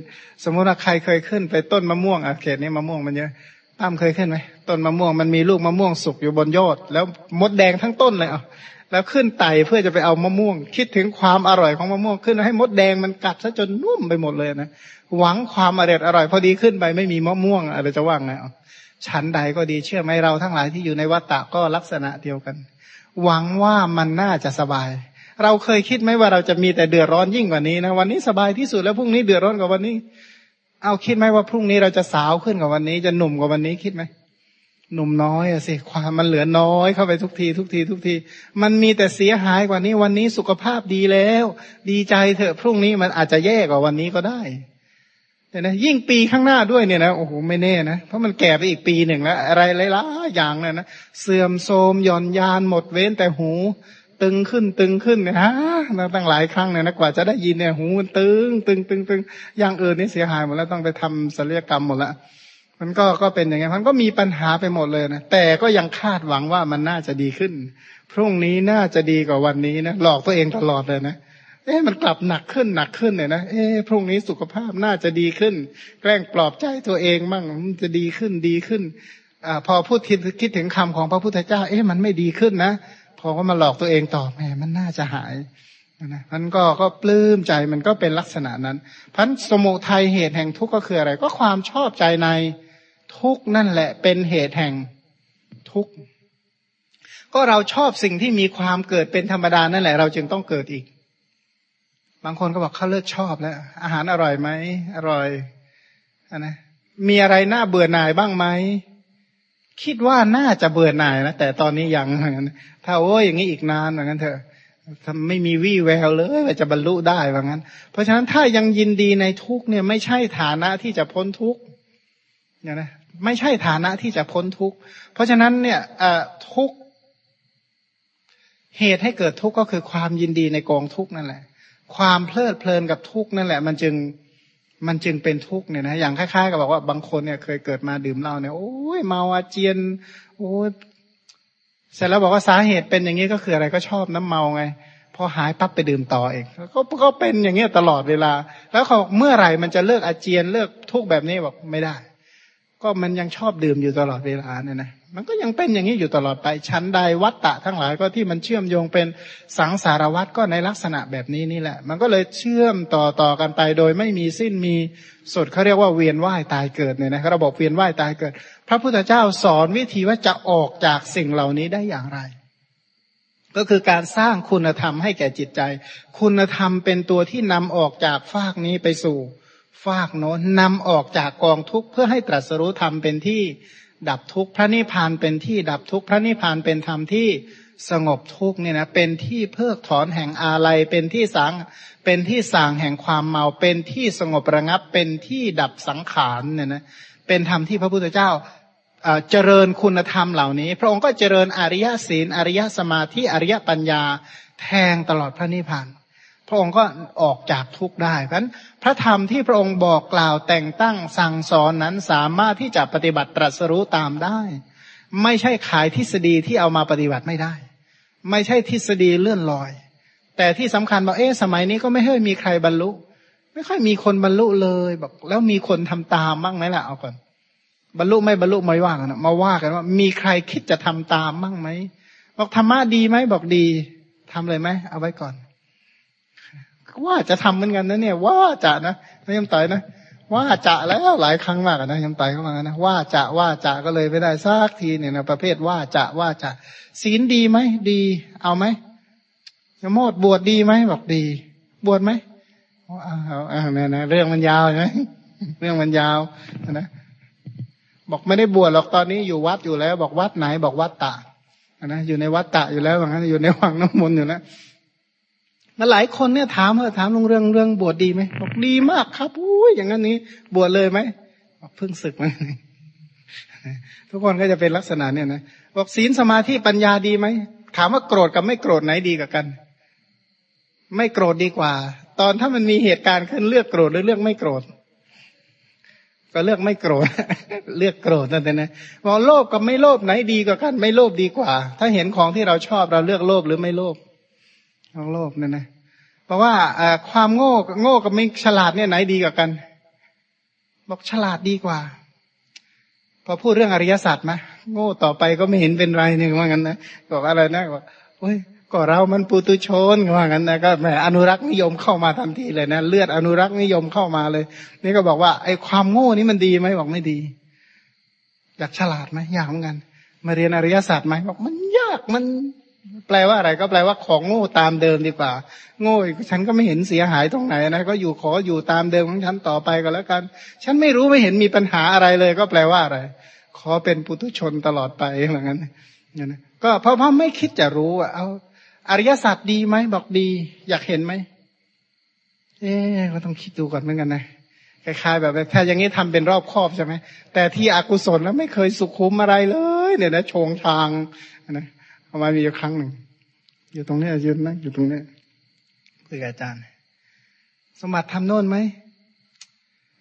สมมติว่าใครเคยขึ้นไปต้นมะม่วงอะเขตนี้มะม่วงมันเยอะตั้มเคยขึ้นไหมต้นมะม่วงมันมีลูกมะม่วงสุกอยู่บนยอด แล้วมดแดงทั้งต้นเลยอะแล้วขึ้นไต่เพื่อจะไปเอามะม่วง คิดถึงความอร่อยของมะม่วงขึ้นให้มดแดงมันกัดซะจนนุ่มไปหมดเลยนะ หวังความอร่อยอร่อย พอดีขึ้นไปไม่มีมะม่วงอะไรจะว่างไงฉันใดก็ดีเชื่อไหมเราทั้งหลายที่อยู่ในวัฏฏะก็ลักษณะเดียวกัน หวังว่ามันน่าจะสบาย เราเคยคิดไหมว่าเราจะมีแต่เดือดร้อนยิ่งกว่านี้นะวันนี้สบายที่สุดแล้วพรุ่งนี้เดือดร้อนกว่าวันนี้ เอาคิดไหมว่าพรุ่งนี้เราจะสาวขึ้นกว่าวันนี้ จะหนุ่มกว่าวันนี้คิดไหมหนุ่มน้อยอะสิความมันเหลือน้อยเข้าไปทุกที ทุกที ทุกที มันมีแต่เสียหายกว่านี้วันนี้สุขภาพดีแล้ว ดีใจเถอะพรุ่งนี้มันอาจจะแย่กว่าวันนี้ก็ได้ เนี่ยนะยิ่งปีข้างหน้าด้วยเนี่ยนะโอ้โหไม่แน่นะเพราะมันแก่ไปอีกปีหนึ่งแล้วอะไรหลายๆอย่างเนี่ยนะเสื่อมโทรมหย่อนยานหมดเว้นแต่หู ตึงขึ้นตึงขึ้นเนี่ยฮะตั้งหลายครั้งเนี่ยนะกว่าจะได้ยินเนี่ยหูมันตึงตึงตึงตึงอย่างอื่นนี่เสียหายหมดแล้วต้องไปทำศัลยกรรมหมดละมันก็ก็เป็นอย่างไงมันก็มีปัญหาไปหมดเลยนะแต่ก็ยังคาดหวังว่ามันน่าจะดีขึ้น พรุ่งนี้น่าจะดีกว่าวันนี้นะหลอกตัวเองตลอดเลยนะเเอ๊ะมันกลับหนักขึ้นหนักขึ้นเนี่ยนะเอ๊ะพรุ่งนี้สุขภาพน่าจะดีขึ้น แกล้งปลอบใจตัวเองมั่งมันจะดีขึ้นดีขึ้นอ่าพอพูดคิดคิดถึงคำของพระพุทธเจ้า เอ๊ะมันไม่ดีขึ้นนะพอก็มาหลอกตัวเองต่อแหมมันน่าจะหายนะมันก็ก็ปลื้มใจมันก็เป็นลักษณะนั้นพันสมุทัยเหตุแห่งทุกข์ก็คืออะไร ก็ความชอบใจในทุกนั่นแหละ เป็นเหตุแห่งทุกข์ก็เราชอบสิ่งที่มีความเกิดเป็นธรรมดานั่นแหละ เราจึงต้องเกิดอีก บางคนก็บอกเขาเลิกชอบแล้ว อาหารอร่อยไหมอร่อยอนะมีอะไรน่าเบื่อหน่ายบ้างไหมคิดว่าน่าจะเบื่อหน่ายนะแต่ตอนนี้ยังเหมือนกันถ้าโอ้ยอย่างนี้อีกนานเหมือนกันเถอะไม่มีวี่แววเลยว่าจะบรรลุได้ว่างั้น เพราะฉะนั้นถ้ายังยินดีในทุกเนี่ยไม่ใช่ฐานะที่จะพ้นทุกเนี่ยนะไม่ใช่ฐานะที่จะพ้นทุกเพราะฉะนั้นเนี่ยทุกเหตุให้เกิดทุกก็คือความยินดีในกองทุกนั่นแหละ ความเพลิดเพลินกับทุกนั่นแหละ มันจึงมันจึงเป็นทุกเนี่ยนะอย่างคล้ายๆ กับบอกว่าบางคนเนี่ยเคยเกิดมาดื่มเหล้าเนี่ยโอ้ยเมาอาเจียนโอ้ยเสร็จแล้วบอกว่าสาเหตุเป็นอย่างนี้ก็คืออะไรก็ชอบน้ำเมาไงพอหายปั๊บไปดื่มต่อเองก็ก็เป็นอย่างเงี้ยตลอดเวลา แล้วเขาเมื่อไหร่มันจะเลิกอาเจียนเลิกทุกแบบนี้บอกไม่ได้ ก็มันยังชอบดื่มอยู่ตลอดเวลาเนี่ยนะ มันก็ยังเป็นอย่างนี้อยู่ตลอดไปชั้นใดวัตตะทั้งหลายก็ที่มันเชื่อมโยงเป็นสังสารวัตก็ในลักษณะแบบนี้นี่แหละ มันก็เลยเชื่อมต่อต่อกันไปโดยไม่มีสิ้นมีสุดเขาเรียกว่าเวียนว่ายตายเกิดเนี่ยนะระบบเวียนว่ายตายเกิด พระพุทธเจ้าสอนวิธีว่าจะออกจากสิ่งเหล่านี้ได้อย่างไร ก็คือการสร้างคุณธรรมให้แก่จิตใจ คุณธรรมเป็นตัวที่นำออกจากฟากนี้ไปสู่ฟากโน้นนำออกจากกองทุกข์เพื่อให้ตรัสรู้ธรรมเป็นที่ ดับทุกข์พระนิพพานเป็นที่ดับทุกข์พระนิพพานเป็นธรรมที่สงบทุกข์เนี่ยนะเป็นที่เพิกถอนแห่งอาลัยเป็นที่สังเป็นที่สางแห่งความเมา เป็นที่สงบระงับ เป็นที่ดับสังขารเนี่ยนะเป็นธรรมที่พระพุทธเจ้าเจริญคุณธรรมเหล่านี้ พระองค์ก็เจริญอริยศีล อริยสมาธิอริยปัญญาแทงตลอดพระนิพพานพระองค์ก็ออกจากทุกข์ได้เพราะนั้น พระธรรมที่พระองค์บอกกล่าวแต่งตั้งสั่งสอนนั้นสามารถที่จะปฏิบัติตรัสรู้ตามได้ ไม่ใช่ขายทฤษฎีที่เอามาปฏิบัติไม่ได้ ไม่ใช่ทฤษฎีเลื่อนลอย แต่ที่สำคัญบอกเอ๊ะสมัยนี้ก็ไม่เคยมีใครบรรลุ ไม่ค่อยมีคนบรรลุเลยบอกแล้วมีคนทำตามบ้างไหมล่ะเอาก่อน บรรลุไม่บรรลุไม่ว่ากันะมาว่ากันว่า มีใครคิดจะทำตามบ้างไหมบอกธรรมะดีไหมบอกดีทำเลยไหมเอาไว้ก่อน ว่าจะทำเหมือนกันนะเนี่ย ว่าจะนะนะยมไตนะว่าจะแล้วหลายครั้งมากนะยมไตเขาบอกนะว่าจะว่าจะก็เลยไม่ได้สักทีเนี่ยนะประเภทว่าจะว่าจะศีลดีไหมดี เอาไหมยมโมดบวชดีไหมบอกดี บวชไหมเอาเอาเนี่ยนะเรื่องมันยาวใช่ไหมเรื่องมันยาวนะบอกไม่ได้บวชหรอกตอนนี้อยู่วัดอยู่แล้ว บอกวัดไหนบอกวัดตะนะอยู่ในวัดตะอยู่แล้วว่างั้นอยู่ในวังน้ำมนต์อยู่แล้ว มาหลายคนเนี่ยถามเออถามลงเรื่องเรื่องบวชดีไหมบอกดีมากครับอุ้ยอย่างนั้นนี้ บวชเลยไหมบอกเพิ่งศึกมาทุกคนก็จะเป็นลักษณะเนี่ยนะบอกศีลสมาธิปัญญาดีไหมถามว่าโกรธกับไม่โกรธไหนดีกับกัน ไม่โกรธดีกว่า ตอนถ้ามันมีเหตุการณ์ขึ้นเลือกโกรธหรือเลือกไม่โกรธ ก็เลือกไม่โกรธ เลือกโกรธนั่นเองนะบอกโลภกับไม่โลภไหนดีกว่ากัน ไม่โลภดีกว่า ถ้าเห็นของที่เราชอบเราเลือกโลภหรือไม่โลภ ของโลภเนี่ยนะเพราะว่าความโง่โง่กับไม่ฉลาดเนี่ยไหนดีกว่ากัน บอกฉลาดดีกว่า พอพูดเรื่องอริยสัจไหมโง่ต่อไปก็ไม่เห็นเป็นไรเนี่ยว่างั้นนะบอกอะไรนะบอกเฮ้ยก็เรามันปุตุชนว่างั้นนะก็แหมอนุรักษ์นิยมเข้ามาทันทีเลยนะเลือดอนุรักษ์นิยมเข้ามาเลย นี่ก็บอกว่าไอ้ความโง่นี้มันดีไหมบอกไม่ดี อยากฉลาดไหมอยากเหมือนกัน มาเรียนอริยสัจไหมบอกมันยากมัน แปลว่าอะไรก็แปลว่าของโง่ตามเดิมดีกว่า โง่ฉันก็ไม่เห็นเสียหายตรงไหนนะก็อยู่ขออยู่ตามเดิมของฉันต่อไปก็แล้วกัน ฉันไม่รู้ไม่เห็นมีปัญหาอะไรเลย ก็แปลว่าอะไร ขอเป็นปุถุชนตลอดไปเหมือนกันนะก็เพราะเพราะไม่คิดจะรู้อะเอาอริยสัจดีไหมบอกดี อยากเห็นไหมเอ๊ก็ต้องคิดดูก่อนเหมือนกันนะคล้ายๆแบบถ้าอย่างนี้ทำเป็นรอบครอบใช่ไหมแต่ที่อกุศลแล้วไม่เคยสุขุมอะไรเลย เนี่ยนะโชงชางนะ เอามามีอยู่ครั้งหนึ่ง อยู่ตรงนี้ยืนนั่งอยู่ตรงนี้คุยกับอาจารย์ สมบัติทำโน่นไหม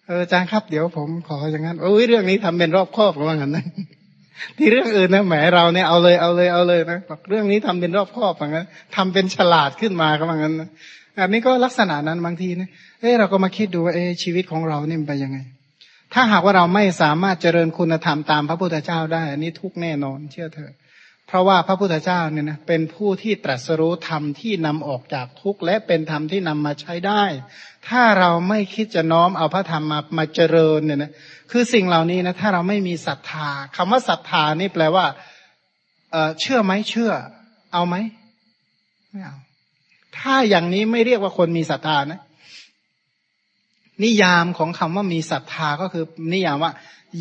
เอออาจารย์ครับเดี๋ยวผมขออย่างนั้นโอ้ยเรื่องนี้ทำเป็นรอบครอบว่างั้นนะที่เรื่องอื่นนะแหมเราเนี่ยเอาเลยเอาเลยเอาเลยนะบอกเรื่องนี้ทำเป็นรอบครอบว่างั้นทำเป็นฉลาดขึ้นมาก็ว่างั้นนะอันนี้ก็ลักษณะนั้นบางทีนะเออเราก็มาคิดดูว่าเออชีวิตของเราเนี่ยไปยังไง ถ้าหากว่าเราไม่สามารถเจริญคุณธรรมตามพระพุทธเจ้าได้ อันนี้ทุกแน่นอน เชื่อเถอะ เพราะว่าพระพุทธเจ้าเนี่ยนะเป็นผู้ที่ตรัสรู้ธรรมที่นำออกจากทุกข์และเป็นธรรมที่นำมาใช้ได้ ถ้าเราไม่คิดจะน้อมเอาพระธรรมมามาเจริญเนี่ยนะคือสิ่งเหล่านี้นะถ้าเราไม่มีศรัทธาคำว่าศรัทธานี่แปลว่าเออเชื่อไหมเชื่อ เอาไหมไม่เอาถ้าอย่างนี้ไม่เรียกว่าคนมีศรัทธานะ นิยามของคำว่ามีศรัทธาก็คือนิยามว่า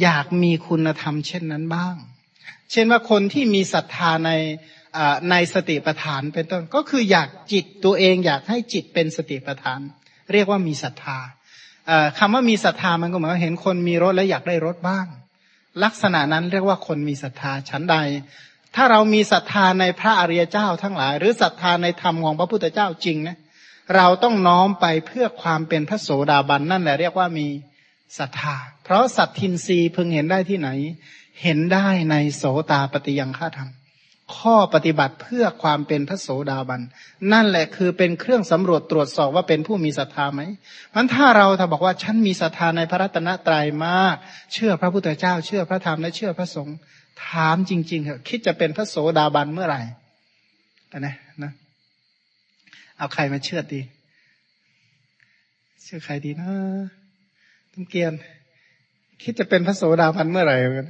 อยากมีคุณธรรมเช่นนั้นบ้าง เช่นว่าคนที่มีศรัทธาในในสติปัฏฐานเป็นต้นก็คืออยากจิตตัวเองอยากให้จิตเป็นสติปัฏฐาน เรียกว่ามีศรัทธาคำว่ามีศรัทธามันก็หมายว่าเห็นคนมีรถแล้วอยากได้รถบ้าง ลักษณะนั้นเรียกว่าคนมีศรัทธาชั้นใด ถ้าเรามีศรัทธาในพระอริยเจ้าทั้งหลาย หรือศรัทธาในธรรมของพระพุทธเจ้าจริงนะเราต้องน้อมไปเพื่อความเป็นพระโสดาบันนั่นแหละเรียกว่ามีศรัทธา เพราะสัตทินรีพึงเห็นได้ที่ไหน เห็นได้ในโสตาปฏิยังฆาธรรม ข้อปฏิบัติเพื่อความเป็นพระโสดาบัน นั่นแหละคือเป็นเครื่องสำรวจตรวจสอบว่าเป็นผู้มีศรัทธาไหมมันถ้าเราถ้าบอกว่าฉันมีศรัทธาในพระรัตนตรัยมาก เชื่อพระพุทธเจ้า เชื่อพระธรรมและเชื่อพระสงฆ์ถามจริงๆเถอะคิดจะเป็นพระโสดาบันเมื่อไหร่นะนะเอาใครมาเชื่อดีเชื่อใครดีนะต้องเกียนคิดจะเป็นพระโสดาบันเมื่อไหร่กัน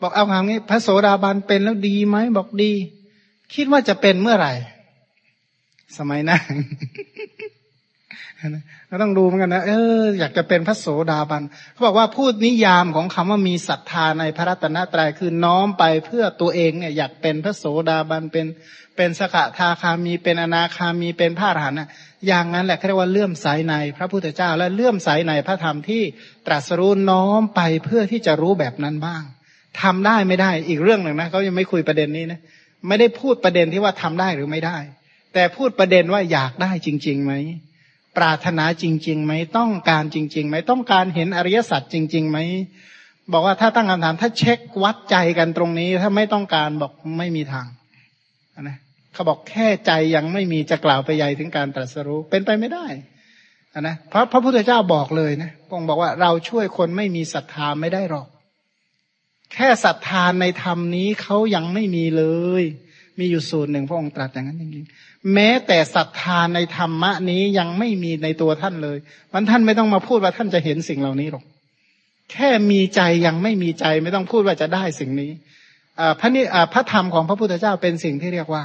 บอกเอาคำนี้ พระโสดาบันเป็นแล้วดีไหมบอกดี คิดว่าจะเป็นเมื่อไหร่ สมัยหน้าเราต้องดูเหมือนกันนะเอออยากจะเป็นพระโสดาบันเขาบอกว่าพูดนิยามของคำว่ามีศรัทธาในพระรัตนตรัยคือน้อมไปเพื่อตัวเองเนี่ย อยากเป็นพระโสดาบันเป็นเป็นสกทาคามีเป็นอนาคามีเป็นพระอรหันต์อย่างนั้นแหละเขาเรียกว่าเลื่อมใสในพระพุทธเจ้า และเลื่อมใสในพระธรรมที่ตรัสรู้น้อมไปเพื่อที่จะรู้แบบนั้นบ้าง ทำได้ไม่ได้อีกเรื่องหนึ่งนะเขายังไม่คุยประเด็นนี้นะไม่ได้พูดประเด็นที่ว่าทำได้หรือไม่ได้ แต่พูดประเด็นว่าอยากได้จริงๆไหมปรารถนาจริงๆไหมต้องการจริงๆไหมต้องการเห็นอริยสัจจริงๆไหมบอกว่าถ้าตั้งคำถามถ้าเช็ควัดใจกันตรงนี้ ถ้าไม่ต้องการบอกไม่มีทางนะเขาบอกแค่ใจยังไม่มีจะกล่าวไปใหญ่ถึงการตรัสรู้เป็นไปไม่ได้นะเพราะพระพุทธเจ้าบอกเลยนะพระองบอกว่าเราช่วยคนไม่มีศรัทธาไม่ได้หรอก แค่ศรัทธาในธรรมนี้เขายังไม่มีเลย มีอยู่สูตรหนึ่งพระองค์ตรัสอย่างนั้นจริงๆแม้แต่ศรัทธาในธรรมะนี้ยังไม่มีในตัวท่านเลยมันท่านไม่ต้องมาพูดว่าท่านจะเห็นสิ่งเหล่านี้หรอก แค่มีใจยังไม่มีใจไม่ต้องพูดว่าจะได้สิ่งนี้พระนี่พระธรรมของพระพุทธเจ้าเป็นสิ่งที่เรียกว่า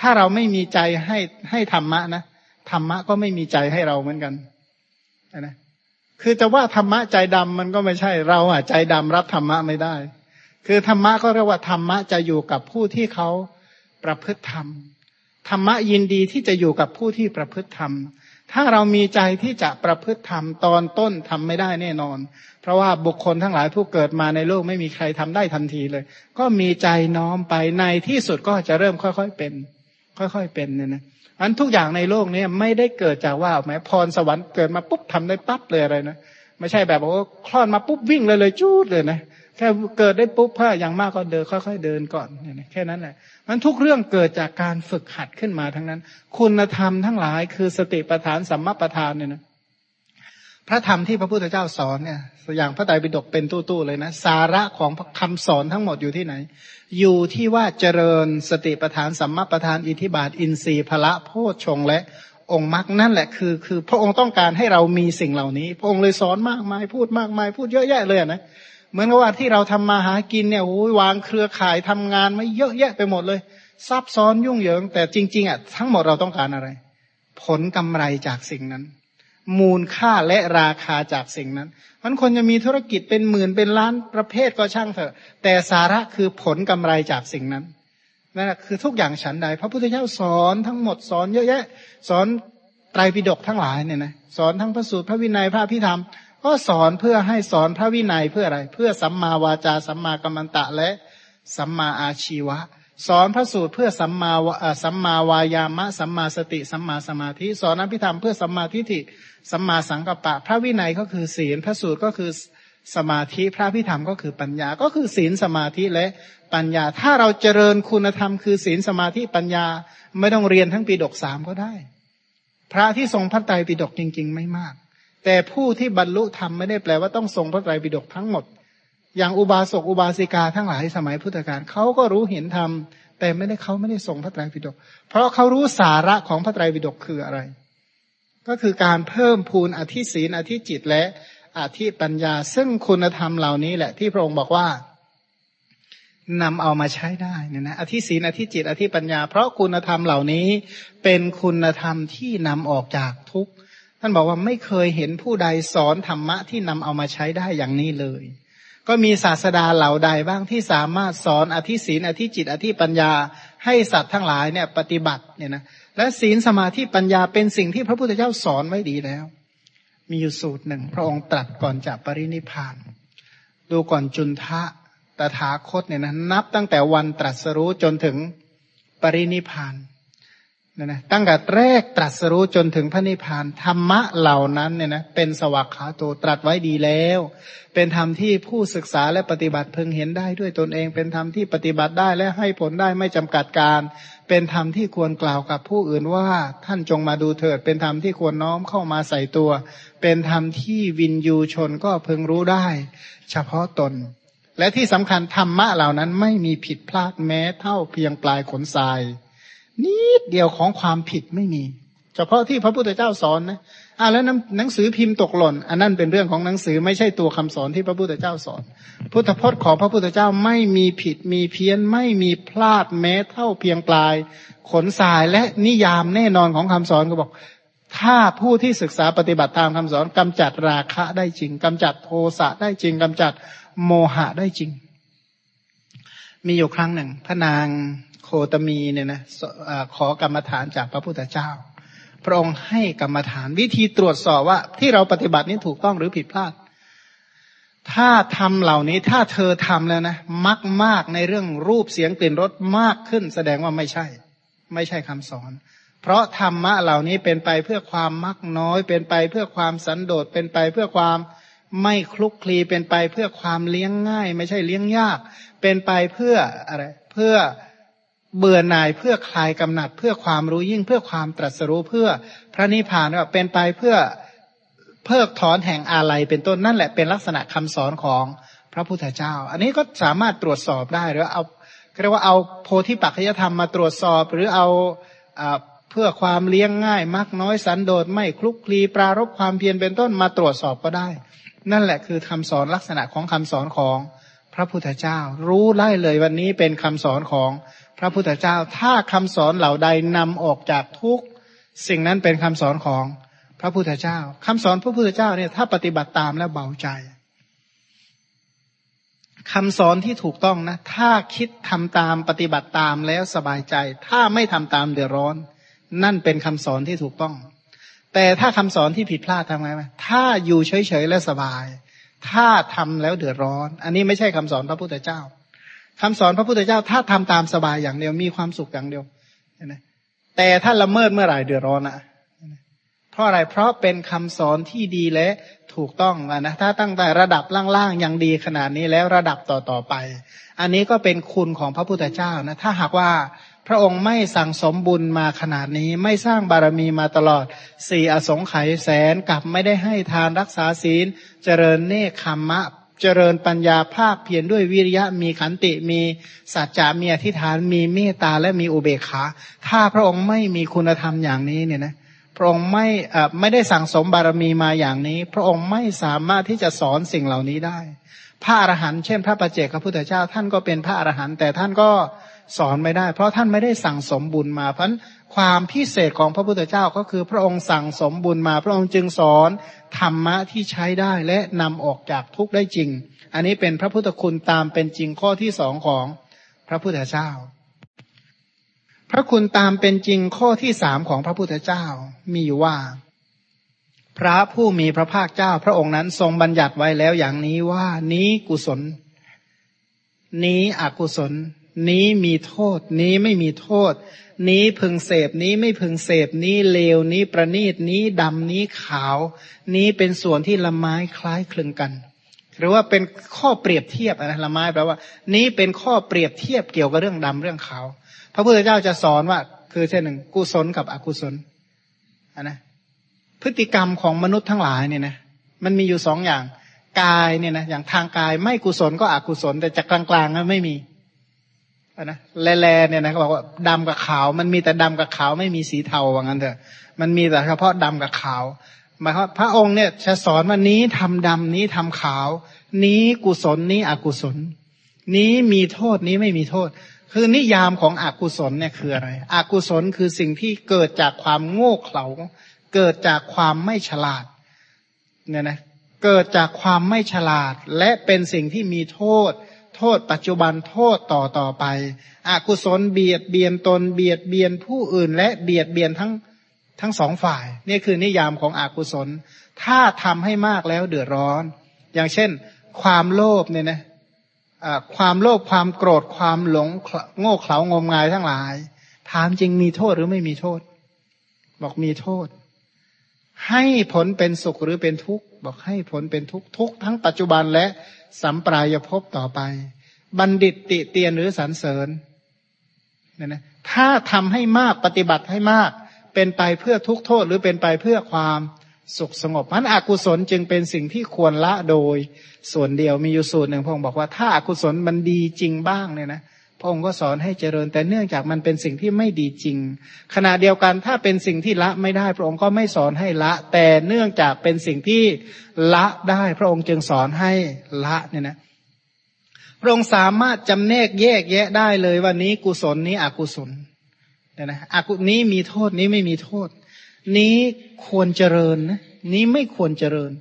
ถ้าเราไม่มีใจให้ให้ธรรมะนะธรรมะก็ไม่มีใจให้เราเหมือนกันนะคือจะว่าธรรมะใจดำมันก็ไม่ใช่เราอะใจดำรับธรรมะไม่ได้ คือธรรมะก็เรียกว่าธรรมะจะอยู่กับผู้ที่เขาประพฤติธรรม ธรรมะยินดีที่จะอยู่กับผู้ที่ประพฤติธรรม ถ้าเรามีใจที่จะประพฤติธรรมตอนต้นทำไม่ได้แน่นอน เพราะว่าบุคคลทั้งหลายผู้เกิดมาในโลกไม่มีใครทำได้ทันทีเลย ก็มีใจน้อมไปในที่สุดก็จะเริ่มค่อยๆเป็น ค่อยๆเป็นเนี่ยนะอันทุกอย่างในโลกนี้ไม่ได้เกิดจากว่าแม้พรสวรรค์เกิดมาปุ๊บทำได้ปั๊บเลยอะไรนะไม่ใช่แบบว่าคลอดมาปุ๊บวิ่งเลยเลยจูดเลยนะ แค่เกิดได้ปุ๊บพ้าอย่างมากก็เดินค่อยๆเดินก่อนเนี่ยแค่นั้นแหละมันทุกเรื่องเกิดจากการฝึกหัดขึ้นมาทั้งนั้น คุณธรรมทั้งหลายคือสติปัฏฐานสัมมาปัฏฐานเนี่ยนะพระธรรมที่พระพุทธเจ้าสอนเนี่ยอย่างพระไตรปิฎกเป็นตู้ๆเลยนะ สาระของคำสอนทั้งหมดอยู่ที่ไหน อยู่ที่ว่าเจริญสติปัฏฐานสัมมาปัฏฐานอิทิบาท อินทรีย์พละโพชฌงและองค์มรรคนั่นแหละคือคือพระองค์ต้องการให้เรามีสิ่งเหล่านี้ พระองค์เลยสอนมากมายพูดมากมายพูดเยอะแยะเลยนะ เหมือนกับว่าที่เราทำมาหากินเนี่ยโอ้ยวางเครือข่ายทำงานไม่เยอะแยะไปหมดเลย ซับซ้อนยุ่งเหยิง แต่จริง ๆอะทั้งหมดเราต้องการอะไร ผลกำไรจากสิ่งนั้น มูลค่าและราคาจากสิ่งนั้นมันคนจะมีธุรกิจเป็นหมื่นเป็นล้านประเภทก็ช่างเถอะ แต่สาระคือผลกำไรจากสิ่งนั้นนั่นแหละคือทุกอย่างฉันใด พระพุทธเจ้าสอนทั้งหมดสอนเยอะแยะ สอนไตรปิฎกทั้งหลายเนี่ยนะสอนทั้งพระสูตรพระวินัยพระพิธรรม ก็สอนเพื่อให้สอนพระวินัยเพื่ออะไร เพื่อสัมมาวาจาสัมมากัมมันตะและสัมมาอาชีวะ สอนพระสูตรเพื่อสัมมาสัมมาวายามะ สัมมาสติ สัมมาสมาธิ สอนอภิธรรมเพื่อสัมมาทิฏฐิสัมมาสังกัปปะ พระวินัยก็คือศีลพระสูตรก็คือสมาธิพระพิธรรมก็คือปัญญาก็คือศีลสมาธิและปัญญา ถ้าเราเจริญคุณธรรมคือศีลสมาธิปัญญา ไม่ต้องเรียนทั้งปีดกสามก็ได้ พระที่ทรงพระไตรปิฎกจริง ๆ ไม่มาก แต่ผู้ที่บรรลุธรรมไม่ได้แปลว่าต้องทรงพระไตรปิฎกทั้งหมด อย่างอุบาสกอุบาสิกาทั้งหลายสมัยพุทธกาลเขาก็รู้เห็นธรรมแต่ไม่ได้เขาไม่ได้ทรงพระไตรปิฎกเพราะเขารู้สาระของพระไตรปิฎกคืออะไร ก็คือการเพิ่มพูนอธิศีนอธิจิตและอธิปัญญา ซึ่งคุณธรรมเหล่านี้แหละ ที่พระองค์บอกว่านำเอามาใช้ได้เนี่ยนะอธิศีนอธิจิต อธิปัญญา เพราะคุณธรรมเหล่านี้เป็นคุณธรรมที่นำออกจากทุกข์ ท่านบอกว่าไม่เคยเห็นผู้ใดสอนธรรมะที่นำเอามาใช้ได้อย่างนี้เลย ก็มีศาสดาเหล่าใดบ้างที่สามารถสอนอธิศีนอธิจิต อธิปัญญา ให้สัตว์ทั้งหลายเนี่ยปฏิบัติเนี่ยนะและศีลสมาธิปัญญาเป็นสิ่งที่พระพุทธเจ้าสอนไว้ดีแล้ว มีอยู่สูตรหนึ่ง พระองค์ตรัสก่อนจะปรินิพาน ดูก่อนจุนทะตถาคตเนี่ยนะนับตั้งแต่วันตรัสรู้จนถึงปรินิพานเนี่ยนะตั้งแต่แรกตรัสรู้จนถึงพระนิพพานธรรมะเหล่านั้นเนี่ยนะเป็นสวากขาโตตรัสไว้ดีแล้ว เป็นธรรมที่ผู้ศึกษาและปฏิบัติเพึงเห็นได้ด้วยตนเอง เป็นธรรมที่ปฏิบัติได้และให้ผลได้ไม่จำกัดการ เป็นธรรมที่ควรกล่าวกับผู้อื่นว่าท่านจงมาดูเถิด เป็นธรรมที่ควรน้อมเข้ามาใส่ตัว เป็นธรรมที่วินยูชนก็พึงรู้ได้ เฉพาะตน และที่สำคัญธรรมะเหล่านั้นไม่มีผิดพลาดแม้เท่าเพียงปลายขนทราย นิดเดียวของความผิดไม่มี เฉพาะที่พระพุทธเจ้าสอนนะอ่าแล้วหนังสือพิมพ์ตกหล่น อันนั้นเป็นเรื่องของหนังสือไม่ใช่ตัวคำสอนที่พระพุทธเจ้าสอน พุทธพจน์ของพระพุทธเจ้าไม่มีผิดมีเพี้ยนไม่มีพลาดแม้เท่าเพียงปลาย ขนสายและนิยามแน่นอนของคำสอนก็บอก ถ้าผู้ที่ศึกษาปฏิบัติตามคำสอนกำจัดราคะได้จริงกำจัดโทสะได้จริงกำจัดโมหะได้จริง มีอยู่ครั้งหนึ่งพระนาง ตมีเนี่ยนะขอกรรมฐานจากพระพุทธเจ้า พระองค์ให้กรรมฐานวิธีตรวจสอบว่า ที่เราปฏิบัตินี้ถูกต้องหรือผิดพลาด ถ้าทำเหล่านี้ถ้าเธอทำแล้วนะมักมากในเรื่องรูปเสียงกลิ่นรสมากขึ้น แสดงว่าไม่ใช่ ไม่ใช่คำสอนเพราะธรรมะเหล่านี้เป็นไปเพื่อความมักน้อย เป็นไปเพื่อความสันโดษเป็นไปเพื่อความไม่คลุกคลีเป็นไปเพื่อความเลี้ยงง่าย ไม่ใช่เลี้ยงยาก เป็นไปเพื่ออะไร เพื่อ เบื่อหน่ายเพื่อคลายกำหนัดเพื่อความรู้ยิ่งเพื่อความตรัสรู้เพื่อพระนิพพานว่าเป็นไปเพื่อเพิกถอนแห่งอาลัยเป็นต้นนั่นแหละเป็นลักษณะคำสอนของพระพุทธเจ้า อันนี้ก็สามารถตรวจสอบได้หรือเอาเรียกว่าเอาโพธิปัจจยธรรมมาตรวจสอบ หรือเอาเพื่อความเลี้ยงง่ายมากน้อยสันโดษไม่คลุกคลีปรารบความเพียรเป็นต้นมาตรวจสอบก็ได้ นั่นแหละคือคำสอนลักษณะของคำสอนของพระพุทธเจ้า รู้ไล่เลยวันนี้เป็นคำสอนของ ระพุทธเจ้า ถ้าคำสอนเหล่าใดนำออกจากทุกสิ่งนั้นเป็นคำสอนของพระพุทธเจ้าคำสอนพระพุทธเจ้าเนี่ยถ้าปฏิบัติตามแล้วเบาใจคำสอนที่ถูกต้องนะ ถ้าคิดทำตามปฏิบัติตามแล้วสบายใจ ถ้าไม่ทำตามเดือดร้อน นั่นเป็นคำสอนที่ถูกต้อง แต่ถ้าคำสอนที่ผิดพลาดทำไงไหมถ้าอยู่เฉยๆแล้วสบาย ถ้าทำแล้วเดือดร้อน อันนี้ไม่ใช่คำสอนพระพุทธเจ้า คำสอนพระพุทธเจ้าถ้าทำตามสบายอย่างเดียวมีความสุขอย่างเดียวนะแต่ถ้าละเมิดเมื่อไหร่เดือดร้อนอะเพราะอะไรเพราะเป็นคำสอนที่ดีและถูกต้องนะถ้าตั้งแต่ระดับล่างๆยังดีขนาดนี้แล้วระดับต่อๆไป อันนี้ก็เป็นคุณของพระพุทธเจ้านะถ้าหากว่าพระองค์ไม่สั่งสมบุญมาขนาดนี้ไม่สร้างบารมีมาตลอดสี่อสงไขยแสนกับไม่ได้ให้ทานรักษาศีล เจริญเนคขมมะ เจริญปัญญาภาคเพียรด้วยวิริยะมีขันติมีสัจจะมีอธิษฐานมีเมตตาและมีอุเบกขา ถ้าพระองค์ไม่มีคุณธรรมอย่างนี้เนี่ยนะพระองค์ไม่ไม่ได้สั่งสมบารมีมาอย่างนี้ พระองค์ไม่สามารถที่จะสอนสิ่งเหล่านี้ได้ พระอรหันต์เช่น พระประเจกพระพุทธเจ้าท่านก็เป็นพระอรหันต์แต่ท่านก็สอนไม่ได้ เพราะท่านไม่ได้สั่งสมบุญมาเพราะ ความพิเศษของพระพุทธเจ้าก็คือพระองค์สั่งสมบุญมา พระองค์จึงสอนธรรมะที่ใช้ได้และนำออกจากทุกข์ได้จริง อันนี้เป็นพระพุทธคุณตามเป็นจริงข้อที่สองของพระพุทธเจ้า พระคุณตามเป็นจริงข้อที่สามของพระพุทธเจ้ามีอยู่ว่า พระผู้มีพระภาคเจ้า พระองค์นั้นทรงบัญญัติไว้แล้วอย่างนี้ว่านี้กุศล นี้อกุศล นี้มีโทษ นี้ไม่มีโทษ นี้พึงเสพนี้ไม่พึงเสพนี้เลวนี้ประณีตนี้ดำนี้ขาว นี้เป็นส่วนที่ละไม้คล้ายคลึงกัน หรือว่าเป็นข้อเปรียบเทียบนะละไม้แปลว่า นี้เป็นข้อเปรียบเทียบเกี่ยวกับเรื่องดำเรื่องขาว พระพุทธเจ้าจะสอนว่า คือเช่นหนึ่ง กุศลกับอกุศลนะพฤติกรรมของมนุษย์ทั้งหลายเนี่ยนะมันมีอยู่สองอย่างกายเนี่ยนะอย่างทางกายไม่กุศลก็อกุศล แต่จากกลางๆนั้นไม่มี นะแลๆเนี่ยนะเขาบอกว่าดำกับขาว มันมีแต่ดำกับขาวไม่มีสีเทาว่างั้นเถอะ มันมีแต่เฉพาะดำกับขาวหมายความพระองค์เนี่ยจะสอนว่านี้ทำดำนี้ทำขาว นี้กุศลนี้อกุศล นี้มีโทษนี้ไม่มีโทษ คือนิยามของอกุศลเนี่ยคืออะไรอกุศลคือสิ่งที่เกิดจากความโง่เขลาเกิดจากความไม่ฉลาดเนี่ยนะเกิดจากความไม่ฉลาดและเป็นสิ่งที่มีโทษ โทษปัจจุบันโทษต่อต่อไป อกุศลเบียดเบียนตนเบียดเบียนผู้อื่น และเบียดเบียนทั้งทั้งสองฝ่าย นี่คือนิยามของอกุศล ถ้าทำให้มากแล้วเดือดร้อน อย่างเช่น ความโลภเนี่ยนะความโลภความโกรธความหลงโง่เขลางมงายทั้งหลาย ถามจริงมีโทษหรือไม่มีโทษ บอกมีโทษ ให้ผลเป็นสุขหรือเป็นทุกข์ บอกให้ผลเป็นทุกข์ทุกทั้งปัจจุบันและ สัมปรายภพต่อไป บัณฑิตติเตียนหรือสรรเสริญเนี่ยนะถ้าทำให้มากปฏิบัติให้มาก เป็นไปเพื่อทุกโทษหรือเป็นไปเพื่อความสุขสงบมันอกุศลจึงเป็นสิ่งที่ควรละโดย ส่วนเดียวมีอยู่สูตรหนึ่งพงศ์บอกว่าถ้าอากุศลมันดีจริงบ้างเนี่ยนะ พระองค์ก็สอนให้เจริญ แต่เนื่องจากมันเป็นสิ่งที่ไม่ดีจริง ขณะเดียวกันถ้าเป็นสิ่งที่ละไม่ได้ พระองค์ก็ไม่สอนให้ละ แต่เนื่องจากเป็นสิ่งที่ละได้ พระองค์จึงสอนให้ละเนี่ยนะพระองค์สามารถจำแนกแยกแยะได้เลยว่านี้กุศลนี้อกุศลเนี่ยนะอกุนี้มีโทษนี้ไม่มีโทษ นี้ควรเจริญนะนี้ไม่ควรเจริญ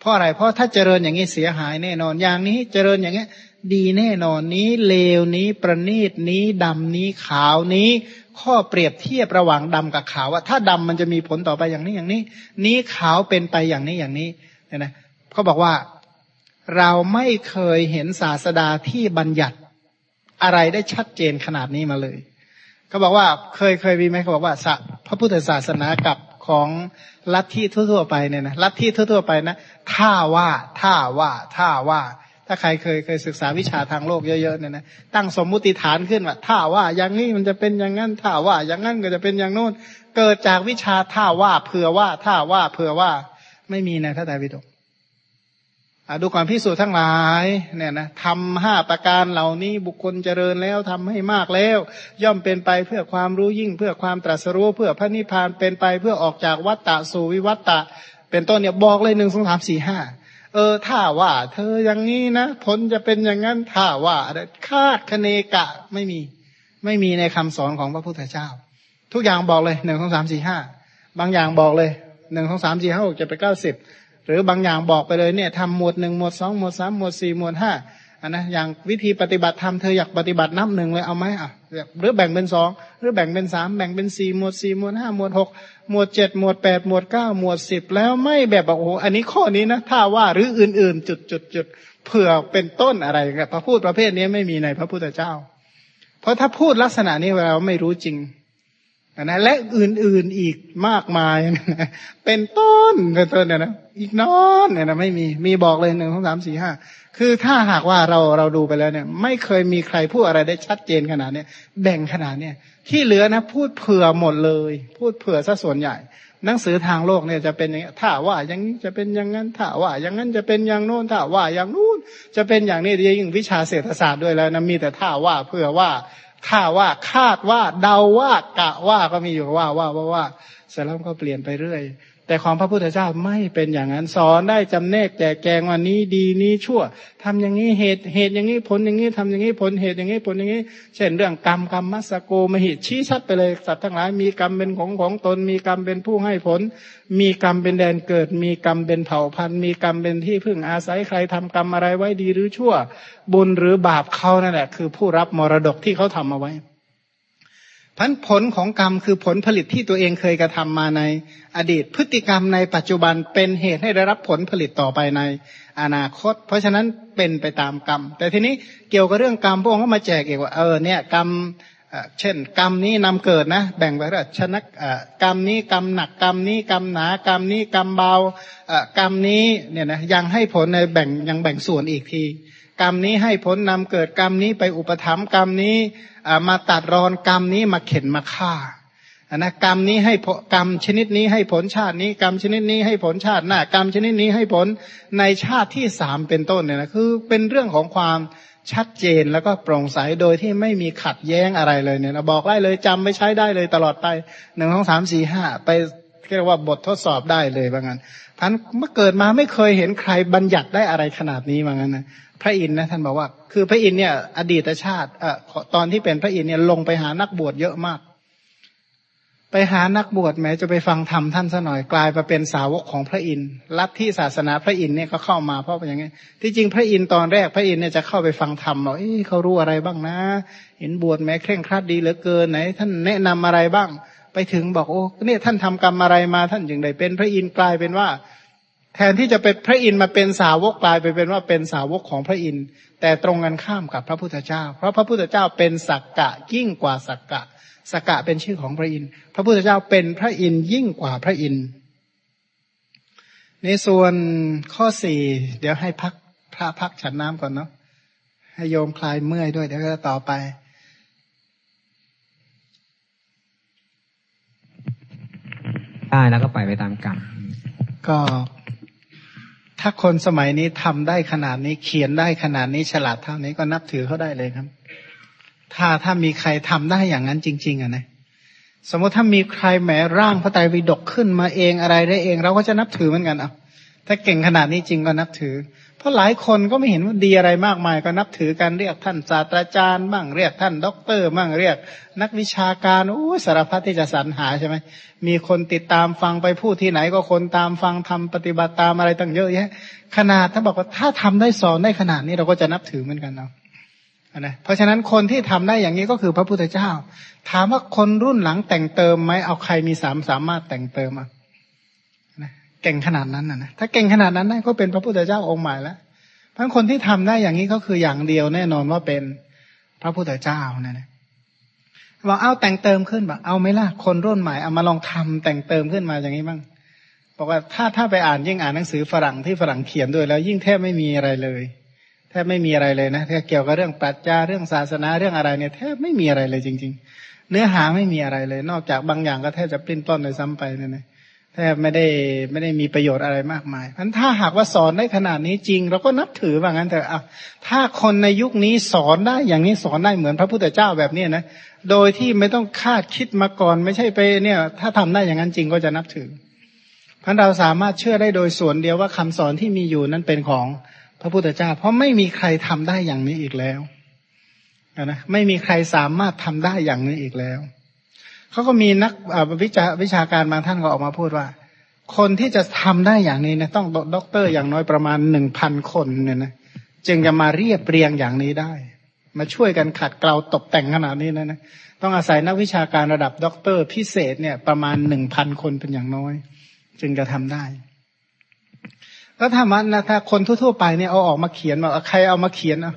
เพราะอะไรเพราะถ้าเจริญอย่างนี้เสียหายแน่นอนอย่างนี้เจริญอย่างนี้ ดีแน่นอนนี้เลวนี้ประณีตนี้ดำนี้ขาวนี้ ข้อเปรียบเทียบระหว่างดำกับขาวว่าถ้าดำมันจะมีผลต่อไปอย่างนี้อย่างนี้ นี้ขาวเป็นไปอย่างนี้อย่างนี้เนี่ยนะเขาบอกว่าเราไม่เคยเห็นศาสดาที่บัญญัติอะไรได้ชัดเจนขนาดนี้มาเลยเขาบอกว่าเคยเคยมีไหมเขาบอกว่าพระพุทธศาสนากับของลัทธิทั่วๆไปเนี่ยนะลัทธิทั่วๆไปนะถ้าว่าถ้าว่าถ้าว่า ถ้าใครเคยเคยศึกษาวิชาทางโลกเยอะๆเนี่ยนะตั้งสมมุติฐานขึ้นว่าถ้าว่าอย่างนี้มันจะเป็นอย่างนั้นถ้าว่าอย่างนั้นก็จะเป็นอย่างโน้น เกิดจากวิชาถ้าว่าเผื่อว่าถ้าว่าเผื่อว่าไม่มีในพระไตรปิฎกดูก่อนพิสูจน์ทั้งหลายเนี่ยนะทำห้าประการเหล่านี้บุคคลเจริญแล้วทำให้มากแล้ว ย่อมเป็นไปเพื่อความรู้ยิ่ง เพื่อความตรัสรู้เพื่อพระนิพพานเป็นไปเพื่อออกจากวัฏฏะสู่วิวัฏฏะเป็นต้นเนี่ยบอกเลยหนึ่งสองสามสี่ห้า เออถ้าว่า เธออย่างนี้นะผลจะเป็นอย่างนั้นถ้าว่าคาดคะเนกะไม่มี ไม่มีในคำสอนของพระพุทธเจ้า ทุกอย่างบอกเลยหนึ่งสองสามสี่ห้าบางอย่างบอกเลยหนึ่งสองสามสี่ห้าหกจะไปเก้าสิบหรือบางอย่างบอกไปเลยเนี่ยทำหมวดหนึ่งหมวดสองหมวดสามหมวดสี่หมวดห้า อันนะอย่างวิธีปฏิบัติธรรมเธออยากปฏิบัตินับหนึ่งเลยเอาไหมอะหรือแบ่งเป็นสองหรือแบ่งเป็นสามแบ่งเป็นสี่หมวดสี่หมวดห้าหมวดหกหมวดเจ็ดหมวดแปดหมวดเก้าหมวดสิบแล้วไม่แบบบอกโอ้อันนี้ข้อนี้นะถ้าว่าหรืออื่นๆ จุดจุดจุดเผื่อเป็นต้นอะไรพระพูดประเภทนี้ไม่มีในพระพุทธเจ้า เพราะถ้าพูดลักษณะนี้เราไม่รู้จริงนะและอื่นๆอีกมากมายเป็นต้นเป็นต้นเนี่ยนะอีกน้อนเนี่ยนะไม่มีมีบอกเลยหนึ่งสองสามสี่ห้า คือถ้าหากว่าเราเราดูไปแล้วเนี่ย ไม่เคยมีใครพูดอะไรได้ชัดเจนขนาดเนี้ยแบ่งขนาดเนี้ยที่เหลือนะพูดเผื่อหมดเลย พูดเผื่อซะส่วนใหญ่ หนังสือทางโลกเนี่ยจะเป็นอย่างนี้ถ้าว่าอย่างนี้จะเป็นอย่างนั้นถ้าว่าอย่างนั้นจะเป็นอย่างโน้นถ้าว่าอย่างนู้นจะเป็นอย่างนี้ยิ่งวิชาเศรษฐศาสตร์ด้วยแล้วนะมีแต่ถ้าว่าเผื่อว่าถ้าว่าคาดว่าเดาว่ากะว่าก็มีอยู่ว่าว่าว่าว่าเสร็จแล้วก็เปลี่ยนไปเรื่อย แต่ของพระพุทธเจ้าไม่เป็นอย่างนั้นสอนได้จำแนกแจกแกงว่านี้ดีนี้ชั่วทำอย่างนี้เหตุเหตุอย่างนี้ผลอย่างนี้ทำอย่างนี้ผลเหตุอย่างนี้ผลอย่างนี้ เช่นเรื่องกรรมกรรมมัสโกมหิตชี้ชัดไปเลยสัตว์ทั้งหลายมีกรรมเป็นของของตน มีกรรมเป็นผู้ให้ผล มีกรรมเป็นแดนเกิด มีกรรมเป็นเผ่าพันธุ์มีกรรมเป็นที่พึ่งอาศัยใครทำกรรมอะไรไว้ดีหรือชั่ว บุญหรือบาปเขานั่นแหละคือผู้รับมรดกที่เขาทำเอาไว้ พันผลของกรรมคือผลผลิตที่ตัวเองเคยกระทำมาในอดีตพฤติกรรมในปัจจุบันเป็นเหตุให้ได้รับผลผลิตต่อไปในอนาคต เพราะฉะนั้นเป็นไปตามกรรม แต่ทีนี้เกี่ยวกับเรื่องกรรมพวกองก็มาแจกอีกว่าเออเนี่ยกรรมเช่น กรรมนี้นำเกิดนะ แบ่งไปว่าชนะกรรมนี้กรรมหนักกรรมนี้กรรมหนากรรมนี้กรรมเบากรรมนี้เนี่ยนะยังให้ผลในแบ่งยังแบ่งส่วนอีกที กรรมนี้ให้ผลนำเกิดกรรมนี้ไปอุปถัมภ์กรรมนี้มาตัดรอนกรรมนี้มาเข็นมาฆ่านะกรรมนี้ให้กรรมชนิดนี้ให้ผลชาตินี้ กรรมชนิดนี้ให้ผลชาติหน้ากรรมชนิดนี้ให้ผลในชาติที่สามเป็นต้นเนี่ยนะคือเป็นเรื่องของความชัดเจนแล้วก็โปร่งใสโดยที่ไม่มีขัดแย้งอะไรเลยเนี่ยเราบอกได้เลยจำไม่ใช้ได้เลยตลอดไปหนึ่งสองสามสี่ห้าไปเรียกว่าบททดสอบได้เลยว่างั้นพันเมื่อเกิดมาไม่เคยเห็นใครบัญญัติได้อะไรขนาดนี้ว่างั้นนะ พระอินทร์นะท่านบอกว่า คือพระอินทร์เนี่ย อดีตชาติเอ่อตอนที่เป็นพระอินทร์เนี่ยลงไปหานักบวชเยอะมาก ไปหานักบวชแม้จะไปฟังธรรมท่านซะหน่อยกลายมาเป็นสาวกของพระอินทร์ลัทธิศาสนาพระอินทร์เนี่ยก็เข้ามาเพราะเป็นอย่างไงที่จริงพระอินทร์ตอนแรกพระอินทร์เนี่ยจะเข้าไปฟังธรรมบอกเอ้เขารู้อะไรบ้างนะ เห็นบวชแม้เคร่งครัดดีเหลือเกินไหน ท่านแนะนำอะไรบ้าง ไปถึงบอกโอ้เนี่ยท่านทำกรรมอะไรมาท่านจึงได้เป็นพระอินทร์กลายเป็นว่า แทนที่จะเป็นพระอินทร์มาเป็นสาวกกลายไปเป็นว่าเป็นสาวกของพระอินทร์แต่ตรงกันข้ามกับพระพุทธเจ้า เพราะพระพุทธเจ้าเป็นสักกะยิ่งกว่าสักกะสักกะเป็นชื่อของพระอินทร์พระพุทธเจ้าเป็นพระอินทร์ยิ่งกว่าพระอินทร์ในส่วนข้อสี่เดี๋ยวให้พักพระพักฉันน้ำก่อนเนาะให้โยมคลายเมื่อยด้วยเดี๋ยวก็ต่อไปได้แล้วก็ปล่อยไปตามกรรมก็ ถ้าคนสมัยนี้ทำได้ขนาดนี้เขียนได้ขนาดนี้ฉลาดเท่านี้ก็นับถือเขาได้เลยครับ ถ้าถ้ามีใครทำได้อย่างนั้นจริง ๆอะนะสมมติถ้ามีใครแหมร่างพระไตรปิฎกขึ้นมาเองอะไรได้เอง เราก็จะนับถือเหมือนกันเอาถ้าเก่งขนาดนี้จริงก็นับถือ ราะหลายคนก็ไม่เห็นว่าดีอะไรมากมาย ก็นับถือกันเรียกท่านศาสตราจารย์บ้างเรียกท่านด็อกเตอร์บ้างเรียก นักวิชาการโอ้สารพัดที่จะสรรหาใช่ไหมมีคนติดตามฟังไปพูดที่ไหนก็คนตามฟังทำปฏิบัติตามอะไรตั้งเยอะแยะขนาดถ้าบอกว่าถ้าทำได้สอนได้ขนาดนี้เราก็จะนับถือเหมือนกันเนาะนะเพราะฉะนั้นคนที่ทำได้อย่างนี้ก็คือพระพุทธเจ้า ถามว่าคนรุ่นหลังแต่งเติมไหมเอาใครมีสามสามารถแต่งเติมอะ เก่งขนาดนั้นนะถ้าเก่งขนาดนั้นก็เป็นพระพุทธเจ้าองค์ใหม่แล้วเพราะคนที่ทำได้อย่างนี้ก็คืออย่างเดียวแน่นอนว่าเป็นพระพุทธเจ้านะนะบอกเอาแต่งเติมขึ้นบอกเอาไหมล่ะคนรุ่นใหม่เอามาลองทำแต่งเติมขึ้นมาอย่างนี้บ้างบอกว่าถ้าถ้าไปอ่านยิ่งอ่านหนังสือฝรั่งที่ฝรั่งเขียนด้วยแล้ว ยิ่งแทบไม่มีอะไรเลยแทบไม่มีอะไรเลยนะถ้าเกี่ยวกับเรื่องปรัชญาเรื่องศาสนาเรื่องอะไรเนี่ยแทบไม่มีอะไรเลยจริง ๆ เนื้อหาไม่มีอะไรเลย นอกจากบางอย่างก็แทบจะปลิ้นต้นเลยซ้ำไปเนี่ยนะ แทบไม่ได้ไม่ได้มีประโยชน์อะไรมากมายพันถ้าหากว่าสอนได้ขนาดนี้จริง เราก็นับถือว่างั้นเถอะอะถ้าคนในยุคนี้สอนได้อย่างนี้สอนได้เหมือนพระพุทธเจ้าแบบนี้นะโดยที่ไม่ต้องคาดคิดมาก่อน ไม่ใช่ไปเนี่ย ถ้าทำได้อย่างนั้นจริงก็จะนับถือพันเราสามารถเชื่อได้โดยส่วนเดียวว่าคำสอนที่มีอยู่นั้นเป็นของพระพุทธเจ้า เพราะไม่มีใครทำได้อย่างนี้อีกแล้วนะไม่มีใครสามารถทำได้อย่างนี้อีกแล้ว เขาก็มีนักวิชาวิชาการบางท่านก็ออกมาพูดว่า คนที่จะทำได้อย่างนี้นะต้องด็อกเตอร์อย่างน้อยประมาณหนึ่งพันคนเนี่ยนะจึงจะมาเรียบเรียงอย่างนี้ได้ มาช่วยกันขัดเกลาตกแต่งขนาดนี้นะนะต้องอาศัยนักวิชาการระดับด็อกเตอร์พิเศษเนี่ยประมาณหนึ่งพันคนเป็นอย่างน้อย จึงจะทำได้ก็ถ้ามันนะถ้าคนทั่วๆไปเนี่ยเอาออกมาเขียนมาใครเอามาเขียนอะ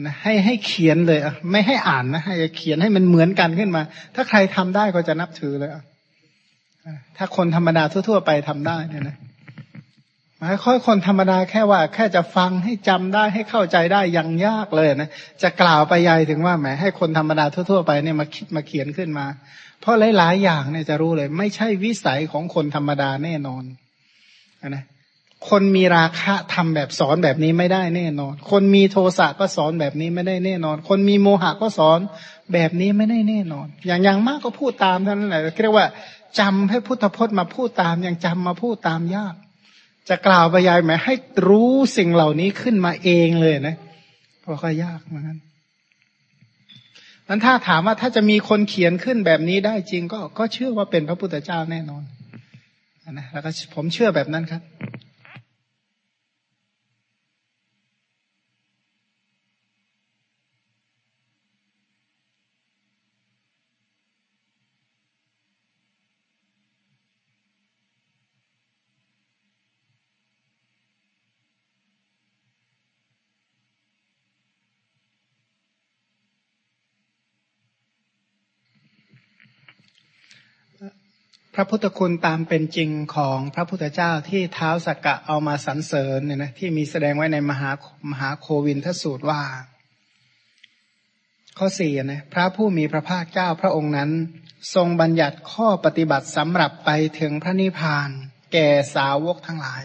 นะให้ให้เขียนเลยอะไม่ให้อ่านนะให้เขียนให้มันเหมือนกันขึ้นมา ถ้าใครทำได้ก็จะนับถือเลยอะถ้าคนธรรมดาทั่ว ๆ ไปทำได้เนี่ยนะหมายค่อยคนธรรมดาแค่ว่า แค่จะฟังให้จำได้ให้เข้าใจได้ยังยากเลยนะจะกล่าวไปใหญ่ถึงว่าแหมให้คนธรรมดาทั่ว ๆ ไปเนี่ยมาคิดมาเขียนขึ้นมา เพราะหลายๆอย่างเนี่ยจะรู้เลย ไม่ใช่วิสัยของคนธรรมดาแน่นอนนะ คนมีราคะทำแบบสอนแบบนี้ไม่ได้แน่นอน คนมีโทสะก็สอนแบบนี้ไม่ได้แน่นอน คนมีโมหะก็สอนแบบนี้ไม่ได้แน่นอน อย่างอย่างมากก็พูดตามเท่านั้นแหละเรียกว่าจำให้พุทธพจน์มาพูดตามอย่างจำมาพูดตามยาก จะกล่าวบรรยายหมายให้รู้สิ่งเหล่านี้ขึ้นมาเองเลยนะเพราะก็ยากเหมือนกันนั้นถ้าถามว่าถ้าจะมีคนเขียนขึ้นแบบนี้ได้จริงก็ก็เชื่อว่าเป็นพระพุทธเจ้าแน่นอนนะแล้วก็ผมเชื่อแบบนั้นครับ พระพุทธคุณตามเป็นจริงของพระพุทธเจ้าที่เท้าสักกะเอามาสรรเสริญเนี่ยนะที่มีแสดงไว้ในมหามหาโควินทสูตรว่า ข้อสี่นะพระผู้มีพระภาคเจ้าพระองค์นั้น ทรงบัญญัติข้อปฏิบัติสำหรับไปถึงพระนิพพาน แก่สาวกทั้งหลาย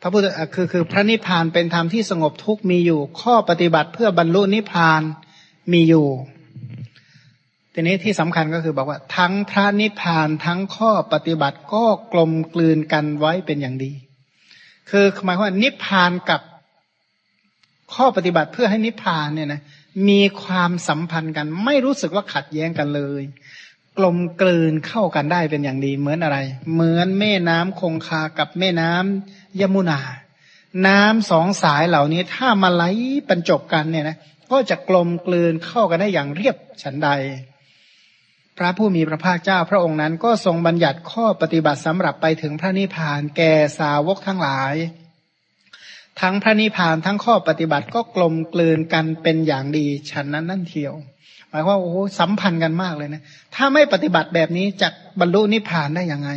พระพุทธคือคือพระนิพพานเป็นธรรมที่สงบทุกมีอยู่ ข้อปฏิบัติเพื่อบรรลุนิพพานมีอยู่ ทีนี้ที่สำคัญก็คือบอกว่าทั้งพระนิพพานทั้งข้อปฏิบัติก็กลมกลืนกันไว้เป็นอย่างดี คือหมายคว่านิพพานกับข้อปฏิบัติเพื่อให้นิพพานเนี่ยนะมีความสัมพันธ์กัน ไม่รู้สึกว่าขัดแย้งกันเลย กลมกลืนเข้ากันได้เป็นอย่างดี เหมือนอะไร เหมือนแม่น้ำคงคากับแม่น้ำยมุนา น้ำสองสายเหล่านี้ถ้ามาไหลบรรจบกันเนี่ยนะก็จะกลมกลืนเข้ากันได้อย่างเรียบฉันใด พระผู้มีพระภาคเจ้าพระองค์นั้นก็ทรงบัญญัติข้อปฏิบัติสำหรับไปถึงพระนิพพานแก่สาวกทั้งหลาย ทั้งพระนิพพานทั้งข้อปฏิบัติก็กลมกลืนกันเป็นอย่างดีฉันนั้นนั่นเทียว หมายว่าโอ้สัมพันธ์กันมากเลยนะถ้าไม่ปฏิบัติแบบนี้จะบรรลุนิพพานได้ยังไง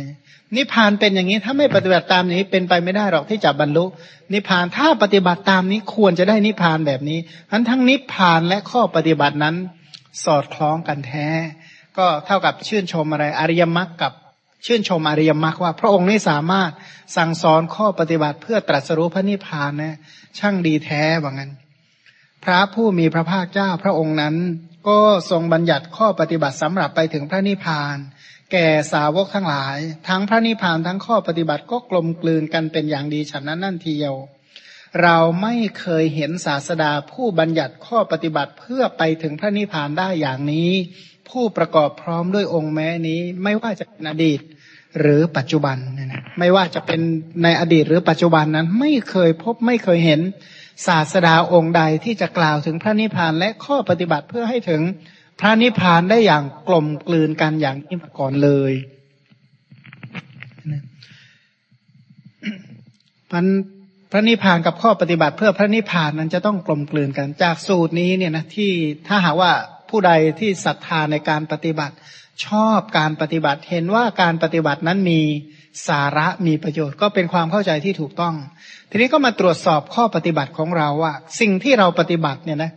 นิพพานเป็นอย่างนี้ถ้าไม่ปฏิบัติตามนี้เป็นไปไม่ได้หรอกที่จะบรรลุ นิพพานถ้าปฏิบัติตามนี้ควรจะได้นิพพานแบบนี้ทั้งทั้งนิพพานและข้อปฏิบัตินั้นสอดคล้องกันแท้ ก็เท่ากับชื่นชมอะไร อริยมรรคกับชื่นชมอริยมรรคว่า พระองค์นี้สามารถสั่งสอนข้อปฏิบัติเพื่อตรัสรู้พระนิพพานนะช่างดีแท้ว่างั้น พระผู้มีพระภาคเจ้าพระองค์นั้น ก็ทรงบัญญัติข้อปฏิบัติสำหรับไปถึงพระนิพพาน แก่สาวกทั้งหลาย ทั้งพระนิพพานทั้งข้อปฏิบัติก็กลมกลืนกันเป็นอย่างดีฉันนั้นนั่นทีเดียว เราไม่เคยเห็นศาสดาผู้บัญญัติข้อปฏิบัติเพื่อไปถึงพระนิพพานได้อย่างนี้ ผู้ประกอบพร้อมด้วยองค์แม้นี้ไม่ว่าจะเป็นอดีตหรือปัจจุบันเนี่ยนะไม่ว่าจะเป็นในอดีตหรือปัจจุบันนั้นไม่เคยพบไม่เคยเห็นศาสดาองค์ใดที่จะกล่าวถึงพระนิพพานและข้อปฏิบัติเพื่อให้ถึงพระนิพพานได้อย่างกลมกลืนกันอย่างที่มาก่อนเลยพันพระนิพพานกับข้อปฏิบัติเพื่อพระนิพพานนั้นจะต้องกลมกลืนกัน จากสูตรนี้เนี่ยนะที่ถ้าหากว่า ผู้ใดที่ศรัทธาในการปฏิบัติ ชอบการปฏิบัติเห็นว่าการปฏิบัตินั้นมีสาระมีประโยชน์ก็เป็นความเข้าใจที่ถูกต้อง ทีนี้ก็มาตรวจสอบข้อปฏิบัติของเราว่า สิ่งที่เราปฏิบัติเนี่ยนะ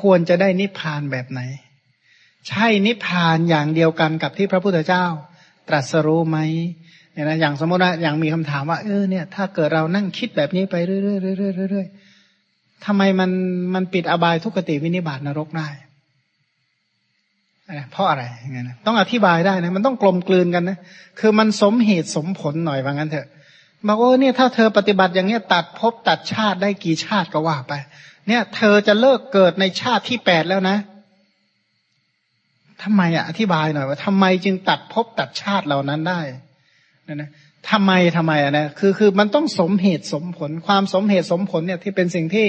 ควรจะได้นิพพานแบบไหน ใช่นิพพานอย่างเดียวกันกับที่พระพุทธเจ้า ตรัสรู้ไหมเนี่ยนะอย่างสมมติว่าอย่างมีคำถามว่าเออเนี่ย ถ้าเกิดเรานั่งคิดแบบนี้ไปเรื่อยๆเรื่อยๆเรื่อยๆทำไมมันมันปิดอบายทุกขติวินิบาตนรกได้ เพราะอะไรอย่างเงี้ยต้องอธิบายได้นะ มันต้องกลมกลืนกันนะ คือมันสมเหตุสมผลหน่อยว่างั้นเถอะบอกว่าเนี่ยถ้าเธอปฏิบัติอย่างเนี้ยตัดภพตัดชาติได้กี่ชาติก็ว่าไป เนี่ยเธอจะเลิกเกิดในชาติที่แปดแล้วนะทำไมอะอธิบายหน่อยว่าทำไมจึงตัดภพตัดชาติเหล่านั้นได้นะนะ ทำไมทำไมอะนะคือคือมันต้องสมเหตุสมผล ความสมเหตุสมผลเนี่ยที่เป็นสิ่งที่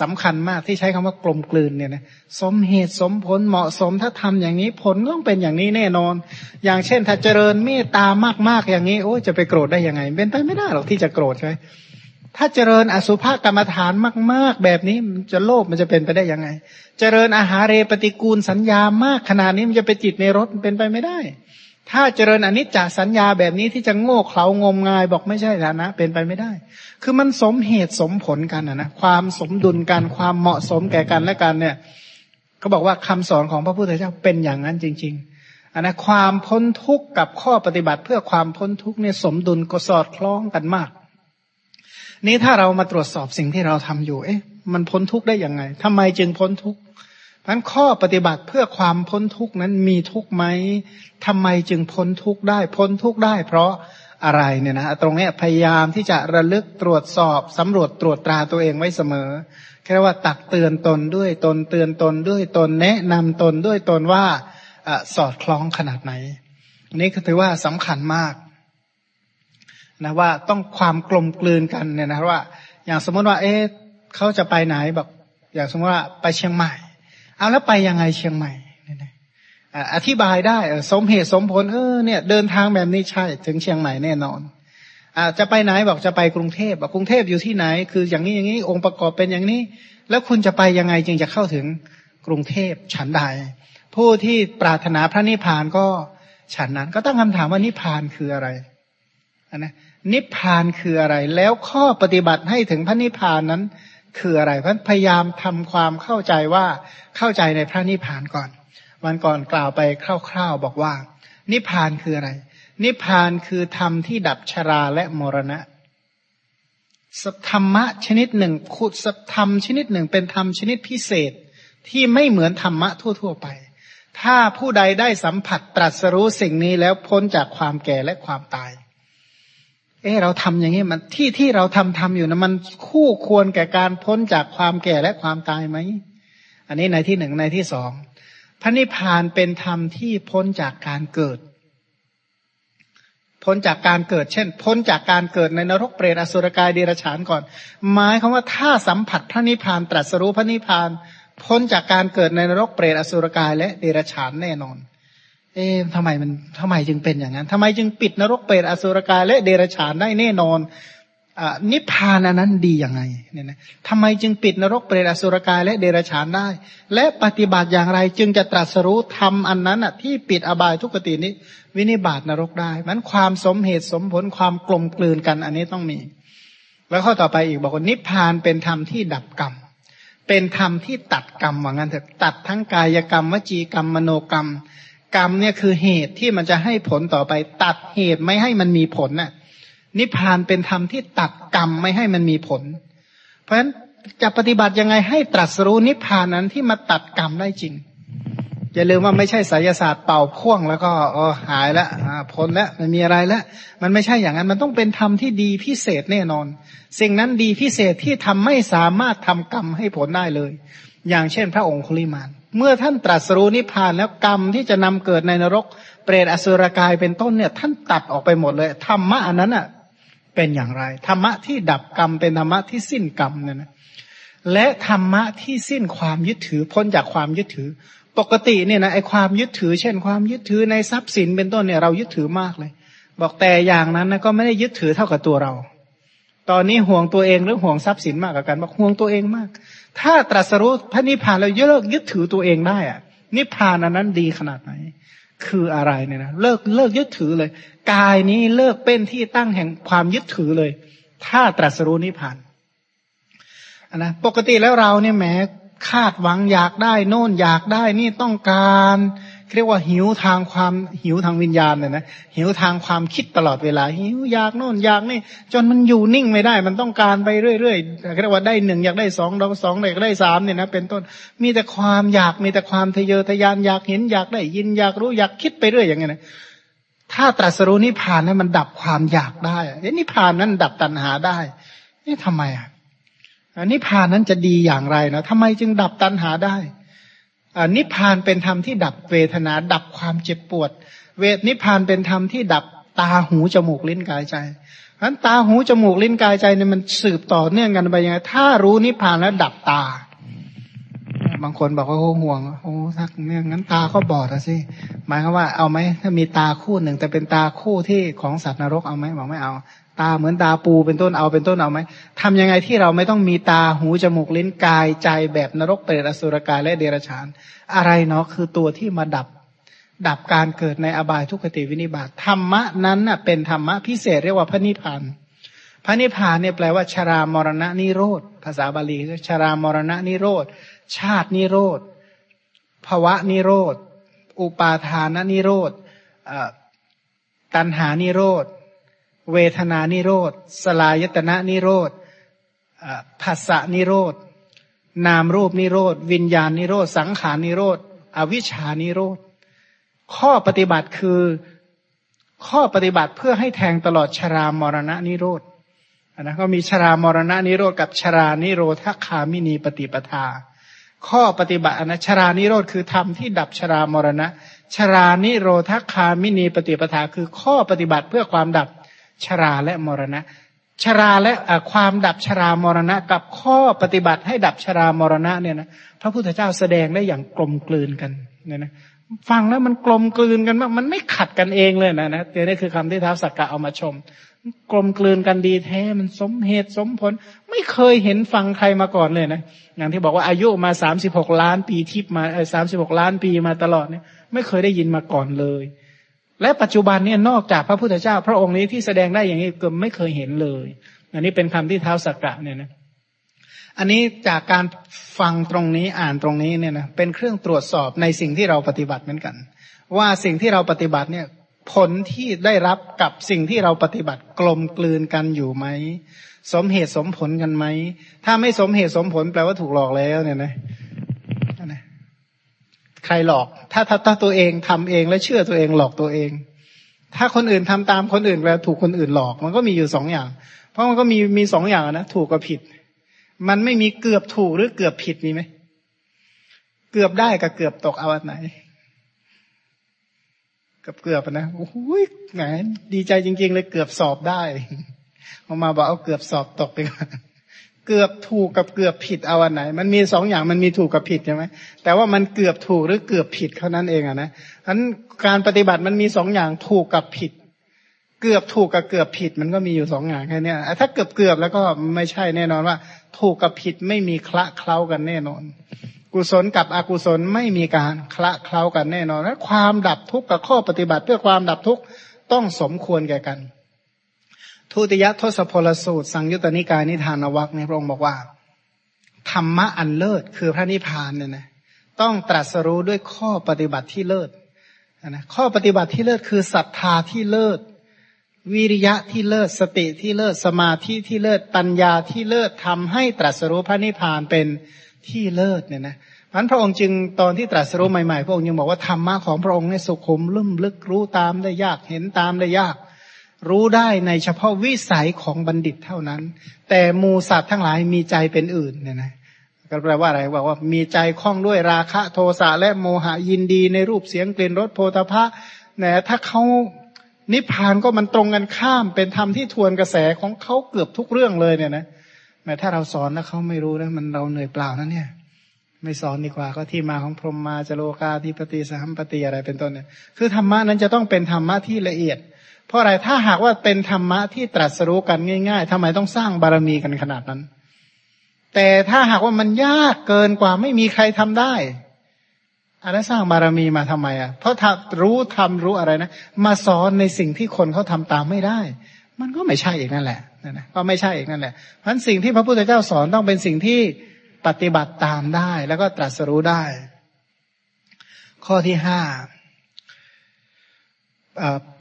สำคัญมากที่ใช้คำว่ากลมกลืนเนี่ยนะสมเหตุสมผลเหมาะสมถ้าทำอย่างนี้ผลต้องเป็นอย่างนี้แน่นอน อย่างเช่น ถ้าเจริญเมตตามากๆอย่างนี้โอ้จะไปโกรธได้ยังไง เป็นไปไม่ได้หรอกที่จะโกรธใช่ไหมถ้าเจริญอสุภกรรมฐานมาก ๆ แบบนี้มันจะโลภมันจะเป็นไปได้ยังไง เจริญอาหารเรปฏิกูลสัญญามากขนาดนี้มันจะไปจิตในรถเป็นไปไม่ได้ ถ้าเจริญอนิจจสัญญาแบบนี้ที่จะโง่เขลางมงายบอกไม่ใช่แล้วนะ เป็นไปไม่ได้ คือมันสมเหตุสมผลกันนะความสมดุลกันความเหมาะสมแก่กันและกันเนี่ยเขาบอกว่าคำสอนของพระพุทธเจ้าเป็นอย่างนั้นจริงๆอันนะความพ้นทุกข์กับข้อปฏิบัติเพื่อความพ้นทุกข์เนี่ยสมดุลก็สอดคล้องกันมาก นี้ถ้าเรามาตรวจสอบสิ่งที่เราทำอยู่ เอ๊ะ มันพ้นทุกข์ได้ยังไงทำไมจึงพ้นทุกข์ พันข้อปฏิบัติเพื่อความพ้นทุกนั้นมีทุกไหมทำไมจึงพ้นทุกได้พ้นทุกได้ เพราะอะไรเนี่ยนะตรงนี้พยายามที่จะระลึกตรวจสอบสำรวจตรวจตราตัวเองไว้เสมอแค่ว่าตักเตือนตนด้วยตนเตือนตนด้วยตนแนะนำตนด้วยตนว่าอสอดคล้องขนาดไหนนนี้ก็ถือว่าสำคัญมากนะว่าต้องความกลมกลืนกันเนี่ยนะว่า อย่างสมมติว่า เอ๊ะเขาจะไปไหนแบบ อย่างสมมติว่าไปเชียงใหม่ เอาแล้วไปยังไงเชียงใหม่อธิบายได้สมเหตุสมผลเออเนี่ยเดินทางแบบนี้ใช่ถึงเชียงใหม่แน่นอนอาจะไปไหนบอกจะไปกรุงเทพบอกกรุงเทพอยู่ที่ไหน คืออย่างนี้อย่างนี้องค์ประกอบเป็นอย่างนี้ แล้วคุณจะไปยังไงจึงจะเข้าถึงกรุงเทพฉันใด ผู้ที่ปรารถนาพระนิพพานก็ฉันนั้น ก็ตั้งคำถามว่านิพพานคืออะไรนะนิพพานคืออะไร แล้วข้อปฏิบัติให้ถึงพระนิพพานนั้น คืออะไรเพราะพยายามทำความเข้าใจว่าเข้าใจในพระนิพพานก่อน วันก่อนกล่าวไปคร่าวๆบอกว่า นิพพานคืออะไร นิพพานคือธรรมที่ดับชราและมรณะสธรรมะชนิดหนึ่งขุดสธรรมชนิดหนึ่งเป็นธรรมชนิดพิเศษที่ไม่เหมือนธรรมะทั่ว ๆ ไป ถ้าผู้ใดได้สัมผัสตรัสรู้สิ่งนี้แล้วพ้นจากความแก่และความตาย เออเราทำอย่างนี้มันที่ที่เราทำทำอยู่นะมันคู่ควรแก่การพ้นจากความแก่และความตายไหมอันนี้ในที่หนึ่งในที่สองพระนิพพานเป็นธรรมที่พ้นจากการเกิด พ้นจากการเกิด เช่น พ้นจากการเกิดในนรกเปรตอสุรกายเดรัจฉานก่อน หมายคำว่าถ้าสัมผัสพระนิพพานตรัสรู้พระนิพพาน พ้นจากการเกิดในนรกเปรตอสุรกายและเดรัจฉานแน่นอน เอ๊ะทำไมมันทำไมจึงเป็นอย่างนั้นทำไมจึงปิดนรกเปรตอสุรกายและเดรัจฉานได้แน่นอนอนิพพานอันนั้นดียังไงเนี่ยนะทำไมจึงปิดนรกเปรตอสุรกายและเดรัจฉานได้ และปฏิบัติอย่างไรจึงจะตรัสรู้ทำอันนั้นอะที่ปิดอบายทุกขตินี้ วินิบาตนรกได้ มันความสมเหตุสมผลความกลมกลืนกันอันนี้ต้องมี แล้วข้อต่อไปอีกบอกว่านิพพานเป็นธรรมที่ดับกรรมเป็นธรรมที่ตัดกรรมว่างั้นเถอะตัดทั้งกายกรรม วจีกรรมมโนกรรม กรรมเนี่ยคือเหตุที่มันจะให้ผลต่อไป ตัดเหตุไม่ให้มันมีผลน่ะ นิพพานเป็นธรรมที่ตัดกรรมไม่ให้มันมีผล เพราะฉะนั้นจะปฏิบัติยังไงให้ตรัสรู้นิพพานนั้นที่มาตัดกรรมได้จริงอย่าลืมว่าไม่ใช่ไสยศาสตร์เป่าพ่วงแล้วก็อ๋อหายแล้วพ้นแล้วมันมีอะไรแล้วมันไม่ใช่อย่างนั้นมันต้องเป็นธรรมที่ดีพิเศษแน่นอน สิ่งนั้นดีพิเศษที่ทำไม่สามารถทำกรรมให้ผลได้เลย อย่างเช่นพระองค์คุลิมาน เมื่อท่านตรัสรู้นิพพานแล้วกรรมที่จะนำเกิดในนรก เปรตอสุรกายเป็นต้นเนี่ยท่านตัดออกไปหมดเลยธรรมะอันนั้นอะเป็นอย่างไรธรรมะที่ดับกรรมเป็นธรรมะที่สิ้นกรรมเนี่ยนะและธรรมะที่สิ้นความยึดถือพ้นจากความยึดถือ ปกติเนี่ยนะไอความยึดถือ เช่น ความยึดถือในทรัพย์สินเป็นต้นเนี่ยเรายึดถือมากเลย บอกแต่อย่างนั้นนะก็ไม่ได้ยึดถือเท่ากับตัวเรา ตอนนี้ห่วงตัวเองหรือห่วงทรัพย์สินมากกว่ากันบอกห่วงตัวเองมาก ถ้าตรัสรู้พระนิพพานเราเลิกยึดถือตัวเองได้อะนิพพานอันนั้นดีขนาดไหน คืออะไรเนี่ยนะเลิกเลิกยึดถือเลย กายนี้เลิกเป็นที่ตั้งแห่งความยึดถือเลย ถ้าตรัสรู้นิพพานนะปกติแล้วเราเนี่ยแหมคาดหวังอยากได้ โน่นอยากได้นี่ต้องการ เรียกว่าหิวทางความหิวทางวิญญาณเนี่ยนะหิวทางความคิดตลอดเวลา หิวอยากโน่นอยากนี่ จนมันอยู่นิ่งไม่ได้ มันต้องการไปเรื่อยๆเรียกว่าได้หนึ่งอยากได้สองดอกสองอยากได้สามเนี่ยนะเป็นต้นมีแต่ความอยากมีแต่ความทะเยอทะยานอยากเห็นอยากได้ยินอยากรู้อยากคิดไปเรื่อยอย่างเงี้ยนะถ้าตรัสรู้นิพพานนั้นมันดับความอยากได้เอ้นิพพานนั้นดับตัณหาได้นี่ทำไมอะนิพพานนั้นจะดีอย่างไรนะทำไมจึงดับตัณหาได้ นิพพานเป็นธรรมที่ดับเวทนา ดับความเจ็บปวด เวทนิพพานเป็นธรรมที่ดับตาหูจมูกลิ้นกายใจฉะนั้นตาหูจมูกลิ้นกายใจเนี่ยมันสืบต่อเนื่องกันไปยังไงถ้ารู้นิพพานแล้วดับตา บางคนบอกว่าโอ้ห่วงโอ้ทักเนี่ยงั้นตาก็บอดอะสิหมายความว่าเอาไหมถ้ามีตาคู่หนึ่งแต่เป็นตาคู่ที่ของสัตว์นรกเอาไหมบอกไม่เอา ตาเหมือนตาปูเป็นต้นเอาเป็นต้นเอาไหมทำยังไงที่เราไม่ต้องมีตาหูจมูกลิ้นกายใจแบบนรกเปรตอสุรกายและเดรัจฉาน อะไรเนาะคือตัวที่มาดับ ดับการเกิดในอบายทุกขติวินิบาตธรรมะนั้นน่ะเป็นธรรมะพิเศษเรียกว่าพระนิพพานพระนิพพานเนี่ยแปลว่าชรามรณะนิโรธภาษาบาลีชรามรณะนิโรธชาตินิโรธภวะนิโรธอุปาทานนิโรธตัณหานิโรธ เวทนานิโรธ สลายตนะนิโรธภาษะนิโรธ นามรูปนิโรธ วิญญาณนิโรธ สังขารนิโรธ อวิชานิโรธ ข้อปฏิบัติคือข้อปฏิบัติเพื่อให้แทงตลอดชรามรณะนิโรธนะก็มีชรามรณะนิโรธกับชรานิโรธคามินีปฏิปทา ข้อปฏิบัตินะชรานิโรธคือธรรมที่ดับชรามรณะ ชรานิโรธคามินีปฏิปทา คือข้อปฏิบัติเพื่อความดับ ชราและมรณะ ชราและความดับชรามรณะ กับข้อปฏิบัติให้ดับชรามรณะเนี่ยนะพระพุทธเจ้าแสดงได้อย่างกลมกลืนกันเนี่ยนะฟังแล้วมันกลมกลืนกันมากมันไม่ขัดกันเองเลยนะนะเดี๋ยนี้คือคำที่ท้าวสักกะเอามาชม กลมกลืนกันดีแท้มันสมเหตุสมผล ไม่เคยเห็นฟังใครมาก่อนเลยนะอย่างที่บอกว่าอายุมาสามสิบหกล้านปีทิพมาสามสิบหกล้านปีมาตลอดเนี่ยไม่เคยได้ยินมาก่อนเลย และปัจจุบันเนี่ยนอกจากพระพุทธเจ้า พระองค์นี้ที่แสดงได้อย่างนี้ก็ไม่เคยเห็นเลย อันนี้เป็นคำที่เท้าสักกะเนี่ยนะอันนี้จากการฟังตรงนี้อ่านตรงนี้เนี่ยนะเป็นเครื่องตรวจสอบในสิ่งที่เราปฏิบัติเหมือนกัน ว่าสิ่งที่เราปฏิบัติเนี่ยผลที่ได้รับกับสิ่งที่เราปฏิบัติกลมกลืนกันอยู่ไหมสมเหตุสมผลกันไหมถ้าไม่สมเหตุสมผลแปลว่าถูกหลอกแล้วเนี่ยนะ ใครหลอก ถ้าถ้าถ้าตัวเองทำเองและเชื่อตัวเองหลอกตัวเอง ถ้าคนอื่นทำตามคนอื่นแล้วถูกคนอื่นหลอก มันก็มีอยู่สองอย่าง เพราะมันก็มีมีสองอย่างนะถูกกับผิด มันไม่มีเกือบถูกหรือเกือบผิดมีไหมเกือบได้กับเกือบตกเอาอันไหนเกือบเกือบนะโอ้ยแหมดีใจจริง ๆ เลยเกือบสอบได้ออกมาบอกเอาเกือบสอบตกไปก่อน เกือบถูกกับเกือบผิดเอาอันไหน มันมีสองอย่างมันมีถูกกับผิดใช่ไหมแต่ว่ามันเกือบถูกหรือเกือบผิดเท่านั้นเองอะนะฉะนั้นการปฏิบัติมันมีสองอย่างถูกกับผิด เกือบถูกกับเกือบผิดมันก็มีอยู่สองอย่างแค่นี้ถ้าเกือบเกือบแล้วก็ไม่ใช่แน่นอนว่า ถูกกับผิดไม่มีคละเคล้ากันแน่นอน กุศลกับอกุศลไม่มีการคละเคล้ากันแน่นอนและความดับทุกข์กับข้อปฏิบัติเพื่อความดับทุกข์ต้องสมควรแก่กัน ทุติยทศพลสูตร สังยุตตนิกายนิทานวักในพระองค์บอกว่า ธรรมะอันเลิศคือพระนิพพานเนี่ยนะต้องตรัสรู้ด้วยข้อปฏิบัติที่เลิศนะข้อปฏิบัติที่เลิศคือศรัทธาที่เลิศ วิริยะที่เลิศสติที่เลิศสมาธิที่เลิศปัญญาที่เลิศทำให้ตรัสรู้พระนิพพานเป็นที่เลิศเนี่ยนะพันพระองค์จึงตอนที่ตรัสรู้ใหม่ๆ พระองค์ยังบอกว่าธรรมะของพระองค์เนี่ยสุขุมลุ่มลึกรู้ตามได้ยากเห็นตามได้ยาก รู้ได้ในเฉพาะวิสัยของบัณฑิตเท่านั้น แต่มูสัตว์ทั้งหลายมีใจเป็นอื่นเนี่ยนะก็แปลว่าอะไรบอกว่ามีใจคล้องด้วยราคะโทสะและโมหะยินดีในรูปเสียงกลิ่นรสโพธพะนะถ้าเขานิพพานก็มันตรงกันข้ามเป็นธรรมที่ทวนกระแสของเขาเกือบทุกเรื่องเลยเนี่ยนะแม้ถ้าเราสอนแล้วเขาไม่รู้นะมันเราเหนื่อยเปล่านะเนี่ย ไม่สอนดีกว่าก็ที่มาของพรหมมาจโลกาธิปติสหัมปติอะไรเป็นต้นเนี่ยคือธรรมะนั้นจะต้องเป็นธรรมะที่ละเอียด เพราะอะไรถ้าหากว่าเป็นธรรมะที่ตรัสรู้กันง่าย ๆทำไมต้องสร้างบารมีกันขนาดนั้น แต่ถ้าหากว่ามันยากเกินกว่าไม่มีใครทำได้อันนั้นสร้างบารมีมาทำไมอะเพราะถ้ารู้ทำรู้อะไรนะมาสอนในสิ่งที่คนเขาทำตามไม่ได้ มันก็ไม่ใช่เองนั่นแหละนะก็ไม่ใช่เองนั่นแหละเพราะสิ่งที่พระพุทธเจ้าสอนต้องเป็นสิ่งที่ปฏิบัติตามได้ แล้วก็ตรัสรู้ได้ ข้อที่ห้า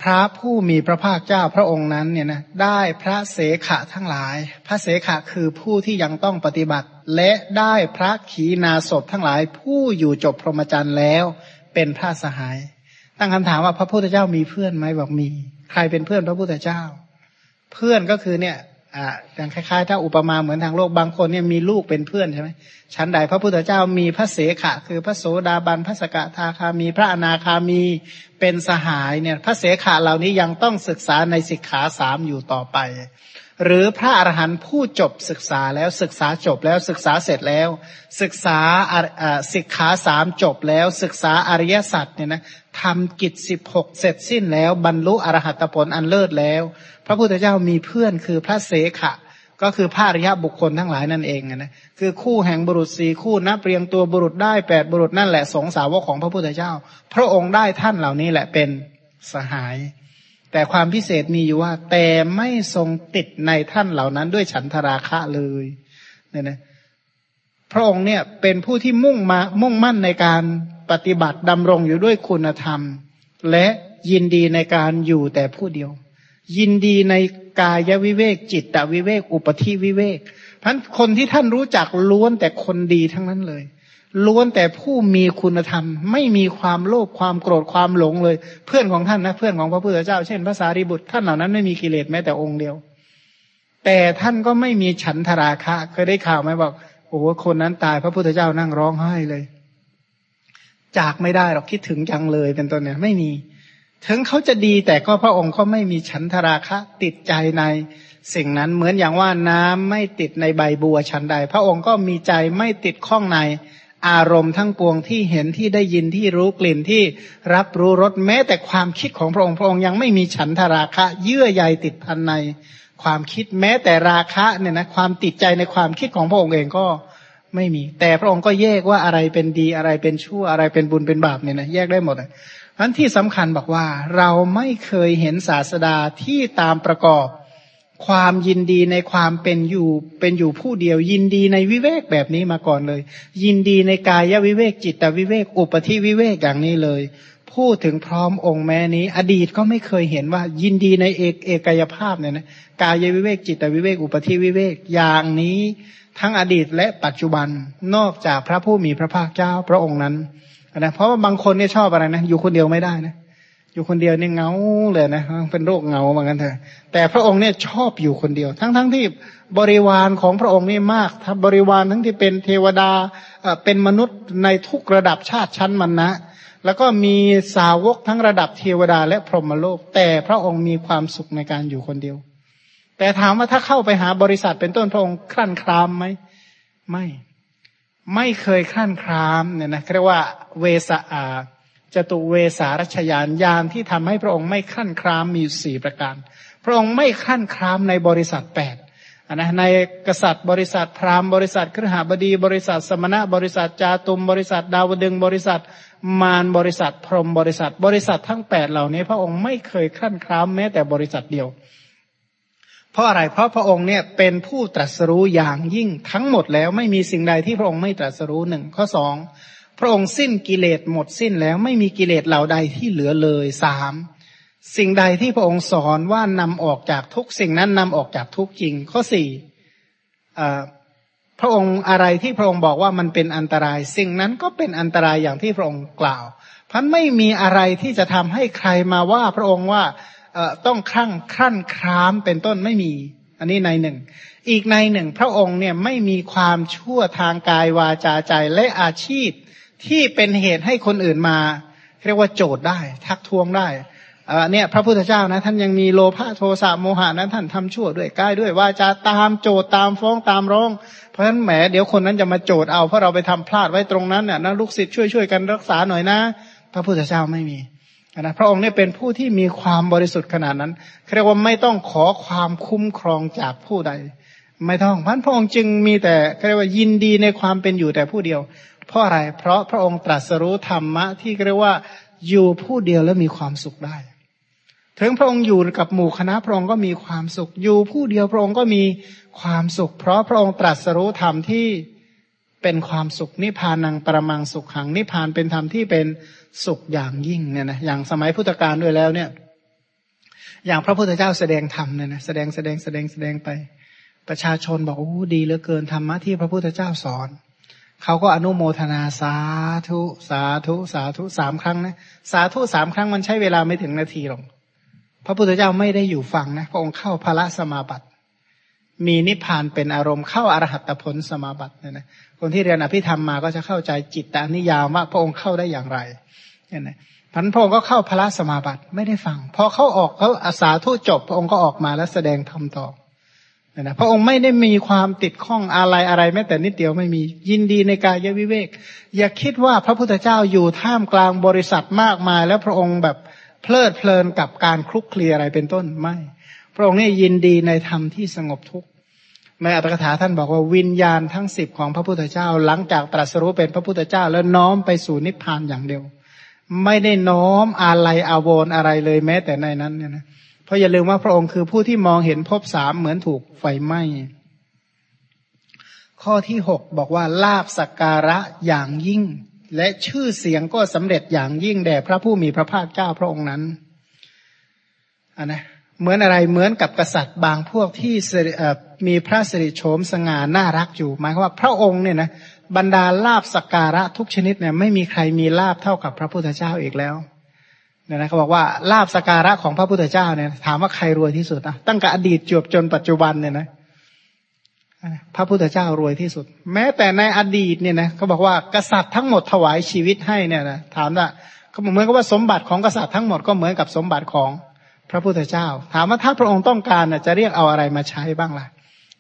พระผู้มีพระภาคเจ้าพระองค์นั้นเนี่ยนะได้พระเสขะทั้งหลาย พระเสขะคือผู้ที่ยังต้องปฏิบัติ และได้พระขีณาสพทั้งหลาย ผู้อยู่จบพรหมจรรย์แล้วเป็นพระสหาย ตั้งคำถามว่าพระพุทธเจ้ามีเพื่อนไหมบอกมี ใครเป็นเพื่อนพระพุทธเจ้า เพื่อนก็คือเนี่ย อ่าอย่างคล้ายๆ ถ้าอุปมาเหมือนทางโลกบางคนเนี่ยมีลูกเป็นเพื่อนใช่ไหมชั้นใดพระพุทธเจ้ามีพระเสขะ คือพระโสดาบันพระสกทาคามี พระอนาคามีเป็นสหายเนี่ย พระเสขะเหล่านี้ยังต้องศึกษาในสิกขาสามอยู่ต่อไป หรือพระอรหันต์ผู้จบศึกษาแล้วศึกษาจบแล้วศึกษาเสร็จแล้ว ศึกษาสิกขาสามจบแล้วศึกษาอริยสัจเนี่ยนะทำกิจสิบหกเสร็จสิ้นแล้วบรรลุอรหัตผลอันเลิศแล้ว พระพุทธเจ้ามีเพื่อนคือพระเสขะ ก็คือพระอริยบุคคลทั้งหลายนั่นเองนะคือคู่แห่งบุรุษสี่คู่นับเรียงตัวบุรุษได้แปดบุรุษนั่นแหละสงสาวกของพระพุทธเจ้า พระองค์ได้ท่านเหล่านี้แหละเป็นสหาย แต่ความพิเศษมีอยู่ว่า แต่ไม่ทรงติดในท่านเหล่านั้นด้วยฉันทราคะเลยเนี่ยนะพระองค์เนี่ยเป็นผู้ที่มุ่งมามุ่งมั่นในการปฏิบัติดำรงอยู่ด้วยคุณธรรม และยินดีในการอยู่แต่ผู้เดียว ยินดีในกายวิเวก จิตตวิเวก อุปธิวิเวกพันคนที่ท่านรู้จักล้วนแต่คนดีทั้งนั้นเลย ล้วนแต่ผู้มีคุณธรรม ไม่มีความโลภความโกรธความหลงเลย เพื่อนของท่านนะเพื่อนของพระพุทธเจ้า เช่นพระสารีบุตรท่านเหล่านั้นไม่มีกิเลสแม้แต่องค์เดียว แต่ท่านก็ไม่มีฉันทราคะเคยได้ข่าวไหมบอกโอ้โหคนนั้นตายพระพุทธเจ้านั่งร้องไห้เลย จากไม่ได้หรอกคิดถึงจังเลยเป็นต้นเนี่ย ไม่มี ถึงเขาจะดีแต่ก็พระองค์ก็ไม่มีฉันทราคะติดใจในสิ่งนั้นเหมือนอย่างว่าน้ำไม่ติดในใบบัวชั้นใด พระองค์ก็มีใจไม่ติดข้องในอารมณ์ทั้งปวงที่เห็นที่ได้ยินที่รู้กลิ่นที่รับรู้รสแม้แต่ความคิดของพระองค์พระองค์ยังไม่มีฉันทราคะ เยื่อใยติดพันใน ความคิดแม้แต่ราคะเนี่ยนะความติดใจในความคิดของพระองค์เองก็ไม่มี แต่พระองค์ก็แยกว่าอะไรเป็นดีอะไรเป็นชั่วอะไรเป็นบุญเป็นบาปเนี่ยนะแยกได้หมด อันที่สำคัญบอกว่า เราไม่เคยเห็นศาสดาที่ตามประกอบ ความยินดีในความเป็นอยู่เป็นอยู่ผู้เดียว ยินดีในวิเวกแบบนี้มาก่อนเลย ยินดีในกายวิเวกจิตวิเวกอุปธิวิเวกอย่างนี้เลย พูดถึงพร้อมองค์แม้นี้ อดีตก็ไม่เคยเห็นว่า ยินดีในเอกเอกายภาพเนี่ยนะกายวิเวกจิตวิเวกอุปธิวิเวกอย่างนี้ ทั้งอดีตและปัจจุบันนอกจากพระผู้มีพระภาคเจ้าพระองค์นั้น นะเพราะว่าบางคนเนี่ยชอบอะไรนะอยู่คนเดียวไม่ได้นะอยู่คนเดียวเนี่ยเงาเลยนะเป็นโรคเงาเหมือนกันเถอะแต่พระองค์เนี่ยชอบอยู่คนเดียว ทั้งๆทที่บริวารของพระองค์นี่มากทั้งบริวารทั้งที่เป็นเทวดาเป็นมนุษย์ในทุกระดับชาติชั้นมันนะ แล้วก็มีสาวกทั้งระดับเทวดาและพรหมโลก แต่พระองค์มีความสุขในการอยู่คนเดียว แต่ถามว่าถ้าเข้าไปหาบริษัทเป็นต้นพระองค์คลั่นคลามไหมไม่ ไม่เคยขั้นครามเนี่ยนะเรียกว่าเวสอาจตุเวสารัชยานยานที่ทำให้พระองค์ไม่ขั้นครามมีสี่ประการ พระองค์ไม่ขั้นครามในบริษัทแปดนะในกษัตริย์บริษัทพราหมณ์บริษัทครหบดี บริษัทสมณะ บริษัทจาตุม บริษัทดาวดึงบริษัทมารบริษัทพรหมบริษัท บริษัททั้งแปดเหล่านี้ พระองค์ไม่เคยขั้นครามแม้แต่บริษัทเดียว เพราะอะไร เพราะพระองค์เนี่ยเป็นผู้ตรัสรู้อย่างยิ่งทั้งหมดแล้วไม่มีสิ่งใดที่พระองค์ไม่ตรัสรู้หนึ่งข้อสองพระองค์สิ้นกิเลสหมดสิ้นแล้วไม่มีกิเลสเหล่าใดที่เหลือเลยสามสิ่งใดที่พระองค์สอนว่านำออกจากทุกสิ่งนั้นนำออกจากทุกจริง ข้อสี่พระองค์อะไรที่พระองค์บอกว่ามันเป็นอันตราย สิ่งนั้นก็เป็นอันตรายอย่างที่พระองค์กล่าวพันไม่มีอะไรที่จะทำให้ใครมาว่าพระองค์ว่า ต้องคลั่งคลั่นครามเป็นต้นไม่มี อันนี้ในหนึ่ง อีกในหนึ่งพระองค์เนี่ยไม่มีความชั่วทางกายวาจาใจและอาชีพที่เป็นเหตุให้คนอื่นมา เรียกว่าโจทย์ได้ ทักท้วงได้เนี่ยพระพุทธเจ้านะท่านยังมีโลภะโทสะโมหะนั้นท่านทำชั่วด้วยกายด้วยวาจาตามโจทย์ตามฟ้องตามร้อง เพราะฉะนั้นแหมเดี๋ยวคนนั้นจะมาโจทย์เอาเพราะเราไปทำพลาดไว้ตรงนั้นเนี่ยนะลูกศิษย์ช่วยช่วยกันรักษาหน่อยนะ พระพุทธเจ้าไม่มี นะพระองค์เนี่ยเป็นผู้ที่มีความบริสุทธิ์ขนาดนั้นเรียกว่าไม่ต้องขอความคุ้มครองจากผู้ใด ไม่ต้องพันพระองค์จึงมีแต่เรียกว่ายินดีในความเป็นอยู่แต่ผู้เดียว เพราะอะไร เพราะพระองค์ตรัสรู้ธรรมะที่เรียกว่าอยู่ผู้เดียวแล้วมีความสุขได้ ถึงพระองค์อยู่กับหมู่คณะพระองค์ก็มีความสุข อยู่ผู้เดียวพระองค์ก็มีความสุข เพราะพระองค์ตรัสรู้ธรรมที่เป็นความสุขนิพพานังประมังสุขขังนิพพานเป็นธรรมที่เป็น สุขอย่างยิ่งเนี่ยนะอย่างสมัยพุทธกาลด้วยแล้วเนี่ย อย่างพระพุทธเจ้าแสดงธรรมเนี่ยนะแสดงแสดงแสดงแสดงไป ประชาชนบอกโอ้ดีเหลือเกินธรรมะที่พระพุทธเจ้าสอนเขาก็อนุโมทนาสาธุสาธุสาธุสามครั้งนะสาธุสามครั้งมันใช้เวลาไม่ถึงนาทีหรอกพระพุทธเจ้าไม่ได้อยู่ฟังนะพระองค์เข้าพระสมาบัติ มีนิพพานเป็นอารมณ์เข้าอรหัตผลสมาบัติเนี่ยนะ คนที่เรียนอภิธรรมมาก็จะเข้าใจจิตตานิยามว่าพระองค์เข้าได้อย่างไรเนี่ยนะพันพระองค์ก็เข้าพระสมาบัติไม่ได้ฟังพอเขาออกเขาอาสาทุจบ พระองค์ก็ออกมาแล้วแสดงธรรมต่อเนี่ยนะพระองค์ไม่ได้มีความติดข้องอะไรอะไรแม้แต่นิดเดียวไม่มียินดีในกายวิเวก อย่าคิดว่าพระพุทธเจ้าอยู่ท่ามกลางบริษัทมากมาย แล้วพระองค์แบบเพลิดเพลินกับการคลุกคลีอะไรเป็นต้นไม่ พระองค์นี่ยินดีในธรรมที่สงบทุกข์ ในอัตถกถาท่านบอกว่าวิญญาณทั้งสิบของพระพุทธเจ้า หลังจากตรัสรู้เป็นพระพุทธเจ้า แล้วน้อมไปสู่นิพพานอย่างเดียว ไม่ได้น้อมอะไรอาวรอะไรเลยแม้แต่ในนั้นเนี่ยนะเพราะอย่าลืมว่าพระองค์คือผู้ที่มองเห็นภพสามเหมือนถูกไฟไหม้ข้อที่หกบอกว่าลาบสักการะอย่างยิ่ง และชื่อเสียงก็สำเร็จอย่างยิ่งแด่พระผู้มีพระภาคเจ้าพระองค์นั้นอันนะ เหมือนอะไรเหมือนกับกษัตริย์บางพวกที่มีพระสิริโฉมสง่าน่ารักอยู่หมายความว่าพระองค์เนี่ยนะบรรดาลาบสักการะทุกชนิดเนี่ยไม่มีใครมีลาบเท่ากับพระพุทธเจ้าอีกแล้วเนี่ยนะเขาบอกว่าลาบสักการะของพระพุทธเจ้าเนี่ยถามว่าใครรวยที่สุดอะตั้งแต่อดีตจวบจนปัจจุบันเนี่ยนะพระพุทธเจ้ารวยที่สุด แม้แต่ในอดีตเนี่ยนะเขาบอกว่ากษัตริย์ทั้งหมดถวายชีวิตให้เนี่ยนะถามว่าเขาเหมือนกับว่าสมบัติของกษัตริย์ทั้งหมดก็เหมือนกับสมบัติของ พระพุทธเจ้า ถามว่าถ้าพระองค์ต้องการจะเรียกเอาอะไรมาใช้บ้างล่ะ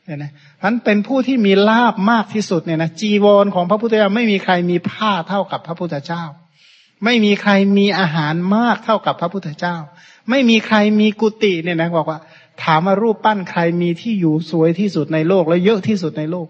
เนี่ยนะพันเป็นผู้ที่มีลาบมากที่สุดเนี่ยนะจีวรของพระพุทธเจ้าไม่มีใครมีผ้าเท่ากับพระพุทธเจ้า ไม่มีใครมีอาหารมากเท่ากับพระพุทธเจ้า ไม่มีใครมีกุฏิเนี่ยนะบอกว่า ถามว่ารูปปั้นใครมีที่อยู่สวยที่สุดในโลก และเยอะที่สุดในโลก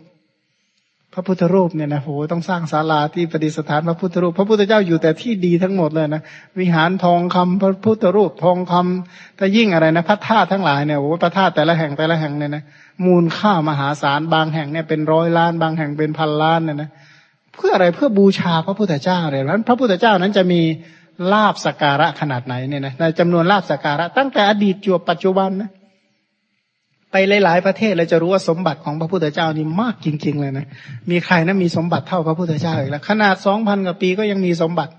ระระพุทธรูปเนี่ยนะโหต้องสร้างศาลาที่ประดิษฐานพระพุทธรูป พระพุทธเจ้าอยู่แต่ที่ดีทั้งหมดเลยนะวิหารทองคำพระพุทธรูปทองคำถ้ายิ่งอะไรนะพระธาตุทั้งหลายเนี่ยโอ้พระธาตุแต่ละแห่งแต่ละแห่งเนี่ยนะมูลค่ามหาศาลบางแห่งเนี่ยเป็นร้อยล้านบางแห่งเป็นพันล้านเนี่ยนะเพื่ออะไรเพื่อบูชาพระพุทธเจ้าเลยเพราะพระพุทธเจ้านั้นจะมีลาบสการะขนาดไหนเนี่ยนะในจำนวนลาบสการะ ตั้งแต่อดีตจวบปัจจุบันนะ ไปหลาย ๆ ประเทศเราจะรู้ว่าสมบัติของพระพุทธเจ้านี่มากจริง ๆ เลยนะ มีใครนะมีสมบัติเท่าพระพุทธเจ้าอีกแล้ว ขนาดสองพันกว่าปีก็ยังมีสมบัติ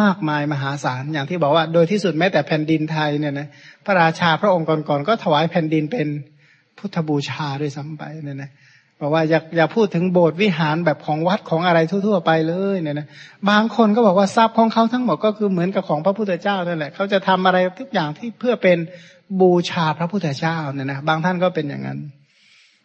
มากมายมหาศาลอย่างที่บอกว่า โดยที่สุดแม้แต่แผ่นดินไทยเนี่ยนะพระราชาพระองค์ก่อนๆก็ถวายแผ่นดินเป็นพุทธบูชาด้วยซ้ำไปเนี่ยนะ บอกว่าอย่าอย่าพูดถึงโบสถ์วิหารแบบของวัดของอะไรทั่ว ๆ ไปเลยเนี่ยนะบางคนก็บอกว่าทรัพย์ของเขาทั้งหมดก็คือเหมือนกับของพระพุทธเจ้านั่นแหละเขาจะทำอะไรทุกอย่างที่เพื่อเป็นบูชาพระพุทธเจ้าเนี่ยนะบางท่านก็เป็นอย่างนั้น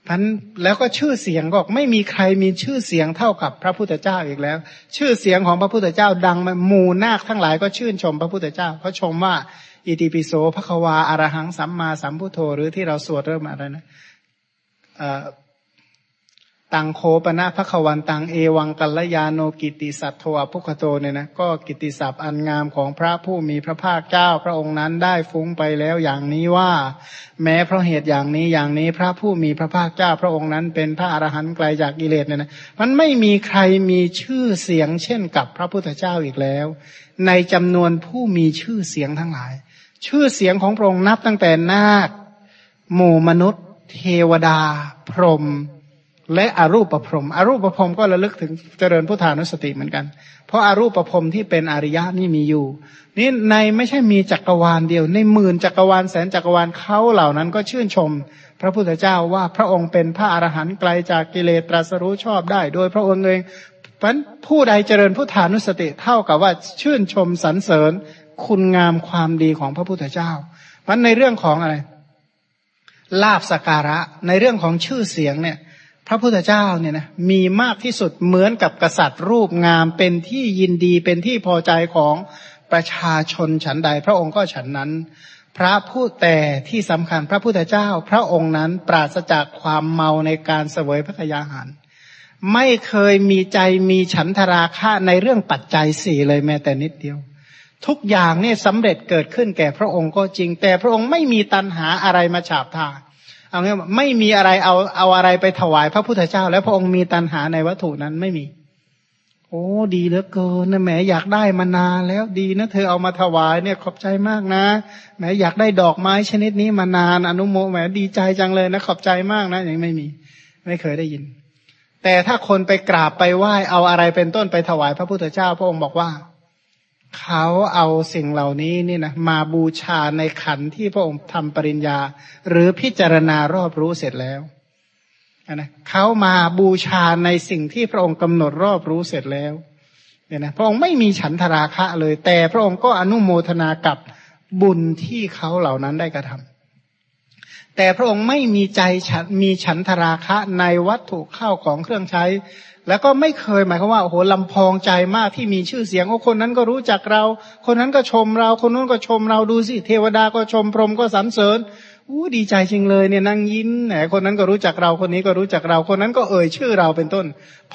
พันแล้วก็ชื่อเสียงก็ไม่มีใครมีชื่อเสียงเท่ากับพระพุทธเจ้าอีกแล้ว ชื่อเสียงของพระพุทธเจ้าดังมาหมู่นาคทั้งหลายก็ชื่นชมพระพุทธเจ้าเขาชมว่า อิติปิโสพระควาอารหังสัมมาสัมพุทโธหรือที่เราสวดเริ่มอะไรนะ ตังโคปนะพระขวันตังเอวังกัลยาโนกิติสัตโทอภุคโตเนี่ยนะก็กิติศัพท์อันงามของพระผู้มีพระภาคเจ้าพระองค์นั้นได้ฟุ้งไปแล้วอย่างนี้ว่า แม้เพราะเหตุอย่างนี้อย่างนี้พระผู้มีพระภาคเจ้าพระองค์นั้น เป็นพระอรหันต์ไกลจากกิเลสเนี่ยนะมันไม่มีใครมีชื่อเสียงเช่นกับพระพุทธเจ้าอีกแล้ว ในจำนวนผู้มีชื่อเสียงทั้งหลาย ชื่อเสียงของพระองค์นับตั้งแต่นาคหมู่มนุษย์ เทวดา พรหม และอรูปประพรมอรูปประพรมก็ระลึกถึงเจริญพุทธานุสติเหมือนกัน เพราะอารูปประพรมที่เป็นอริยะนี่มีอยู่ นี่ในไม่ใช่มีจักรวาลเดียว ในหมื่นจักรวาลแสนจักรวาลเขาเหล่านั้นก็ชื่นชม พระพุทธเจ้าว่าพระองค์เป็นพระอรหันต์ไกลจากกิเลสตรัสรู้ชอบได้ โดยพระองค์เองเพราะผู้ใดเจริญพุทธานุสติเท่ากับว่าชื่นชมสรรเสริญคุณงามความดีของพระพุทธเจ้าเพราะในเรื่องของอะไรลาบสการะในเรื่องของชื่อเสียงเนี่ย พระพุทธเจ้าเนี่ยนะมีมากที่สุดเหมือนกับกษัตริย์รูปงามเป็นที่ยินดีเป็นที่พอใจของประชาชนฉันใด พระองค์ก็ฉันนั้น พระผู้แต่ที่สำคัญพระพุทธเจ้า พระองค์นั้นปราศจากความเมาในการเสวยพระยาหาร ไม่เคยมีใจมีฉันทราคะในเรื่องปัจจัยสี่เลยแม้แต่นิดเดียว ทุกอย่างเนี่ยสำเร็จเกิดขึ้นแก่พระองค์ก็จริง แต่พระองค์ไม่มีตัณหาอะไรมาฉาบทา เอางี้ไม่มีอะไรเอาเอาอะไรไปถวายพระพุทธเจ้า แล้วพระองค์มีตัณหาในวัตถุนั้นไม่มี โอ้ ดีเหลือเกินนะแหมอยากได้มานานแล้วดีนะเธอเอามาถวายเนี่ยขอบใจมากนะแหมอยากได้ดอกไม้ชนิดนี้มานานอนุโมแหมดีใจจังเลยนะขอบใจมากนะอย่างไม่มี ไม่เคยได้ยิน แต่ถ้าคนไปกราบไปไหว้เอาอะไรเป็นต้นไปถวายพระพุทธเจ้า พระองค์บอกว่า เขาเอาสิ่งเหล่านี้นี่นะมาบูชาในขันที่พระองค์ทำปริญญา หรือพิจารณารอบรู้เสร็จแล้วนะเขามาบูชาในสิ่งที่พระองค์กำหนดรอบรู้เสร็จแล้วเนี่ยนะพระองค์ไม่มีฉันทราคะเลย แต่พระองค์ก็อนุโมทนากับบุญที่เขาเหล่านั้นได้กระทำแต่พระองค์ไม่มีใจมีฉันทราคะในวัตถุข้าวของเครื่องใช้ แล้วก็ไม่เคยหมายความว่าโอ้โหลำพองใจมากที่มีชื่อเสียงโอ้คนนั้นก็รู้จักเรา คนนั้นก็ชมเรา คนนู้นก็ชมเราดูสิเทวดาก็ชมพรหมก็สรรเสริญอู้ดีใจจริงเลยเนี่ยนั่งยิ้มแหนคนนั้นก็รู้จักเราคนนี้ก็รู้จักเรา คนนั้นก็เอ่ยชื่อเราเป็นต้น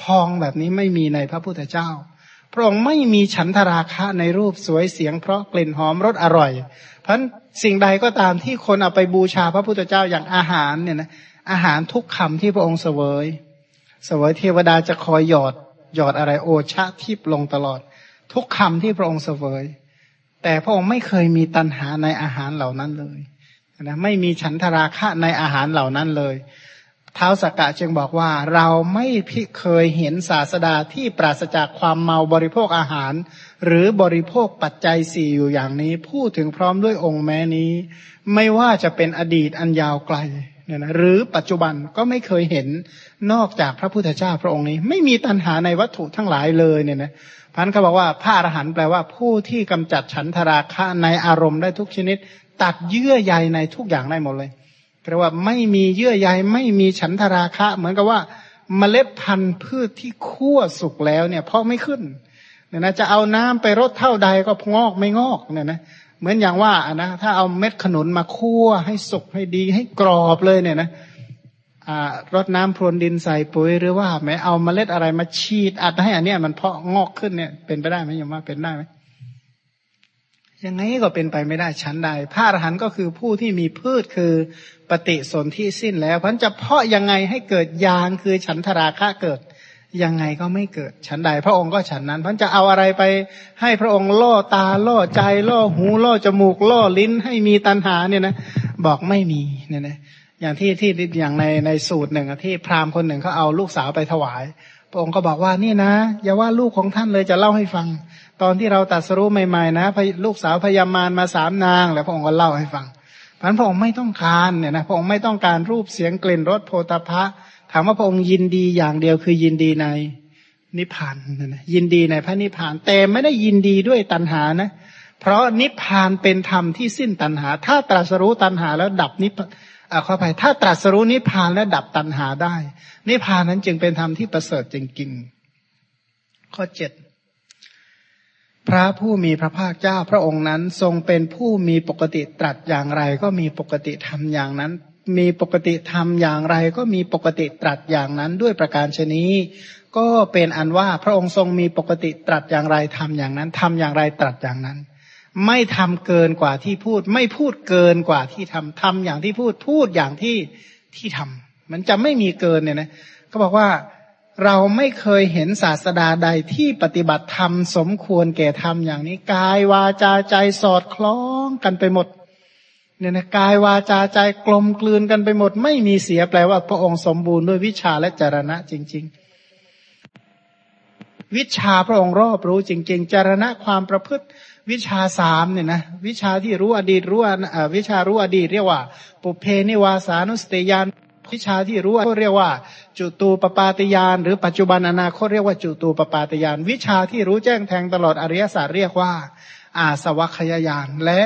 พองแบบนี้ไม่มีในพระพุทธเจ้า พระองค์ไม่มีฉันทราคะในรูปสวยเสียงเพราะกลิ่นหอมรสอร่อย เพราะสิ่งใดก็ตามที่คนเอาไปบูชาพระพุทธเจ้าอย่างอาหารเนี่ยนะอาหารทุกคำที่พระองค์เสวย สวยเทวดาจะคอยหยอดหยอดอะไรโอชะทิพลงตลอด ทุกคำที่พระองค์เสวย แต่พระองค์ไม่เคยมีตัณหาในอาหารเหล่านั้นเลยนะไม่มีฉันทราคะในอาหารเหล่านั้นเลยเท้าสกกะจึงบอกว่าเราไม่พิเคยเห็นศาสดาที่ปราศจากความเมาบริโภคอาหาร หรือบริโภคปัจจัยสี่อยู่อย่างนี้ พูดถึงพร้อมด้วยองค์แม้นี้ ไม่ว่าจะเป็นอดีตอันยาวไกล เนี่ยนะหรือปัจจุบันก็ไม่เคยเห็นนอกจากพระพุทธเจ้าพระองค์นี้ ไม่มีตัณหาในวัตถุทั้งหลายเลยเนี่ยนะพันเขาบอกว่าพระอรหันต์แปลว่าผู้ที่กำจัดฉันทราคะในอารมณ์ได้ทุกชนิด ตัดเยื่อใยในทุกอย่างได้หมดเลยแปลว่าไม่มีเยื่อใยไม่มีฉันทราคะ เหมือนกับว่าเมล็ดพันธุ์พืชที่คั่วสุกแล้วเนี่ยเพราะไม่ขึ้นเนี่ยนะจะเอาน้ำไปรดเท่าใดก็งอกไม่งอกเนี่ยนะ เหมือนอย่างว่านะถ้าเอาเม็ดขนุนมาคั่วให้สุกให้ดีให้กรอบเลยเนี่ยนะรดน้ำพรวนดินใส่ปุ๋ยหรือว่าแม้เอาเมล็ดอะไรมาฉีดอัดให้อันเนี้ยมันเพาะงอกขึ้นเนี่ยเป็นไปได้ไหมยมว่าเป็นได้ไหมยังไงก็เป็นไปไม่ได้ชั้นใดพระอรหันต์ก็คือผู้ที่มีพืชคือปฏิสนธิสิ้นแล้วพันจะเพาะยังไงให้เกิดยางคือฉันทราคะเกิด ยังไงก็ไม่เกิดฉันใดพระองค์ก็ฉันนั้นพันจะเอาอะไรไป ให้พระองค์ล่อตาล่อใจล่อหูล่อจมูกล่อลิ้นให้มีตัณหาเนี่ยนะบอกไม่มีเนี่ยนะอย่างที่ที่อย่างในในสูตรหนึ่งที่พราหมณ์คนหนึ่งเขาเอาลูกสาวไปถวาย พระองค์ก็บอกว่านี่นะ อย่าว่าลูกของท่านเลยจะเล่าให้ฟัง ตอนที่เราตัดสรู้ใหม่ๆนะลูกสาวพยามารมาสามนาง แล้วพระองค์ก็เล่าให้ฟังพันพระองค์ไม่ต้องการเนี่ยนะพระองค์ไม่ต้องการรูปเสียงกลิ่นรสโพธพะ ถามว่าพระองค์ยินดีอย่างเดียวคือยินดีในนิพพานนะยินดีในพระนิพพานแต่ไม่ได้ยินดีด้วยตัณหานะ เพราะนิพพานเป็นธรรมที่สิ้นตัณหา ถ้าตรัสรู้ตัณหาแล้วดับนิพพานขออภัยถ้าตรัสรู้นิพพานและดับตัณหาได้ นิพพานนั้นจึงเป็นธรรมที่ประเสริฐจริงๆข้อเจ็ดพระผู้มีพระภาคเจ้าพระองค์นั้นทรงเป็นผู้มีปกติตรัสอย่างไร ก็มีปกติทำอย่างนั้น มีปกติทำอย่างไร ก็มีปกติตรัสอย่างนั้นด้วยประการชนี้ ก็เป็นอันว่าพระองค์ทรงมีปกติตรัสอย่างไรทำอย่างนั้นทำอย่างไรตรัสอย่างนั้น ไม่ทำเกินกว่าที่พูด ไม่พูดเกินกว่าที่ทำทำอย่างที่พูดพูดอย่างที่ที่ทำมันจะไม่มีเกินเนี่ยนะเขาบอกว่าเราไม่เคยเห็นศาสดาใดที่ปฏิบัติธรรมสมควรแก่ธรรมอย่างนี้กายวาจาใจสอดคล้องกันไปหมด เนี่ยนะกายวาจาใจกลมกลืนกันไปหมด ไม่มีเสียแปลว่าพระองค์สมบูรณ์ด้วยวิชาและจารณะจริง ๆ วิชาพระองค์รอบรู้จริง ๆ จารณะความประพฤติวิชาสามเนี่ยนะวิชาที่รู้อดีตรู้วิชารู้อดีตเรียกว่า ปุเพนิวาสานุสติยานวิชาที่รู้ก็เรียกว่า จุตูปปาติยาน หรือปัจจุบันอนาคตเรียกว่าจุตูปปาติยาน วิชาที่รู้แจ้งแทงตลอดอริยศาสตร์เรียกว่า อาสวัคยายานและ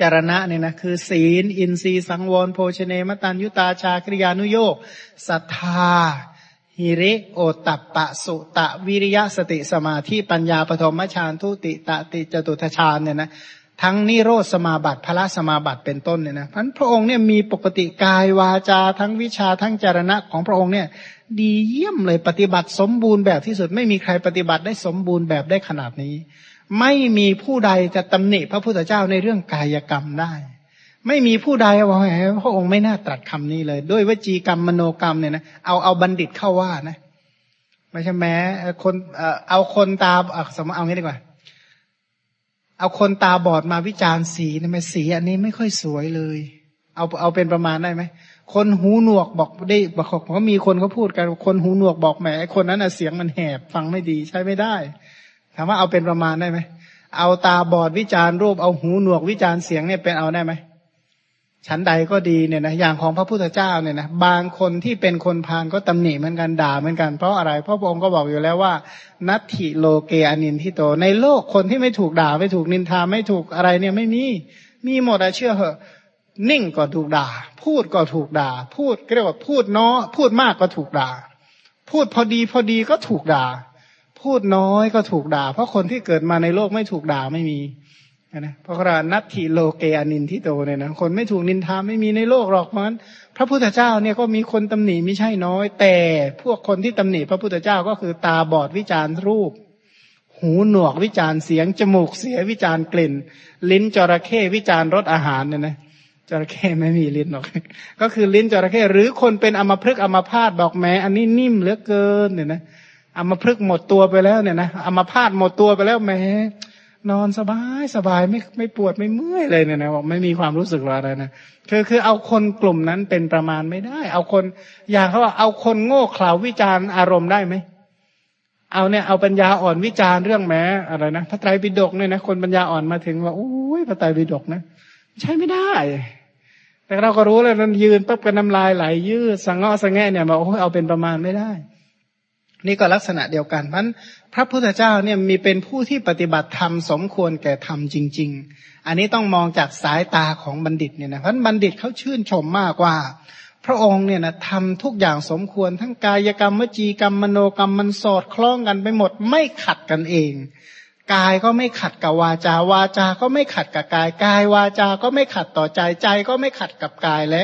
จารณะเนี่ยนะคือ ศีล อินทรีย์สังวร โภชเนมตันยุตาชากริยานุโยกศรัทธาหิริโอตัปปะสุตะวิริยะสติสมาธิปัญญาปฐมฌานทุติตะติจตุทชานเนี่ยนะทั้งนิโรธสมาบัติพระสมาบัติเป็นต้นเนี่ยนะพันพระองค์เนี่ยมีปกติกายวาจา ทั้งวิชาทั้งจารณะของพระองค์เนี่ย ดีเยี่ยมเลยปฏิบัติสมบูรณ์แบบที่สุดไม่มีใครปฏิบัติได้สมบูรณ์แบบได้ขนาดนี้ ไม่มีผู้ใดจะตำหนิพระพุทธเจ้าในเรื่องกายกรรมได้ ไม่มีผู้ใดว่าพระองค์ไม่น่าตรัสคำนี้เลย ด้วยวจีกรรมมโนกรรมเนี่ยนะเอาเอาบัณฑิตเข้าว่านะไม่ใช่แม้คนเอาคนตาสมมติเอางี้ดีกว่า เอาคนตาบอดมาวิจารณ์สีนะไหมสีอันนี้ไม่ค่อยสวยเลย เอาเอาเป็นประมาณได้ไหมคนหูหนวกบอกได้บอกเขามีคนเขาพูดกันคนหูหนวกบอกแหมคนนั้นเสียงมันแหบฟังไม่ดีใช้ไม่ได้ ถามว่าเอาเป็นประมาณได้ไหมเอาตาบอดวิจารณ์รูปเอาหูหนวกวิจารณ์เสียงเนี่ยเป็นเอาได้ไหมชั้นใดก็ดีเนี่ยนะอย่างของพระพุทธเจ้าเนี่ยนะบางคนที่เป็นคนพาลก็ตำหนิเหมือนกันด่าเหมือนกันเพราะอะไรเพราะพระองค์ก็บอกอยู่แล้วว่า นัตถิโลเกอนินทิโต ในโลกคนที่ไม่ถูกด่าไม่ถูกนินทาไม่ถูกอะไรเนี่ยไม่มีมีหมดอะเชื่อเหอะนิ่งก็ถูกด่า พูดก็ถูกด่า พูดเรียกว่าพูดน้อพูดมากก็ถูกด่า พูดพอดีพอดีก็ถูกด่า พูดน้อยก็ถูกด่า เพราะคนที่เกิดมาในโลกไม่ถูกด่าไม่มีนะเพราะว่านัตถิโลเกอนินทิโตเนี่ยนะคนไม่ถูกนินทาไม่มีในโลกหรอกมันพระพุทธเจ้าเนี่ยก็มีคนตำหนิไม่ใช่น้อย แต่พวกคนที่ตำหนิพระพุทธเจ้าก็คือตาบอดวิจารณ์รูป หูหนวกวิจารณ์เสียงจมูกเสียวิจารณ์กลิ่น ลิ้นจระเข้วิจารณ์รสอาหารเนี่ยนะจระเข้ไม่มีลิ้นหรอก ก็คือลิ้นจระเข้หรือคนเป็นอมพฤกษ์อมพาตบอกแม้ อันนี้นิ่มเหลือเกินเนี่ยนะ อามาพฤกหมดตัวไปแล้วเนี่ยนะอามาพาตหมดตัวไปแล้วแม้นอนสบายสบายไม่ไม่ปวดไม่เมื่อยเลยเนี่ยนะบอกไม่มีความรู้สึกอะไรนะคือคือเอาคนกลุ่มนั้นเป็นประมาณไม่ได้ เอาคนอย่างเขาว่าเอาคนโง่เขลาวิจารณ์อารมณ์ได้ไหมเอาเนี่ยเอาปัญญาอ่อนวิจารณ์เรื่องแม้อะไรนะพระไตรปิฎกเนี่ยนะคนปัญญาอ่อนมาถึงว่าโอ้ยพระไตรปิฎกนะ ใช่ไม่ได้ แต่เราก็รู้แล้วนั้นยืนปั๊บกันน้ำลายไหลยืดสังเงาะสังแงเนี่ยบอกโอ้ยเอาเป็นประมาณไม่ได้ นี่ก็ลักษณะเดียวกันเพราะพระพุทธเจ้าเนี่ยมีเป็นผู้ที่ปฏิบัติธรรมสมควรแก่ธรรมจริง ๆ อันนี้ต้องมองจากสายตาของบัณฑิตเนี่ยนะเพราะบัณฑิตเขาชื่นชมมากว่า พระองค์เนี่ยนะทำทุกอย่างสมควรทั้งกายกรรมวจีกรรมมโนกรรมมันสอดคล้องกันไปหมดไม่ขัดกันเองกายก็ไม่ขัดกับวาจาวาจาก็ไม่ขัดกับกายกายวาจาก็ไม่ขัดต่อใจใจก็ไม่ขัดกับกายและ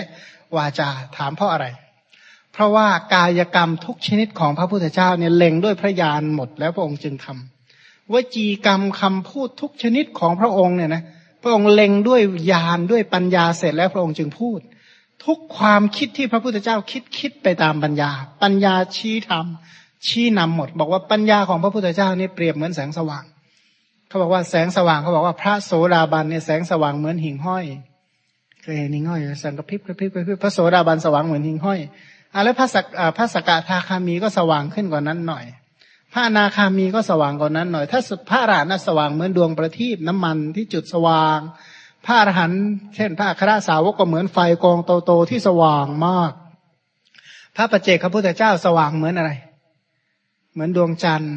วาจาถามเพราะอะไร เพราะว่ากายกรรมทุกชนิดของพระพุทธเจ้าเนี่ยเล็งด้วยพระญาณหมดแล้วพระองค์จึงทำวจีกรรมคำพูดทุกชนิดของพระองค์เนี่ยนะพระองค์เล็งด้วยญาณด้วยปัญญาเสร็จแล้วพระองค์จึงพูด ทุกความคิดที่พระพุทธเจ้าคิดคิดไปตามปัญญา ปัญญาชี้ทำชี้นำหมด บอกว่าปัญญาของพระพุทธเจ้านี่เปรียบเหมือนแสงสว่างเขาบอกว่าแสงสว่างเขาบอกว่าพระโสดาบันเนี่ยแสงสว่างเหมือนหิ่งห้อยเคยเห็นหิ่งห้อยแสงกระพริบกระพริบกระพริบพระโสดาบันสว่างเหมือนหิ่งห้อย อะแล้วพระสักพระสกทาคามีก็สว่างขึ้นกว่านั้นหน่อย พระนาคามีก็สว่างกว่านั้นหน่อย ถ้าพระอรหันต์สว่างเหมือนดวงประทีปน้ำมันที่จุดสว่าง พระอรหันต์เช่น พระคราสาวกก็เหมือนไฟกองโตๆที่สว่างมาก พระประเจกพระพุทธเจ้าสว่างเหมือนอะไร เหมือนดวงจันทร์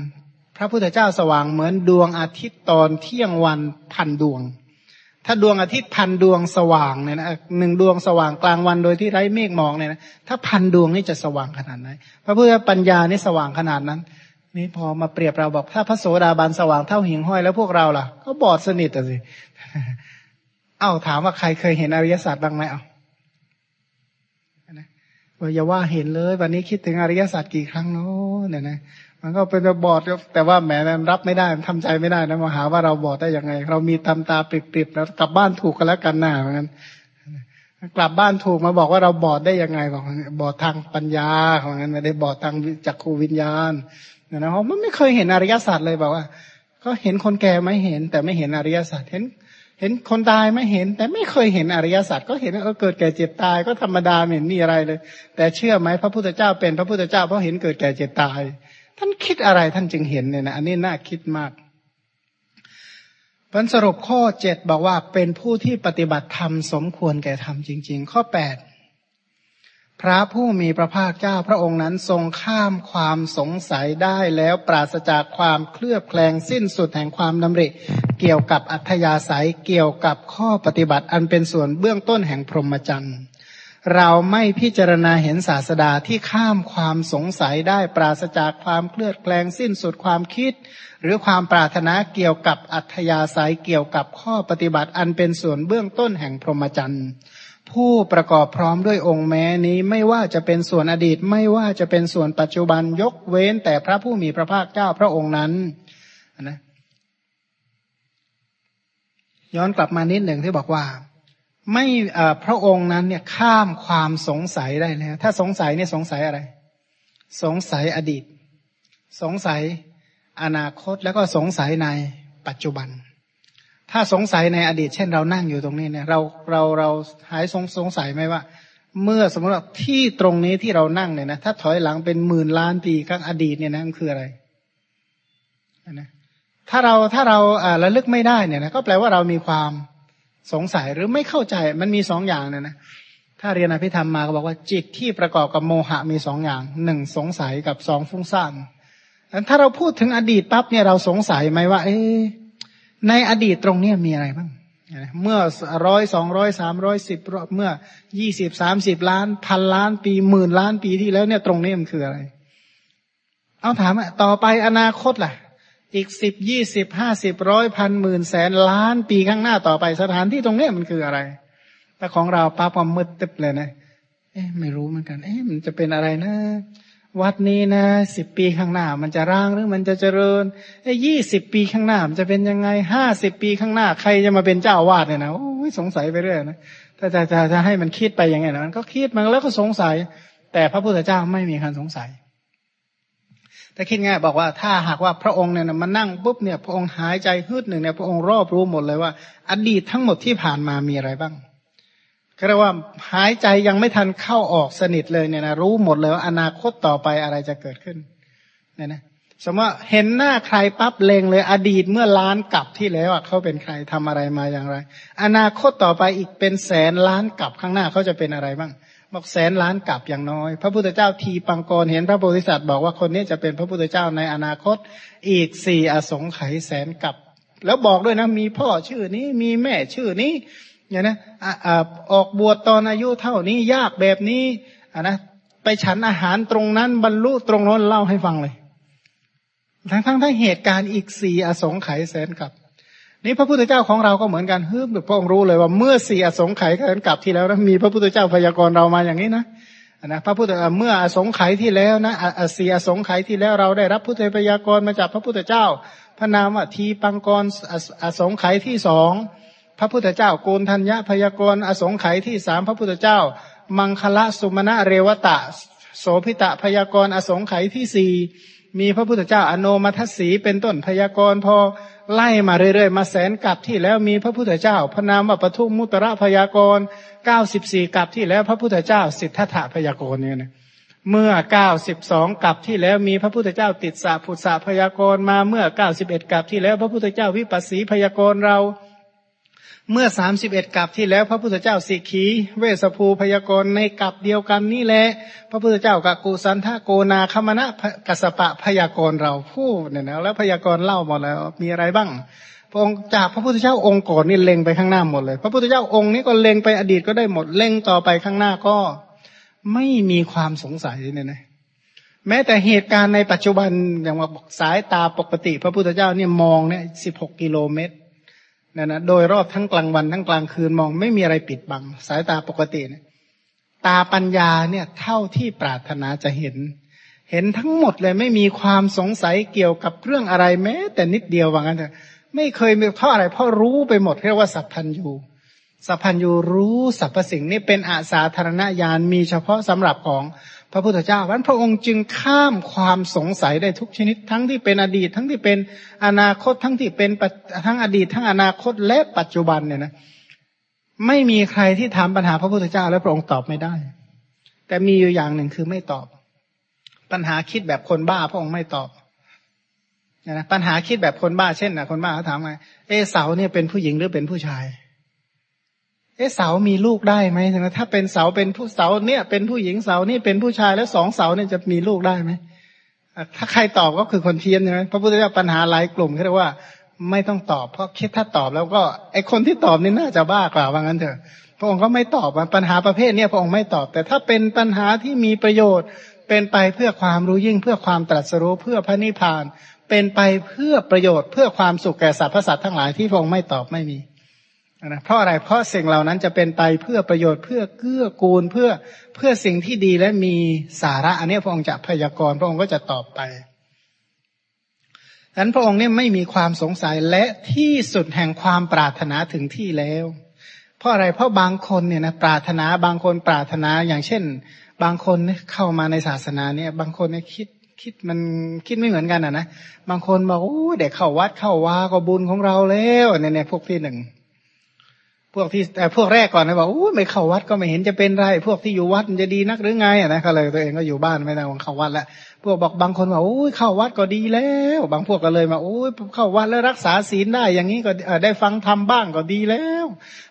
พระพุทธเจ้าสว่างเหมือนดวงอาทิตย์ตอนเที่ยงวันพันดวง ถ้าดวงอาทิตย์พันดวงสว่างเนี่ยนะหนึ่งดวงสว่างกลางวันโดยที่ไร้เมฆมองเนี่ยนะถ้าพันดวงนี่จะสว่างขนาดไหนพระพุทธปัญญานี่สว่างขนาดนั้น นี่พอมาเปรียบเราบอก ถ้าพระโสดาบันสว่างเท่าหิ่งห้อยแล้วพวกเราล่ะก็บอดสนิทอะสิเอ้าถามว่าใครเคยเห็นอริยสัจบ้างไหมเอ้าว่าอย่าว่าเห็นเลย วันนี้คิดถึงอริยสัจกี่ครั้งเนาะเนี่ยนะ มันก็เป็นบอดแต่ว่าแหมรับไม่ได้ทำใจไม่ได้นะมาหาว่าเราบอดได้ยังไง เรามีตาตาปิดๆแล้วกลับบ้านถูกกันแล้วกันหน้าเหมือนกันกลับบ้านถูกมาบอกว่าเราบอดได้ยังไงบอกบอดทางปัญญาของนั้นไม่ได้บอดทางจักรคูวิญญาณนะเพราะมันไม่เคยเห็นอริยสัจเลยบอกว่า ก็เห็นคนแก่ไม่เห็น แต่ไม่เห็นอริยสัจเห็น เห็นคนตายไม่เห็น แต่ไม่เคยเห็นอริยสัจก็เห็นเออเกิดแก่เจ็บตายก็ธรรมดาไม่เห็นมีอะไรเลย แต่เชื่อไหมพระพุทธเจ้าเป็นพระพุทธเจ้าเพราะเห็นเกิดแก่เจ็บตาย ท่านคิดอะไรท่านจึงเห็นเนี่ยนะอันนี้น่าคิดมากผลสรุปข้อเจ็ดบอกว่าเป็นผู้ที่ปฏิบัติธรรมสมควรแก่ธรรมจริง ๆ ข้อแปดพระผู้มีพระภาคเจ้าพระองค์นั้นทรงข้ามความสงสัยได้แล้วปราศจากความเคลือบแคลงสิ้นสุดแห่งความดำริ เกี่ยวกับอัธยาศัยเกี่ยวกับข้อปฏิบัติอันเป็นส่วนเบื้องต้นแห่งพรหมจรรย์ เราไม่พิจารณาเห็นศาสดาที่ข้ามความสงสัยได้ปราศจากความเคลือดแคลงสิ้นสุดความคิด หรือความปรารถนาเกี่ยวกับอัธยาศัยเกี่ยวกับข้อปฏิบัติอันเป็นส่วนเบื้องต้นแห่งพรหมจรรย์ผู้ประกอบพร้อมด้วยองค์แม้นี้ไม่ว่าจะเป็นส่วนอดีตไม่ว่าจะเป็นส่วนปัจจุบันยกเว้นแต่พระผู้มีพระภาคเจ้าพระองค์นั้นนะย้อนกลับมานิดหนึ่งที่บอกว่า ไม่พระองค์นั้นเนี่ยข้ามความสงสัยได้แล้วถ้าสงสัยเนี่ยสงสัยอะไร สงสัยอดีต สงสัยอนาคตแล้วก็สงสัยในปัจจุบัน ถ้าสงสัยในอดีต เช่นเรานั่งอยู่ตรงนี้เนี่ยเราเราเราหายสงสงสัยไหมว่า เมื่อสมมติว่าที่ตรงนี้ที่เรานั่งเนี่ยนะถ้าถอยหลังเป็นหมื่นล้านปีข้างอดีตเนี่ยนะมันคืออะไรนะถ้าเราถ้าเราอ่าระลึกไม่ได้เนี่ยนะก็แปลว่าเรามีความ สงสัยหรือไม่เข้าใจมันมีสองอย่างเนี่ยนะถ้าเรียนอภิธรรมมาก็บอกว่าจิตที่ประกอบกับโมหะมีสองอย่างหนึ่งสงสัยกับสองฟุ้งซ่านถ้าเราพูดถึงอดีตปั๊บเนี่ยเราสงสัยไหมว่า เอ๊ในอดีตตรงนี้มีอะไรบ้างเมื่อร้อยสองร้อยสามร้อยสิบเมื่อยี่สิบสามสิบล้าน พันล้านปีหมื่นล้านปีที่แล้วเนี่ยตรงนี้มันคืออะไร เอาถามต่อไปอนาคตล่ะ อีกสิบยี่สิบห้าสิบร้อยพันหมื่นแสนล้านปีข้างหน้าต่อไปสถานที่ตรงนี้มันคืออะไร แต่ของเราป้าปอมมืดตึบเลยนะ เอ๊ะไม่รู้เหมือนกัน เอ๊ะมันจะเป็นอะไรนะ วัดนี้นะสิบปีข้างหน้ามันจะร่างหรือมันจะเจริญเอ้ยี่สิบปีข้างหน้ามันจะเป็นยังไงห้าสิบปีข้างหน้า ใครจะมาเป็นเจ้าวาดเนี่ยนะโอ้ยสงสัยไปเรื่อยนะถ้าจะจะจะให้มันคิดไปยังไงนะมันก็คิดมันแล้วก็สงสัย แต่พระพุทธเจ้าไม่มีการสงสัย แต่คิดง่ายบอกว่าถ้าหากว่าพระองค์เนี่ยมานั่งปุ๊บเนี่ยพระองค์หายใจฮึดหนึ่งเนี่ยพระองค์รอบรู้หมดเลยว่า อดีตทั้งหมดที่ผ่านมามีอะไรบ้างก็เรียกว่าหายใจยังไม่ทันเข้าออกสนิทเลยเนี่ยนะรู้หมดเลยว่าอนาคตต่อไปอะไรจะเกิดขึ้นเนี่ยนะสมมติเห็นหน้าใครปั๊บเลงเลย อดีตเมื่อล้านกลับที่แล้วเขาเป็นใครทำอะไรมาอย่างไร อนาคตต่อไปอีกเป็นแสนล้านกลับข้างหน้าเขาจะเป็นอะไรบ้าง บอกแสนล้านกลับอย่างน้อย พระพุทธเจ้าทีปังกรเห็นพระโพธิสัตว์บอกว่าคนนี้จะเป็นพระพุทธเจ้าในอนาคตอีกสี่อสงไขยแสนกลับ แล้วบอกด้วยนะมีพ่อชื่อนี้มีแม่ชื่อนี้อย่างนะออกบวชตอนอายุเท่านี้ยากแบบนี้อะนะไปฉันอาหารตรงนั้นบรรลุตรงนั้นเล่าให้ฟังเลย ทั้งทั้งทั้งเหตุการณ์อีกสี่อสงไขยแสนกลับ นี่พระพุทธเจ้าของเราก็เหมือนกันฮึบพระองค์รู้เลยว่าเมื่อสี่อสงไขยกันกลับที่แล้วนะมีพระพุทธเจ้าพยากรณ์เรามาอย่างนี้นะนะพระพุทธเมื่ออสงไขยที่แล้วนะเสียสงไขยที่แล้วเราได้รับพุทธพยากรมาจากพระพุทธเจ้า พระนามว่าทีปังกรอสงไขยที่สองพระพุทธเจ้าโกนทัญญพยากรอสงไขยที่สามพระพุทธเจ้า มังคละสุมาณะเรวตะ โสพิตะพยากรอสงไขยที่สี่มีพระพุทธเจ้าอโนมัทสีเป็นต้นพยากรพอ ไล่มาเรื่อยๆ มาแสนกับที่แล้วมีพระพุทธเจ้า พระนามว่าปทุมมุตระพยากรเก้าสิบสี่กับที่แล้วพระพุทธเจ้า สิทธัตถะพยากรเนี่ยนะเมื่อเก้าสิบสองกับที่แล้วมีพระพุทธเจ้าติดสาผุดสาพยากรมาเมื่อเก้าสิบเอ็ดกับที่แล้วพระพุทธเจ้าวิปัสสีพยากรเรา เมื่อสามสิบเอ็ดกับที่แล้ว พระพุทธเจ้าสิกีเวสภูพยากรในกับเดียวกันนี่แหละพระพุทธเจ้ากับกุสันทโกนาคมณะกัสปะพยากรเราพูดเนี่ยนะแล้วพยากรเล่าหมดแล้วมีอะไรบ้างพระองค์จากพระพุทธเจ้าองค์ก่อนนี่เล็งไปข้างหน้าหมดเลย พระพุทธเจ้าองค์นี้ก็เล็งไปอดีตก็ได้หมดเล็งต่อไปข้างหน้าก็ไม่มีความสงสัยเนี่ยนะแม้แต่เหตุการณ์ในปัจจุบันอย่างว่าสายตาปกติ พระพุทธเจ้าเนี่ยมองเนี่ยสิบหกกิโลเมตร นะนะโดยรอบทั้งกลางวันทั้งกลางคืนมองไม่มีอะไรปิดบัง สายตาปกติเนี่ยตาปัญญาเนี่ยเท่าที่ปรารถนาจะเห็น เห็นทั้งหมดเลยไม่มีความสงสัยเกี่ยวกับเรื่องอะไรแม้ แต่นิดเดียวว่างั้นเถอะไม่เคยมีเพราะอะไรเพราะรู้ไปหมดเรียกว่าสัพพัญญูสัพพัญญูรู้สรรพสิ่งนี่เป็นอาสาธารณญาณมีเฉพาะสำหรับของ พระพุทธเจ้าวันพระองค์จึงข้ามความสงสัยได้ทุกชนิด ทั้งที่เป็นอดีต ทั้งที่เป็นอนาคตทั้งที่เป็นทั้งอดีต ทั้งอนาคตและปัจจุบันเนี่ยนะไม่มีใครที่ถามปัญหาพระพุทธเจ้า แล้วพระองค์ตอบไม่ได้ แต่มีอยู่อย่างหนึ่งคือไม่ตอบ ปัญหาคิดแบบคนบ้า พระองค์ไม่ตอบนะปัญหาคิดแบบคนบ้าเช่นนะคนบ้าเขาถามไงเอเสาเนี่ยเป็นผู้หญิงหรือเป็นผู้ชาย เอ๊ะเสามีลูกได้ไหมนะถ้าเป็นเสาเป็นผู้เสาเนี่ย เป็นผู้หญิงเสานี่เป็นผู้ชายแล้วสองเสาเนี่ยจะมีลูกได้ไหมถ้าใครตอบก็คือคนเทียนใช่ไหมพระพุทธเจ้าปัญหาหลายกลุ่มเขาเรียกว่าไม่ต้องตอบเพราะคิดถ้าตอบแล้วก็ไอคนที่ตอบนี่น่าจะบ้ากว่าว่างั้นเถอะ พระองค์ก็ไม่ตอบปัญหาประเภทนี้พระองค์ไม่ตอบ แต่ถ้าเป็นปัญหาที่มีประโยชน์เป็นไปเพื่อความรู้ยิ่งเพื่อความตรัสรู้เพื่อพระนิพพาน เป็นไปเพื่อประโยชน์เพื่อความสุขแก่สรรพสัตว์ทั้งหลายที่พระองค์ไม่ตอบไม่มี นะเพราะอะไรเพราะสิ่งเหล่านั้นจะเป็นไปเพื่อประโยชน์เพื่อเกื้อกูลเพื่อเพื่อสิ่งที่ดีและมีสาระ อันนี้พระองค์จะพยากรณ์พระองค์ก็จะตอบไปดังนั้นพระองค์เนี่ยไม่มีความสงสัยและที่สุดแห่งความปรารถนาถึงที่แล้ว เพราะอะไรเพราะบางคนเนี่ยนะปรารถนาบางคนปรารถนาอย่างเช่น บางคนเข้ามาในศาสนาเนี่ย บางคนเนี่ยคิดคิดมันคิดไม่เหมือนกันอะนะบางคนบอกโอ้เด็กเข้าวัดเข้าวาก็บุญของเราแล้วเนี่ยเนี่ยพวกที่หนึ่ง พวกที่แต่พวกแรกก่อนนะบอกอู้ไม่เข้าวัดก็ไม่เห็นจะเป็นไร พวกที่อยู่วัดมันจะดีนักหรือไงอะนะก็เลยตัวเองก็อยู่บ้านไม่ได้วังเข้าวัดแล้วพวกบอกบางคนบอกอู้เข้าวัดก็ดีแล้ว บางพวกก็เลยมาอู้เข้าวัดแล้วรักษาศีลได้ อย่างนี้ก็ได้ฟังธรรมบ้างก็ดีแล้ว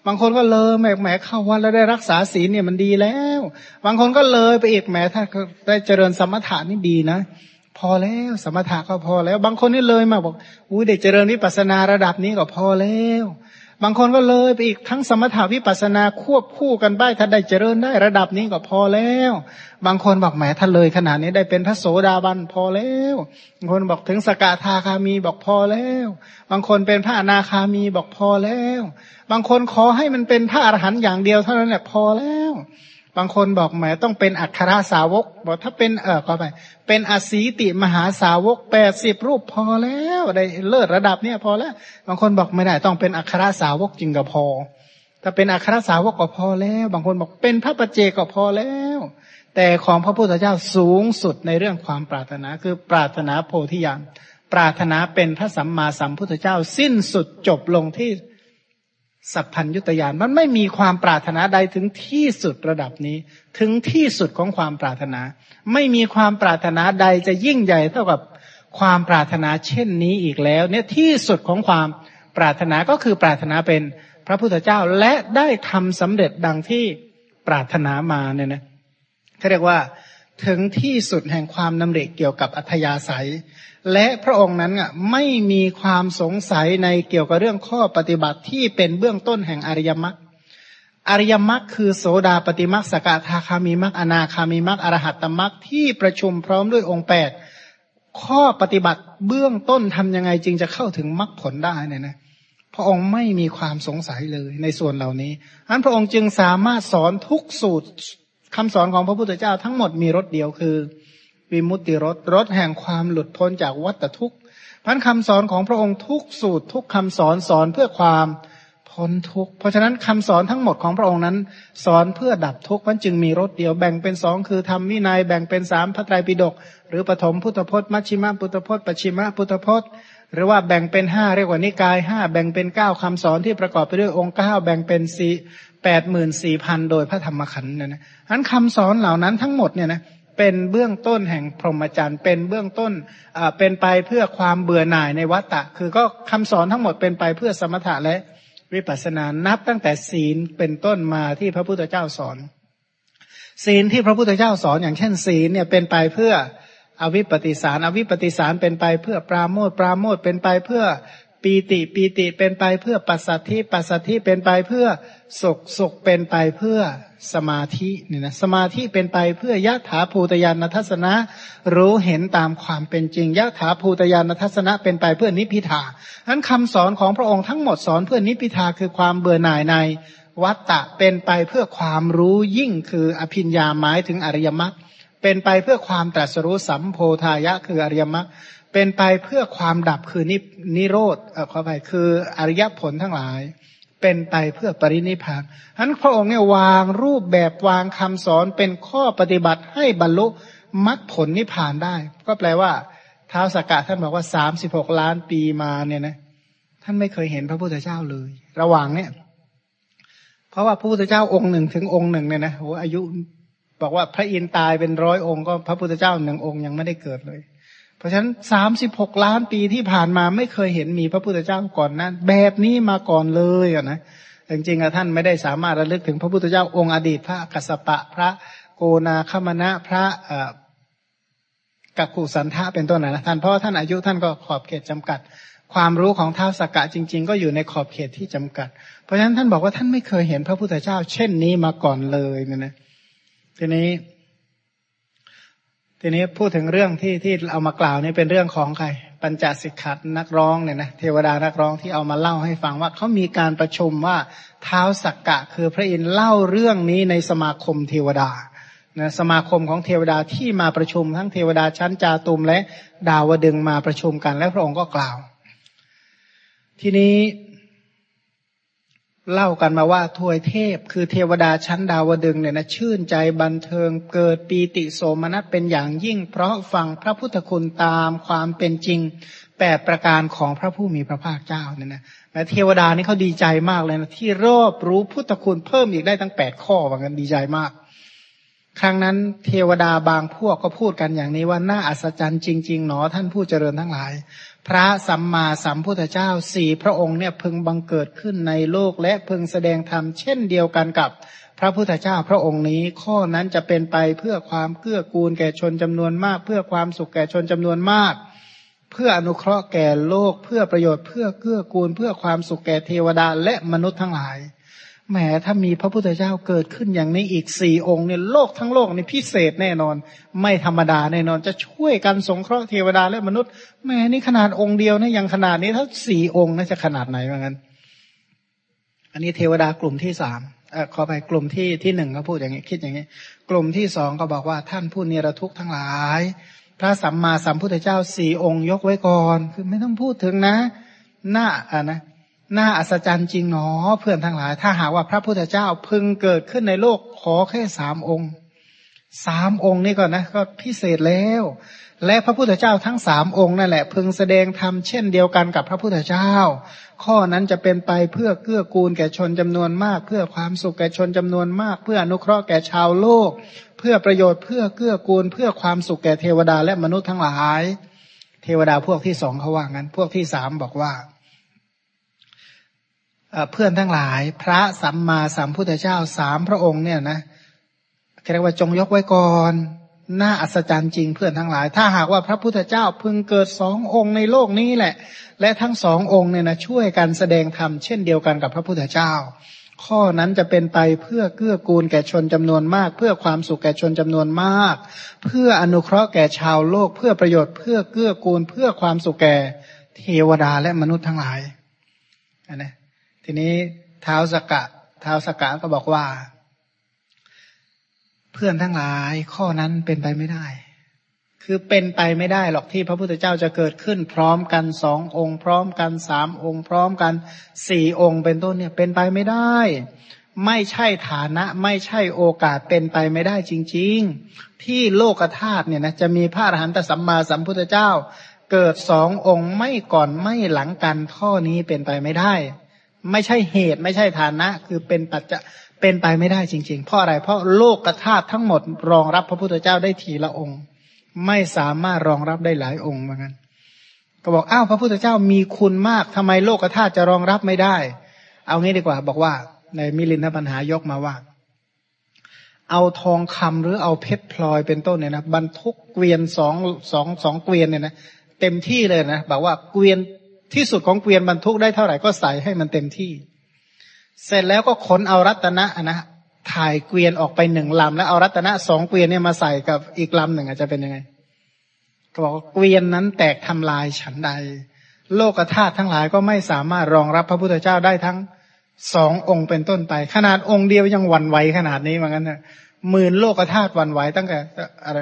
บางคนก็เลยแหมแหมเข้าวัดแล้วได้รักษาศีลเนี่ยมันดีแล้ว บางคนก็เลยไปอีกแหมถ้าได้เจริญสมถะนี่ดีนะพอแล้วสมถะก็พอแล้ว บางคนนี่เลยมาบอกอู้ได้เจริญวิปัสสนาระดับนี้ก็พอแล้ว บางคนก็เลยไปอีกทั้งสมถาวิปัสนาควบคู่กันบ้างถ้าได้เจริญได้ระดับนี้ก็พอแล้ว บางคนบอกแหมถ้าเลยขนาดนี้ได้เป็นพระโสดาบันพอแล้วบางคนบอกถึงสกทาคามีบอกพอแล้ว บางคนเป็นพระอนาคามีบอกพอแล้ว บางคนขอให้มันเป็นพระอรหันต์อย่างเดียวเท่านั้นแหละพอแล้ว บางคนบอกแหมต้องเป็นอัครสาวก บอกถ้าเป็นเออก็ไปเป็นอสีติมหาสาวกแปดสิบรูปพอแล้วได้เลิศระดับเนี้ยพอแล้ว บางคนบอกไม่ได้ต้องเป็นอัครสาวกจริงก็พอ ถ้าเป็นอัครสาวกก็พอแล้ว บางคนบอกเป็นพระปัจเจก็พอแล้ว แต่ของพระพุทธเจ้าสูงสุดในเรื่องความปรารถนาคือปรารถนาโพธิญาณปรารถนาเป็นพระสัมมาสัมพุทธเจ้าสิ้นสุดจบลงที่ สัพพัญยุตยานมันไม่มีความปรารถนาใดถึงที่สุดระดับนี้ ถึงที่สุดของความปรารถนา ไม่มีความปรารถนาใดจะยิ่งใหญ่เท่ากับความปรารถนาเช่นนี้อีกแล้ว เนี่ยที่สุดของความปรารถนาก็คือปรารถนาเป็นพระพุทธเจ้าและได้ทำสำเร็จดังที่ปรารถนามาเนี่ยนะเขาเรียกว่าถึงที่สุดแห่งความนำเร็จเกี่ยวกับอัธยาศัย และพระองค์นั้นอะไม่มีความสงสัยในเกี่ยวกับเรื่องข้อปฏิบัติที่เป็นเบื้องต้นแห่งอริยมรรคอริยมรรคคือโสดาปฏิมรรคสกทาคามีมรรคอนาคามีมรรคอรหัตตมรรคที่ประชุมพร้อมด้วยองค์แปดข้อปฏิบัติเบื้องต้นทำยังไงจึงจะเข้าถึงมรรคผลได้เนี่ยนะพระองค์ไม่มีความสงสัยเลยในส่วนเหล่านี้อันพระองค์จึงสามารถสอนทุกสูตรคำสอนของพระพุทธเจ้าทั้งหมดมีรถเดียวคือ วิมุตติรถรถแห่งความหลุดพ้นจากวัฏทุกข์พันคำสอนของพระองค์ทุกสูตรทุกคำสอนสอนเพื่อความพ้นทุกข์เพราะฉะนั้นคำสอนทั้งหมดของพระองค์นั้น สอนเพื่อดับทุกข์มันจึงมีรถเดียวแบ่งเป็นสองคือธรรมวินัยแบ่งเป็นสามพระไตรปิฎกหรือปฐมพุทธพจน์มัชชิมพุทธพจน์ปชิมพุทธพจน์ หรือว่าแบ่งเป็นห้าเรียกว่านิกายห้าแบ่งเป็นเก้าคำสอนที่ประกอบไปด้วยองค์เก้าแบ่งเป็นสี่แปดหมื่นสี่พันโดยพระธรรมขันธ์เนี่ยนะนั้นคำสอนเหล่านั้นทั้งหมดเนี่ยนะ เป็นเบื้องต้นแห่งพรหมจรรย์ เป็นเบื้องต้นอ่าเป็นไปเพื่อความเบื่อหน่ายในวัฏฏะคือก็คำสอนทั้งหมดเป็นไปเพื่อสมถะและวิปัสสนานับตั้งแต่ศีลเป็นต้นมาที่พระพุทธเจ้าสอน ศีลที่พระพุทธเจ้าสอนอย่างเช่น ศีลเนี่ยเป็นไปเพื่ออวิปปิสารอวิปปิสารเป็นไปเพื่อปราโมทปราโมทเป็นไปเพื่อ ปีติปีติเป็นไปเพื่อปัสสัทธิปัสสัทธิเป็นไปเพื่อสุขสุขเป็นไปเพื่อสมาธิเนี่ยนะสมาธิเป็นไปเพื่อยะถาภูตยานทัศนะ รู้เห็นตามความเป็นจริงยะถาภูตยานทัศนะเป็นไปเพื่อนิพิทานั้นคำสอนของพระองค์ทั้งหมดสอนเพื่อนิพิทาคือความเบื่อหน่ายในวัตตะเป็นไปเพื่อความรู้ยิ่งคืออภิญญาหมายถึงอริยมรรคเป็นไปเพื่อความตรัสรู้สัมโพธายะคืออริยมรรค เป็นไปเพื่อความดับคือนินโรธเออขอไปคืออริยผลทั้งหลาย เป็นไปเพื่อปรินิพานฉะนั้นพระองค์เนี่ยวางรูปแบบวางคำสอนเป็นข้อปฏิบัติให้บรรลุมรรคผลนิพพานได้ ก็แปลว่าท้าวสกกะท่านบอกว่าสามสิบหกล้านปีมาเนี่ยนะท่านไม่เคยเห็นพระพุทธเจ้าเลย ระหว่างเนี่ย เพราะว่าพระพุทธเจ้าองค์หนึ่งถึงองค์หนึ่งเนี่ยนะโหอายุบอกว่าพระอินทร์ตายเป็นร้อยองค์ก็พระพุทธเจ้าหนึ่งองค์ยังไม่ได้เกิดเลย ราะฉะนั้นสามสิบหกล้านปีที่ผ่านมาไม่เคยเห็นมีพระพุทธเจ้าก่อนนั้นแบบนี้มาก่อนเลยอะนะจริงๆท่านไม่ได้สามารถระลึกถึงพระพุทธเจ้าองค์อดีตพระกัสสปะพระโกนาคมณะพระกักกุสันทะเป็นต้นนะท่านเพราะท่านอายุท่านก็ขอบเขตจำกัด ความรู้ของท้าวสกกะจริง ๆ ก็อยู่ในขอบเขตที่จำกัด เพราะฉะนั้นท่านบอกว่าท่านไม่เคยเห็นพระพุทธเจ้า เช่นนี้มาก่อนเลยเนี่ยนะทีนี้ ทีนี้พูดถึงเรื่องที่ที่เอามากล่าวนี่เป็นเรื่องของใคร ปัญจสิกขันักร้องเนี่ยนะเทวดานักร้องที่เอามาเล่าให้ฟังว่าเขามีการประชุมว่าเท้าสักกะ คือพระอินทร์เล่าเรื่องนี้ในสมาคมเทวดานะสมาคมของเทวดาที่มาประชุม ทั้งเทวดาชั้นจาตุมและดาวดึงมาประชุมกัน และพระองค์ก็กล่าว ทีนี้ เล่ากันมาว่าทวยเทพ คือเทวดาชั้นดาวดึงเนี่ยนะชื่นใจบันเทิงเกิดปีติโสมนัสเป็นอย่างยิ่ง เพราะฟังพระพุทธคุณตามความเป็นจริงแปดประการของพระผู้มีพระภาคเจ้าเนี่ยนะแเทวดานี่เขาดีใจมากเลยนะที่รอบรู้พุทธคุณเพิ่มอีกได้ตั้งแปดข้อว่ากันดีใจมาก ครั้งนั้นเทวดาบางพวกก็พูดกันอย่างนี้ว่าน่าอัศจรรย์จริง ๆ หนอท่านผู้เจริญทั้งหลาย พระสัมมาสัมพุทธเจ้าสี่พระองค์เนี่ยพึงบังเกิดขึ้นในโลกและพึงแสดงธรรมเช่นเดียวกันกับพระพุทธเจ้าพระองค์นี้ข้อนั้นจะเป็นไปเพื่อความเกื้อกูลแก่ชนจำนวนมาก เพื่อความสุขแก่ชนจำนวนมาก เพื่ออนุเคราะห์แก่โลกเพื่อประโยชน์เพื่อเกื้อกูล เพื่อความสุขแก่เทวดาและมนุษย์ทั้งหลาย แหมถ้ามีพระพุทธเจ้าเกิดขึ้นอย่างนี้อีกสี่องค์เนี่ยโลกทั้งโลกนี่พิเศษแน่นอน ไม่ธรรมดาแน่นอน จะช่วยกันสงเคราะห์เทวดาและมนุษย์แหมนี่ขนาดองค์เดียวนะยังขนาดนี้ถ้าสี่องค์น่าจะขนาดไหนเหมือนกันอันนี้เทวดากลุ่มที่สามอขอไปกลุ่มที่ที่หนึ่งก็พูดอย่างนี้คิดอย่างนี้ กลุ่มที่สองก็บอกว่าท่านผู้เนรทุกข์ทั้งหลาย พระสัมมาสัมพุทธเจ้าสี่องค์ยกไว้ก่อน คือไม่ต้องพูดถึงนะหน้าอะนะ น่าอัศจรรย์จริงหนอเพื่อนทั้งหลาย ถ้าหากว่าพระพุทธเจ้าพึงเกิดขึ้นในโลกขอแค่สามองค์สามองค์นี่ก่อนนะก็พิเศษแล้ว และพระพุทธเจ้าทั้งสามองค์นั่นแหละพึงแสดงธรรมเช่นเดียวกันกับพระพุทธเจ้า ข้อนั้นจะเป็นไปเพื่อเกื้อกูลแก่ชนจำนวนมาก เพื่อความสุขแก่ชนจำนวนมาก เพื่ออนุเคราะห์แก่ชาวโลก เพื่อประโยชน์เพื่อเกื้อกูล เพื่อความสุขแก่เทวดาและมนุษย์ทั้งหลาย เทวดาพวกที่สองเขาว่างั้น พวกที่สามบอกว่า เพื่อนทั้งหลาย พระสัมมาสัมพุทธเจ้าสามพระองค์เนี่ยนะเรียกว่าจงยกไว้ก่อนน่าอัศจรรย์จริงเพื่อนทั้งหลาย ถ้าหากว่าพระพุทธเจ้าพึงเกิดสององค์ในโลกนี้แหละ และทั้งสององค์เนี่ยนะช่วยกันแสดงธรรมเช่นเดียวกันกับพระพุทธเจ้า ข้อนั้นจะเป็นไปเพื่อเกื้อกูลแก่ชนจำนวนมาก เพื่อความสุขแก่ชนจำนวนมาก เพื่ออนุเคราะห์แก่ชาวโลก เพื่อประโยชน์เพื่อเกื้อกูล เพื่อความสุขแก่เทวดาและมนุษย์ทั้งหลายนะ ทีนี้เท้าสกะเท้าสกะก็บอกว่า เพื่อนทั้งหลายข้อนั้นเป็นไปไม่ได้ คือเป็นไปไม่ได้หรอกที่พระพุทธเจ้าจะเกิดขึ้นพร้อมกันสององค์ พร้อมกันสามองค์ พร้อมกันสี่องค์เป็นต้นเนี่ย เป็นไปไม่ได้ไม่ใช่ฐานะไม่ใช่โอกาสเป็นไปไม่ได้จริง ๆ ที่โลกธาตุเนี่ยนะจะมีพระอรหันตสัมมาสัมพุทธเจ้า เกิดสององค์ไม่ก่อนไม่หลังกันข้อนี้เป็นไปไม่ได้ ไม่ใช่เหตุไม่ใช่ฐานะ คือเป็นปัจจะเป็นไปไม่ได้จริง ๆ เพราะอะไร เพราะโลกธาตุทั้งหมดรองรับพระพุทธเจ้าได้ทีละองค์ ไม่สามารถรองรับได้หลายองค์เหมือนกันก็บอกอ้าวพระพุทธเจ้ามีคุณมากทำไมโลกธาตุจะรองรับไม่ได้ เอางี้ดีกว่า บอกว่า ในมิลินทปัญหายกมาว่า เอาทองคำหรือเอาเพชรพลอยเป็นต้นเนี่ยนะบรรทุกเกวียนสองสองสองเกวียนเนี่ยนะเต็มที่เลยนะบอกว่าเกวียน ที่สุดของเกวียนบรรทุกได้เท่าไหร่ก็ใส่ให้มันเต็มที่ เสร็จแล้วก็ขนเอารัตนะนะถ่ายเกวียนออกไปหนึ่งลำแล้วเอารัตนะสองเกวียนเนี่ยมาใส่กับอีกลำหนึ่งอาจจะเป็นยังไงก็บอกเกวียนนั้นแตกทำลายฉันใด โลกธาตุทั้งหลายก็ไม่สามารถรองรับพระพุทธเจ้าได้ทั้งสององค์เป็นต้นไป ขนาดองค์เดียวยังหวั่นไหวขนาดนี้เหมือนกันนะหมื่นโลกธาตุหวั่นไหวตั้งแต่อะไร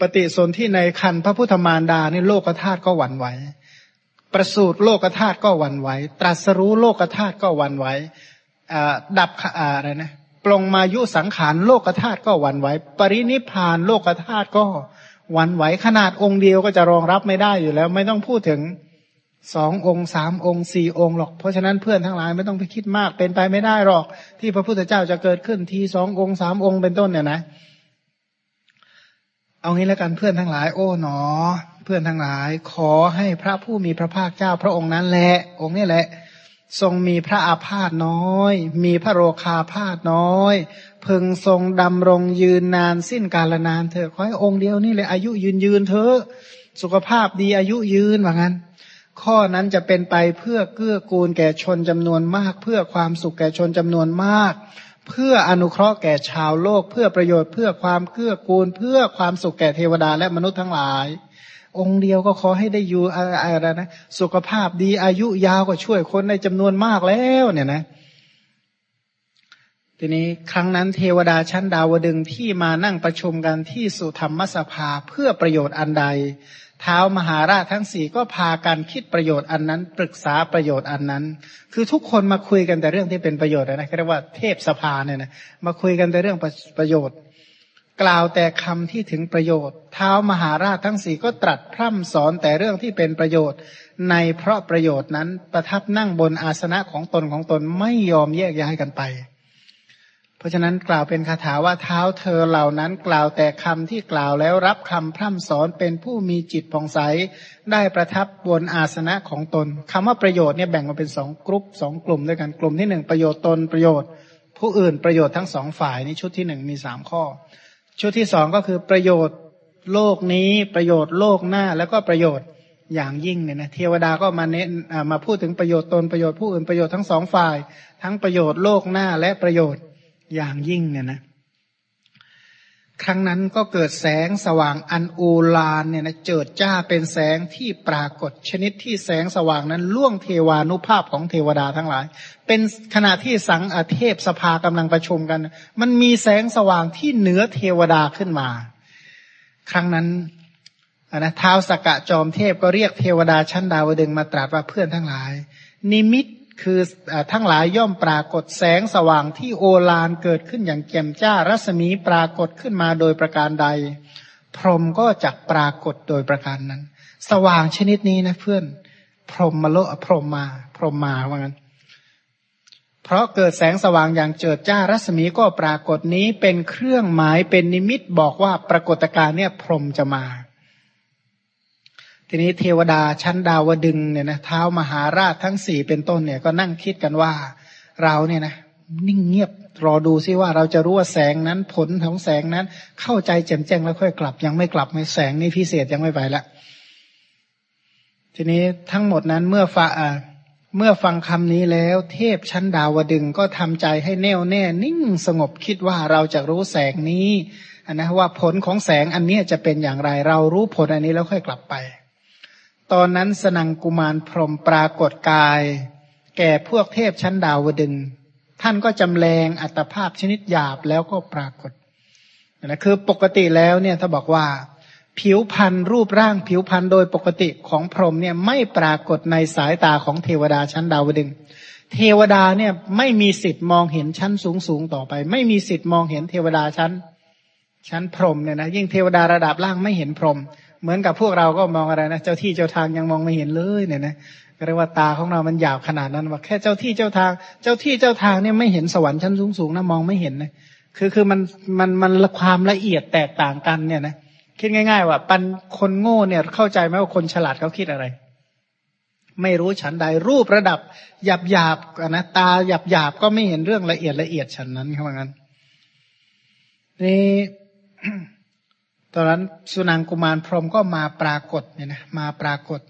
ปฏิสนธิในคันพระพุทธมารดานี่โลกธาตุก็หวั่นไหว ประสูตรโลกธาตุก็วันไหว ตรัสรู้โลกธาตุก็วันไหวดับอะไรนะปลงมายุสังขารโลกธาตุก็วันไหว ปรินิพานโลกธาตุก็วันไหว ขนาดองค์เดียวก็จะรองรับไม่ได้อยู่แล้ว ไม่ต้องพูดถึงสององค์สามองค์สี่องค์หรอก เพราะฉะนั้นเพื่อนทั้งหลายไม่ต้องไปคิดมากเป็นไปไม่ได้หรอก ที่พระพุทธเจ้าจะเกิดขึ้นทีสององค์สามองค์เป็นต้นเนี่ยนะ เอางี้แล้วกันเพื่อนทั้งหลาย โอ้หนอ พื่อนทั้งหลาย ขอให้พระผู้มีพระภาคเจ้าพระองค์นั้นแหละองค์นี้แหละ ทรงมีพระอาพาธน้อย มีพระโรคาพาธน้อย พึงทรงดำรงยืนนานสิ้นกาลนานเถอะขอให้องค์เดียวนี่เลยอายุยืนยืนเถอะสุขภาพดีอายุยืนว่างั้น ข้อนั้นจะเป็นไปเพื่อเกื้อกูลแก่ชนจำนวนมาก เพื่อความสุขแก่ชนจำนวนมาก เพื่ออนุเคราะห์แก่ชาวโลก เพื่อประโยชน์เพื่อความเกื้อกูล เพื่อความสุขแก่เทวดาและมนุษย์ทั้งหลาย องค์เดียวก็ขอให้ได้อยู่อะไรนะสุขภาพดีอายุยาวก็ช่วยคนในจำนวนมากแล้วเนี่ยนะทีนี้ครั้งนั้นเทวดาชั้นดาวดึงที่มานั่งประชุมกันที่สุธรรมสภาเพื่อประโยชน์อันใด เท้ามหาราชทั้งสี่ก็พากันคิดประโยชน์อันนั้น ปรึกษาประโยชน์อันนั้น คือทุกคนมาคุยกันแต่เรื่องที่เป็นประโยชน์นะเรียกว่าเทพสภาเนี่ยนะมาคุยกันแต่เรื่องประโยชน์ กล่าวแต่คำที่ถึงประโยชน์เท้ามหาราชทั้งสี่ก็ตรัสพร่ำสอนแต่เรื่องที่เป็นประโยชน์ ในเพราะประโยชน์นั้นประทับนั่งบนอาสนะของตนของตนไม่ยอมแยกย้ายกันไป เพราะฉะนั้นกล่าวเป็นคาถาว่าเท้าเธอเหล่านั้นกล่าวแต่คำที่กล่าวแล้วรับคำพร่ำสอนเป็นผู้มีจิตผ่องใสได้ประทับบนอาสนะของตนคำว่าประโยชน์เนี่ยแบ่งมาเป็นสองกลุ่มสองกลุ่มด้วยกันกลุ่มที่หนึ่งประโยชน์ตนประโยชน์ ผู้อื่นประโยชน์ทั้งสองฝ่ายนี่ชุดที่หนึ่งมีสามข้อ ชุดที่สองก็คือประโยชน์โลกนี้ประโยชน์โลกหน้าแล้วก็ประโยชน์อย่างยิ่งเนี่ยนะเทวดาก็มาเน้นมาพูดถึงประโยชน์ตนประโยชน์ผู้อื่นประโยชน์ทั้งสองฝ่าย ทั้งประโยชน์โลกหน้าและประโยชน์อย่างยิ่งเนี่ยนะ ครั้งนั้นก็เกิดแสงสว่างอันอูลานเนี่ยนะเจิดจ้าเป็นแสงที่ปรากฏชนิดที่แสงสว่างนั้นล่วงเทวานุภาพของเทวดาทั้งหลาย เป็นขณะที่สังอเทพสภากำลังประชุมกัน มันมีแสงสว่างที่เหนือเทวดาขึ้นมา ครั้งนั้นนะท้าวสกกะจอมเทพก็เรียกเทวดาชั้นดาวดึงมาตรัสว่าเพื่อนทั้งหลาย นิมิต คืออทั้งหลายย่อมปรากฏแสงสว่างที่โอฬารเกิดขึ้นอย่างแจ่มจ้ารัศมีปรากฏขึ้นมาโดยประการใด พรหมก็จักปรากฏโดยประการนั้น สว่างชนิดนี้นะเพื่อน พรหมมาโลพรหมมา พรหมมาว่างั้น เพราะเกิดแสงสว่างอย่างเจิดจ้ารัศมีก็ปรากฏนี้เป็นเครื่องหมายเป็นนิมิตบอกว่าปรากฏการณ์เนี่ยพรหมจะมา ทีนี้เทวดาชั้นดาวดึงเนี่ยนะเท้ามหาราชทั้งสี่เป็นต้นเนี่ยก็นั่งคิดกันว่าเราเนี่ยนะนิ่งเงียบรอดูซิว่าเราจะรู้ว่าแสงนั้นผลของแสงนั้น เข้าใจแจ่มแจ้งแล้วค่อยกลับ ยังไม่กลับไม่แสงนี่พิเศษยังไม่ไปละทีนี้ทั้งหมดนั้นเมื่อฟังเมื่อฟังคำนี้แล้ว เทพชั้นดาวดึงก็ทำใจให้แน่วแน่นิ่งสงบคิดว่าเราจะรู้แสงนี้นะว่าผลของแสงอันนี้จะเป็นอย่างไร เรารู้ผลอันนี้แล้วค่อยกลับไป ตอนนั้นสนังกุมารพรหมปรากฏกาย แก่พวกเทพชั้นดาวดึง ท่านก็จำแรงอัตภาพชนิดหยาบแล้วก็ปรากฏนะคือปกติแล้วเนี่ยถ้าบอกว่า ผิวพันธุ์รูปร่างผิวพันธุ์โดยปกติของพรหมเนี่ยไม่ปรากฏในสายตาของเทวดาชั้นดาวดึง เทวดาเนี่ยไม่มีสิทธิ์มองเห็นชั้นสูงสูงต่อไป ไม่มีสิทธิ์มองเห็นเทวดาชั้น ชั้นพรหมเนี่ยนะยิ่งเทวดาระดับล่างไม่เห็นพรหม เหมือนกับพวกเราก็มองอะไรนะเจ้าที่เจ้าทางยังมองไม่เห็นเลยเนี่ยนะก็เรียกว่าตาของเรามันหยาบขนาดนั้นว่าแค่เจ้าที่เจ้าทาง เจ้าที่เจ้าทางเนี่ยไม่เห็นสวรรค์ชั้นสูงสูงนะมองไม่เห็นนะคือคือมันมันมันความละเอียดแตกต่างกันเนี่ยนะคิดง่าย ๆ ว่าปันคนโง่เนี่ยเข้าใจไหมว่าคนฉลาดเขาคิดอะไร ไม่รู้ฉันใดรูประดับหยาบหยาบนะตาหยาบหยาบก็ไม่เห็นเรื่องละเอียดละเอียดฉันนั้นเขาว่างั้นนี่ ตอนนั้นสุนังกุมารพรหมก็มาปรากฏเนี่ยนะมาปรากฏ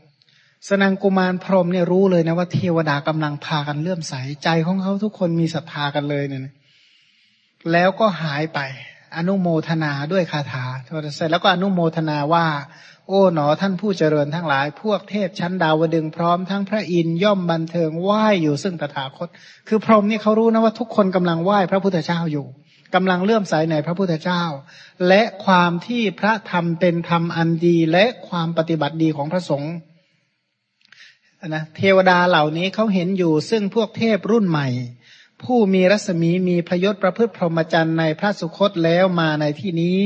สนังกุมารพรหมเนี่ยรู้เลยนะว่าเทวดากำลังพากันเลื่อมใสใจของเขาทุกคนมีศรัทธากันเลยเนี่ยนะแล้วก็หายไปอนุโมทนาด้วยคาถาเสร็จแล้วก็อนุโมทนาว่า โอ้หนอท่านผู้เจริญทั้งหลาย พวกเทพชั้นดาวดึงพร้อมทั้งพระอินย่อมบันเทิงไหวอยู่ซึ่งตถาคต คือพรหมนี่เขารู้นะว่าทุกคนกำลังไหว้พระพุทธเจ้าอยู่ กำลังเลื่อมใสในพระพุทธเจ้า และความที่พระธรรมเป็นธรรมอันดีและความปฏิบัติดีของพระสงฆ์นะเทวดาเหล่านี้เขาเห็นอยู่ซึ่งพวกเทพรุ่นใหม่ ผู้มีรัศมีมีพยศประพฤติพรหมจรรย์ในพระสุคตแล้วมาในที่นี้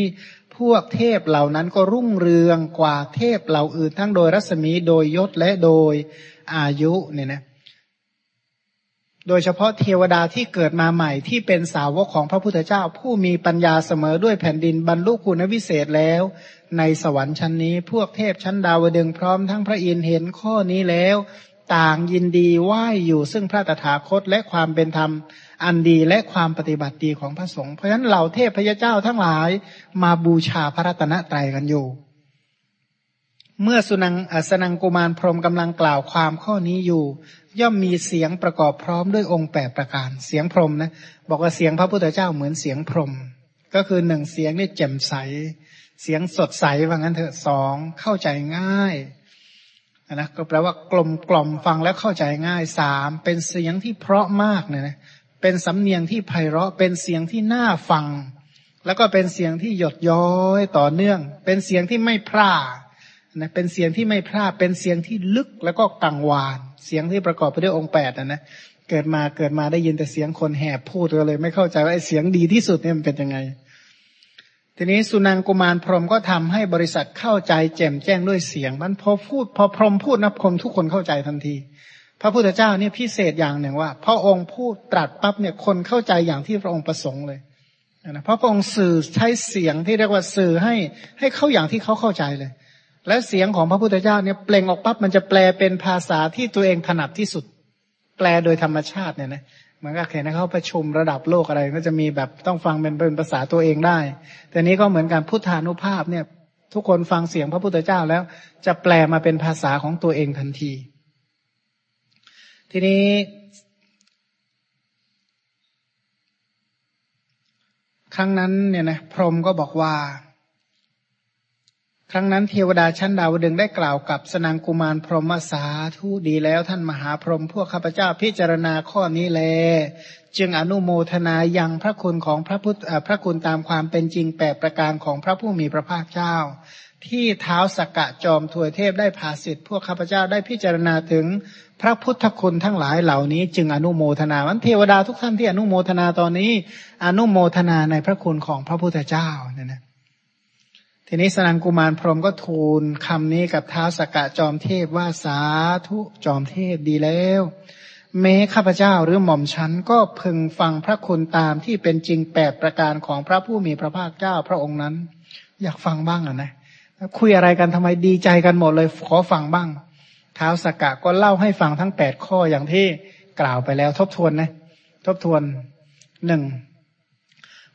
พวกเทพเหล่านั้นก็รุ่งเรืองกว่าเทพเหล่าอื่นทั้งโดยรัศมีโดยยศและโดยอายุเนี่ยนะ โดยเฉพาะเทวดาที่เกิดมาใหม่ที่เป็นสาวกของพระพุทธเจ้า ผู้มีปัญญาเสมอด้วยแผ่นดินบรรลุคุณวิเศษแล้ว ในสวรรค์ชั้นนี้ พวกเทพชั้นดาวดึงพร้อมทั้งพระอินทร์เห็นข้อนี้แล้ว ต่างยินดีไหวอยู่ซึ่งพระตถาคตและความเป็นธรรมอันดีและความปฏิบัติดีของพระสงฆ์เพราะฉะนั้นเหล่าเทพพระเจ้าทั้งหลายมาบูชาพระรัตนตรัยกันอยู่ เมื่อสุนังอสนังกุมารพรมกำลังกล่าวความข้อนี้อยู่ ย่อมมีเสียงประกอบพร้อมด้วยองค์แปดประการ เสียงพรมนะ บอกว่าเสียงพระพุทธเจ้าเหมือนเสียงพรมก็คือหนึ่งเสียงนี่แจ่มใส เสียงสดใสว่างั้นเถอะสองเข้าใจง่ายนะก็แปลว่ากลมกล่อมฟังแล้วเข้าใจง่ายสามเป็นเสียงที่เพราะมากเนี่ยนะเป็นสำเนียงที่ไพเราะเป็นเสียงที่น่าฟัง แล้วก็เป็นเสียงที่หยดย้อยต่อเนื่อง เป็นเสียงที่ไม่พร่านะเป็นเสียงที่ไม่พร่าเป็นเสียงที่ลึกแล้วก็กังวาน เสียงที่ประกอบไปด้วยองค์แปดนะนะเกิดมาเกิดมาได้ยินแต่เสียงคนแหบพูดก็เลย ไม่เข้าใจว่าไอ้เสียงดีที่สุดเนี่ยมันเป็นยังไง ทีนี้สุนังกุมารพรมก็ทำให้บริษัทเข้าใจแจ่มแจ้งด้วยเสียงมันพอพูด พอพรมพูดนะคนทุกคนเข้าใจทันที พระพุทธเจ้าเนี่ยพิเศษอย่างหนึ่งว่า พระองค์พูดตรัสปั๊บเนี่ยคนเข้าใจอย่างที่พระองค์ประสงค์เลยนะเพราะพระองค์สื่อใช้เสียงที่เรียกว่าสื่อให้ให้เข้าอย่างที่เขาเข้าใจเลย และเสียงของพระพุทธเจ้าเนี่ยเปล่งออกปั๊บมันจะแปลเป็นภาษาที่ตัวเองถนัดที่สุด แปลโดยธรรมชาติเนี่ยนะเหมือนกับเห็นนะเขาประชุมระดับโลกอะไรก็จะมีแบบต้องฟังเป็นเป็นภาษาตัวเองได้ แต่นี้ก็เหมือนการพุทธานุภาพเนี่ยทุกคนฟังเสียงพระพุทธเจ้าแล้ว จะแปลมาเป็นภาษาของตัวเองทันที ทีนี้ครั้งนั้นเนี่ยนะพรหมก็บอกว่า ครั้งนั้นเทวดาชั้นดาวดึงได้กล่าวกับสนางกุมารพรหมสาธุดีแล้วท่านมหาพรหมพวกข้าพเจ้าพิจารณาข้อนี้แล จึงอนุโมทนายังพระคุณของพระพุทธพระคุณตามความเป็นจริงแปดประการของพระผู้มีพระภาคเจ้า ที่เท้าสกกะจอมถวยเทพได้ภาสิทธิ์พวกข้าพเจ้าได้พิจารณาถึงพระพุทธคุณทั้งหลายเหล่านี้ จึงอนุโมทนาวันเทวดาทุกท่านที่อนุโมทนาตอนนี้ อนุโมทนาในพระคุณของพระพุทธเจ้าเนี่ยนะ ทีนี้สนังกุมารพรหมก็ทูลคำนี้กับเท้าสกกะจอมเทพว่าสาธุจอมเทพดีแล้ว แม้ข้าพเจ้าหรือหม่อมฉันก็พึงฟังพระคุณตามที่เป็นจริงแปดประการของพระผู้มีพระภาคเจ้าพระองค์นั้น อยากฟังบ้างอะนะคุยอะไรกันทำไมดีใจกันหมดเลยขอฟังบ้าง เท้าสกกะก็เล่าให้ฟังทั้งแปดข้ออย่างที่กล่าวไปแล้วทบทวนนะ ทบทวนหนึ่ง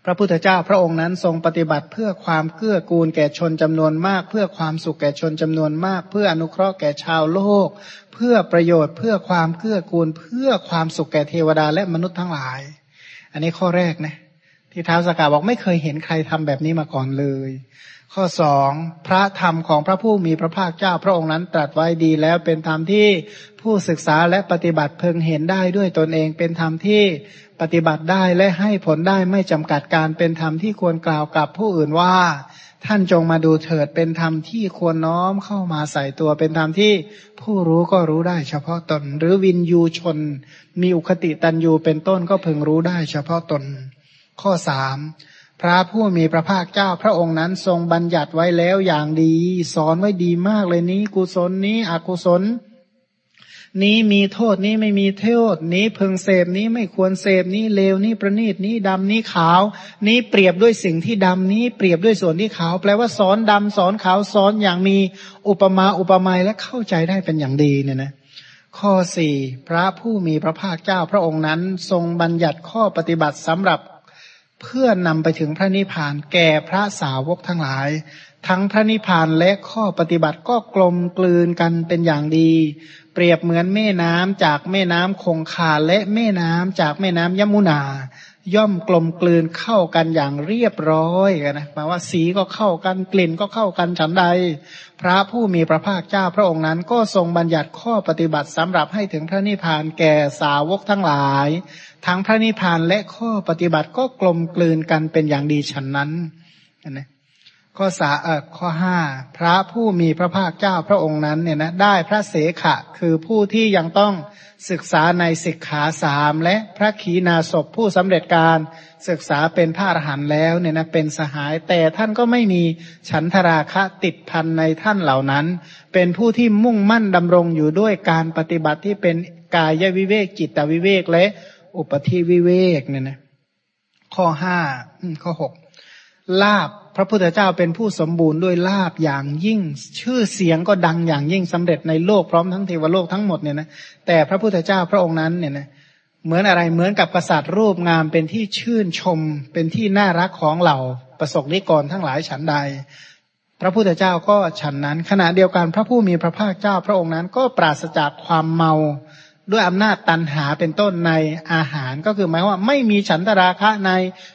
พระพุทธเจ้าพระองค์นั้นทรงปฏิบัติเพื่อความเกื้อกูลแก่ชนจำนวนมาก เพื่อความสุขแก่ชนจำนวนมาก เพื่ออนุเคราะห์แก่ชาวโลก เพื่อประโยชน์เพื่อความเกื้อกูล เพื่อความสุขแก่เทวดาและมนุษย์ทั้งหลาย อันนี้ข้อแรกนะที่ท้าวสกาบอกไม่เคยเห็นใครทำแบบนี้มาก่อนเลย ข้อสองพระธรรมของพระผู้มีพระภาคเจ้า พระองค์นั้นตรัสไว้ดีแล้วเป็นธรรมที่ผู้ศึกษาและปฏิบัติเพึงเห็นได้ด้วยตนเองเป็นธรรมที่ ปฏิบัติได้และให้ผลได้ไม่จำกัดการเป็นธรรมที่ควรกล่าวกับผู้อื่นว่า ท่านจงมาดูเถิดเป็นธรรมที่ควรน้อมเข้ามาใส่ตัวเป็นธรรมที่ผู้รู้ก็รู้ได้เฉพาะตน หรือวินยูชน มีอุคติตันยูเป็นต้นก็พึงรู้ได้เฉพาะตน ข้อสามพระผู้มีพระภาคเจ้าพระองค์นั้นทรงบัญญัติไว้แล้วอย่างดี สอนไว้ดีมากเลยนี้ กุศลนี้อกุศล นี้มีโทษนี้ไม่มีโทษนี้พึงเสพนี้ไม่ควรเสพนี้เลวนี้ประณีตนี้ดำนี้ขาว นี้เปรียบด้วยสิ่งที่ดำนี้เปรียบด้วยส่วนที่ขาว แปลว่าสอนดำสอนขาวสอนอย่างมีอุปมาอุปไมยและเข้าใจได้เป็นอย่างดีเนี่ยนะข้อสี่พระผู้มีพระภาคเจ้าพระองค์นั้น ทรงบัญญัติข้อปฏิบัติสำหรับเพื่อนำไปถึงพระนิพพานแก่พระสาวกทั้งหลาย ทั้งพระนิพพานและข้อปฏิบัติก็กลมกลืนกันเป็นอย่างดี เปรียบเหมือนแม่น้ำจากแม่น้ำคงคาและแม่น้ำจากแม่น้ำยมุนา ย่อมกลมกลืนเข้ากันอย่างเรียบร้อยนะหมาว่าสีก็เข้ากันกลิ่นก็เข้ากันฉันใด พระผู้มีพระภาคเจ้าพระองค์นั้น ก็ทรงบัญญัติข้อปฏิบัติสำหรับให้ถึงพระนิพพานแก่สาวกทั้งหลาย ทั้งพระนิพพานและข้อปฏิบัติก็กลมกลืนกันเป็นอย่างดีฉันนั้นนะ ข้อสาเออข้อห้าพระผู้มีพระภาคเจ้าพระองค์นั้นเนี่ยนะได้พระเสขะคือผู้ที่ยังต้องศึกษาในศิกขาสามและพระขีณาสพผู้สำเร็จการศึกษาเป็นพระอรหันต์แล้วเนี่ยนะเป็นสหายแต่ท่านก็ไม่มีฉันทราคะติดพันในท่านเหล่านั้น เป็นผู้ที่มุ่งมั่นดำรงอยู่ด้วยการปฏิบัติที่เป็นกายวิเวกจิตวิเวกและอุปธิวิเวกเนี่ยนะข้อห้าข้อหกลาบ พระพุทธเจ้าเป็นผู้สมบูรณ์ด้วยลาบอย่างยิ่ง ชื่อเสียงก็ดังอย่างยิ่งสำเร็จในโลกพร้อมทั้งเทวโลกทั้งหมดเนี่ยนะแต่พระพุทธเจ้าพระองค์นั้นเนี่ยนะเหมือนอะไรเหมือนกับกษัตริย์รูปงามเป็นที่ชื่นชม เป็นที่น่ารักของเหล่าประสบนิกรทั้งหลายฉันใด พระพุทธเจ้าก็ฉันนั้น ขณะเดียวกันพระผู้มีพระภาคเจ้าพระองค์นั้นก็ปราศจากความเมา ด้วยอำนาจตันหาเป็นต้นในอาหารก็คือหมายว่าไม่มีฉันทราคะใน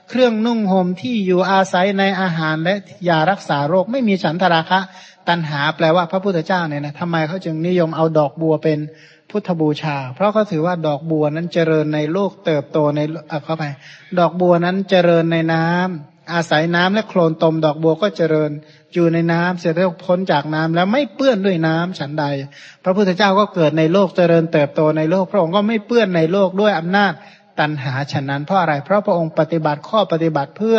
เครื่องนุ่งห่มที่อยู่อาศัยในอาหารและยารักษาโรค ไม่มีฉันทราคะตันหาแปลว่าพระพุทธเจ้าเนี่ยนะทำไมเขาจึงนิยมเอาดอกบัวเป็นพุทธบูชา เพราะเขาถือว่าดอกบัวนั้นเจริญในโลกเติบโตในเข้าไป ดอกบัวนั้นเจริญในน้ำอาศัยน้ำและโคลนตม ดอกบัวก็เจริญ อยู่ในน้ำเสร็จแล้วพ้นจากน้ำแล้วไม่เปื้อนด้วยน้ำฉันใด พระพุทธเจ้าก็เกิดในโลกเจริญเติบโตในโลกพระองค์ก็ไม่เปื้อนในโลกด้วยอำนาจตันหาฉะนั้นเพราะอะไร เพราะพระองค์ปฏิบัติข้อปฏิบัติเพื่อ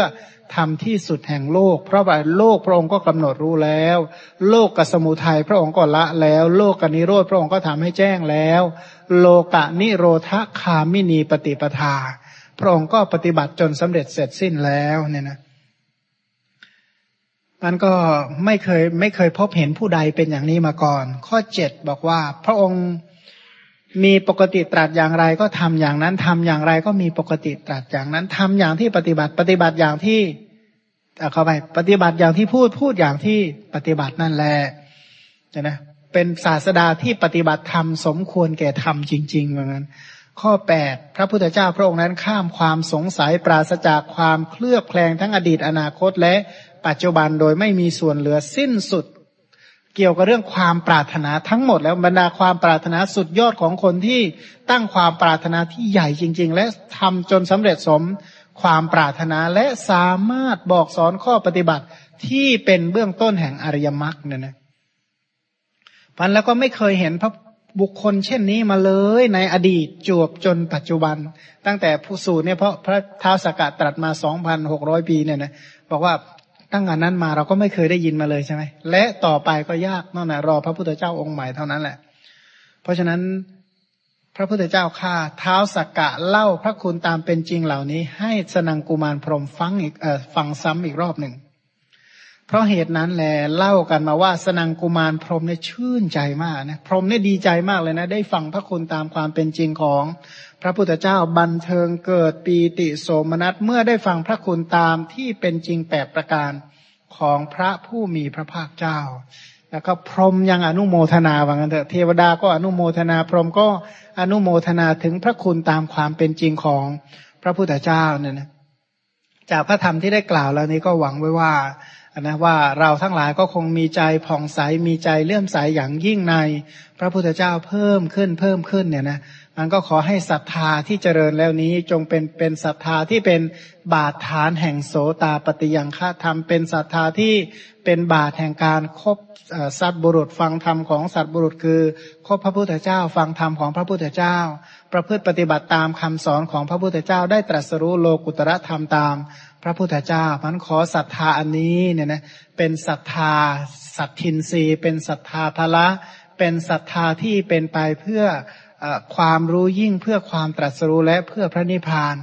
ทำที่สุดแห่งโลก เพราะว่าโลกพระองค์ก็กำหนดรู้แล้ว โลกกับสมุทัยพระองค์ก็ละแล้ว โลกกับนิโรธพระองค์ก็ทำให้แจ้งแล้ว โลกะนิโรธคามินีปฏิปทา พระองค์ก็ปฏิบัติจนสำเร็จเสร็จสิ้นแล้วเนี่ยนะ มันก็ไม่เคยไม่เคยพบเห็นผู้ใดเป็นอย่างนี้มาก่อน ข้อเจ็ดบอกว่า พระองค์มีปกติตรัสอย่างไรก็ทำอย่างนั้นทำอย่างไรก็มีปกติตรัสอย่างนั้นทำอย่างที่ปฏิบัติปฏิบัติอย่างที่เข้าไปปฏิบัติอย่างที่พูดพูดอย่างที่ปฏิบัตินั่นแหละนะเป็นศาสดาที่ปฏิบัติธรรมสมควรแก่ธรรมจริงๆเหมือนกันข้อแปดพระพุทธเจ้าพระองค์นั้นข้ามความสงสัยปราศจากความเคลือบแคลงทั้งอดีตอนาคตและ ปัจจุบันโดยไม่มีส่วนเหลือสิ้นสุด เกี่ยวกับเรื่องความปรารถนาทั้งหมด แล้วบรรดาความปรารถนาสุดยอดของคนที่ตั้งความปรารถนาที่ใหญ่จริง ๆ และทำจนสำเร็จสมความปรารถนาและสามารถบอกสอนข้อปฏิบัติที่เป็นเบื้องต้นแห่งอริยมรรคเนี่ยนะพันแล้วก็ไม่เคยเห็นพระบุคคลเช่นนี้มาเลยในอดีตจวบจนปัจจุบัน ตั้งแต่ผู้สูตรเนี่ยเพราะพระท้าวสกัดตรัสมาสองพันหกร้อยปีเนี่ยนะบอกว่า ตั้งแต่นั้นมาเราก็ไม่เคยได้ยินมาเลยใช่ไหมและต่อไปก็ยากนั่นแหละรอพระพุทธเจ้าองค์ใหม่เท่านั้นแหละ เพราะฉะนั้นพระพุทธเจ้าข้าเท้าสักกะเล่าพระคุณตามเป็นจริงเหล่านี้ ให้สนังกุมารพรมฟังอีกเอ่อฟังซ้ำอีกรอบหนึ่งเพราะเหตุนั้นแหละเล่ากันมาว่าสนังกุมารพรมเนี่ยชื่นใจมากนะพรมเนี่ยดีใจมากเลยนะ ได้ฟังพระคุณตามความเป็นจริงของ พระพุทธเจ้าบันเทิงเกิดปีติโสมนัสเมื่อได้ฟังพระคุณตามที่เป็นจริงแปดประการของพระผู้มีพระภาคเจ้า แล้วก็พรหมยังอนุโมทนาว่างั้นเถอะเทวดาก็อนุโมทนาพรหมก็อนุโมทนาถึงพระคุณตามความเป็นจริงของพระพุทธเจ้าเนี่ยนะจากพระธรรมที่ได้กล่าวแล้วนี้ก็หวังไว้ว่านะว่าเราทั้งหลายก็คงมีใจผ่องใสมีใจเลื่อมใสอย่างยิ่งใน พระพุทธเจ้าเพิ่มขึ้นเพิ่มขึ้นเนี่ยนะ มันก็ขอให้ศรัทธาที่เจริญแล้วนี้จงเป็นเป็นศรัทธาที่เป็นบาทฐานแห่งโสตาปฏิยังฆาธรรม เป็นศรัทธาที่เป็นบาทแห่งการครบสัตบุรุษฟังธรรมของสัตบุรุษคือคบพระพุทธเจ้า ฟังธรรมของพระพุทธเจ้า ประพฤติปฏิบัติตามคำสอนของพระพุทธเจ้า ได้ตรัสรู้โลกุตระธรรมตาม พระพุทธเจ้ามันขอศรัทธาอันนี้เนี่ยนะเป็นศรัทธาสัตทินรีเป็นศรัทธาพละเป็นศรัทธาที่เป็นไปเพื่อ ความรู้ยิ่งเพื่อความตรัสรู้และเพื่อพระนิพพาน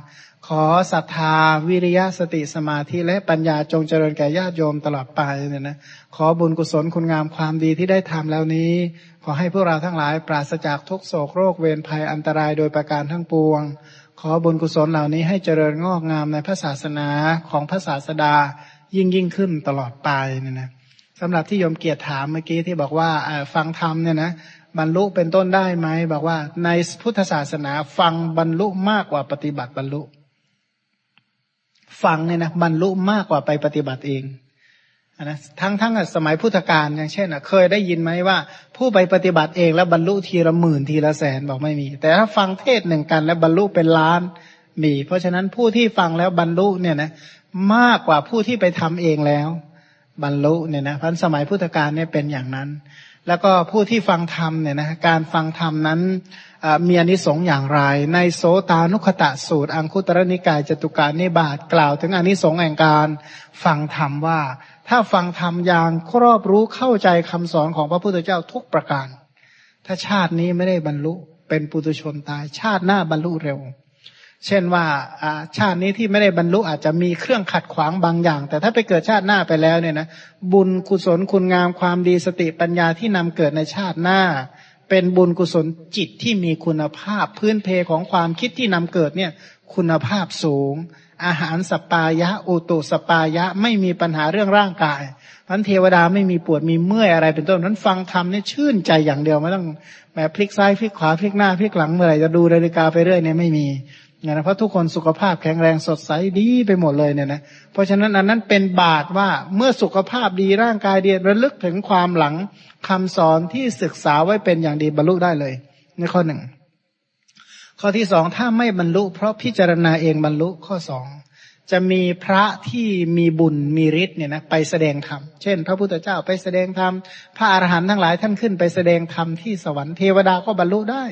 ขอศรัทธาวิริยะสติสมาธิและปัญญาจงเจริญแก่ญาติโยมตลอดไปเนี่ยนะขอบุญกุศลคุณงามความดีที่ได้ทำแล้วนี้ ขอให้พวกเราทั้งหลายปราศจากทุกโศกโรคเวรภัยอันตรายโดยประการทั้งปวง ขอบุญกุศลเหล่านี้ให้เจริญงอกงามในพระศาสนาของพระศาสดายิ่งยิ่งขึ้นตลอดไปเนี่ยนะสำหรับที่โยมเกียรติถามเมื่อกี้ที่บอกว่าฟังธรรมเนี่ยนะ บรรลุเป็นต้นได้ไหมบอกว่า ในพุทธศาสนาฟังบรรลุมากกว่าปฏิบัติบรรลุฟังเนี่ยนะบรรลุมากกว่าไปปฏิบัติเองนะทั้งทั้งสมัยพุทธกาลอย่างเช่นเคยได้ยินไหมว่า ผู้ไปปฏิบัติเองแล้วบรรลุทีละหมื่นทีละแสนบอกไม่มี แต่ถ้าฟังเทศหนึ่งกันแล้วบรรลุเป็นล้านมี เพราะฉะนั้นผู้ที่ฟังแล้วบรรลุเนี่ยนะมากกว่าผู้ที่ไปทำเองแล้ว บรรลุเนี่ยนะพันสมัยพุทธกาลเนี่ยเป็นอย่างนั้น แล้วก็ผู้ที่ฟังธรรมเนี่ยนะการฟังธรรมนั้นมีอนิสงส์อย่างไร ในโสตานุขตะสูตร อังคุตรนิกายจตุการนิบาตกล่าว ถึงอนิสงส์แห่งการฟังธรรมว่า ถ้าฟังธรรมอย่างครอบรู้เข้าใจคำสอนของพระพุทธเจ้าทุกประการ ถ้าชาตินี้ไม่ได้บรรลุเป็นปุตุชนตาย ชาติหน้าบรรลุเร็ว เช่นว่าชาตินี้ที่ไม่ได้บรรลุอาจจะมีเครื่องขัดขวางบางอย่าง แต่ถ้าไปเกิดชาติหน้าไปแล้วเนี่ยนะบุญกุศลคุณงามความดีสติปัญญาที่นำเกิดในชาติหน้า เป็นบุญกุศลจิตที่มีคุณภาพพื้นเพของความคิดที่นำเกิดเนี่ยคุณภาพสูง อาหารสปายะอุตุสปายะไม่มีปัญหาเรื่องร่างกายพันเทวดาไม่มีปวดมีเมื่อยอะไรเป็นต้นนั้นฟังธรรมนี่ชื่นใจอย่างเดียวไม่ต้องแบบพลิกซ้ายพลิกขวาพลิกหน้าพลิกหลังเมื่อไหร่จะดูนาฬิกาไปเรื่อยเนี่ยไม่มี เนี่ยนะเพราะทุกคนสุขภาพแข็งแรงสดใสดีไปหมดเลยเนี่ยนะเพราะฉะนั้นอันนั้นเป็นบาตว่าเมื่อสุขภาพดีร่างกายดีระลึกถึงความหลังคำสอนที่ศึกษาไว้เป็นอย่างดีบรรลุได้เลยในข้อหนึ่งข้อที่สองถ้าไม่บรรลุ เพราะพิจารณาเองบรรลุข้อสองจะมีพระที่มีบุญมีฤทธิ์เนี่ยนะไปแสดงธรรม เช่น พระพุทธเจ้าไปแสดงธรรม พระอรหันต์ทั้งหลายท่านขึ้นไปแสดงธรรมที่สวรรค์เทวดาก็บรรลุได้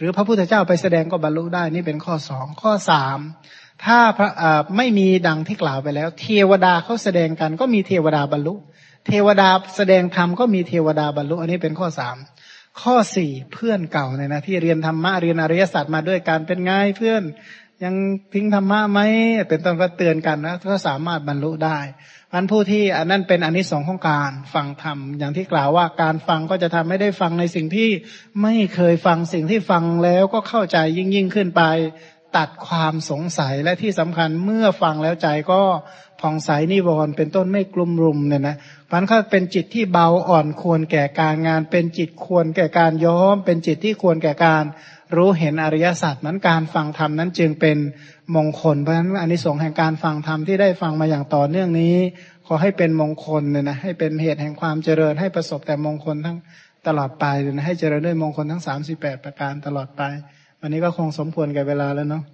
หรือพระพุทธเจ้าไปแสดงก็บรรลุได้นี่เป็นข้อสองข้อสามถ้าพระไม่มีดังที่กล่าวไปแล้ว เทวดาเขาแสดงกันก็มีเทวดาบรรลุ เทวดาแสดงธรรมก็มีเทวดาบรรลุ อันนี้เป็นข้อสามข้อสี่เพื่อนเก่าเนี่ยนะที่เรียนธรรมะเรียนอริยสัจมาด้วยการเป็นไงเพื่อนยังทิ้งธรรมะไหมเป็นต้นก็เตือนกันนะก็สามารถบรรลุได้ อันผู้ที่อันนั้นเป็นอนนิสงส์ของการฟังธรรมอย่างที่กล่าวว่าการฟังก็จะทำให้ได้ฟังในสิ่งที่ไม่เคยฟังสิ่งที่ฟังแล้วก็เข้าใจยิ่งยิ่งขึ้นไป ตัดความสงสัยและที่สำคัญเมื่อฟังแล้วใจก็ผ่องใสนิวรณ์เป็นต้นไม่กลุ่มรุมเนี่ยนะมันก็เป็นจิตที่เบาอ่อนควรแก่การงาน เป็นจิตควรแก่การย้อม เป็นจิตที่ควรแก่การรู้เห็นอริยสัจนั้นการฟังธรรมนั้นจึงเป็น มงคล เพราะฉะนั้นอันนี้สงแห่งการฟังธรรมที่ได้ฟังมาอย่างต่อเนื่องนี้ ขอให้เป็นมงคลเนี่ยนะให้เป็นเหตุแห่งความเจริญให้ประสบแต่มงคลทั้งตลอดไปเลยนะให้เจริญด้วยมงคลทั้งสามสิบแปดประการตลอดไป วันนี้ก็คงสมควรแก่เวลาแล้วเนาะ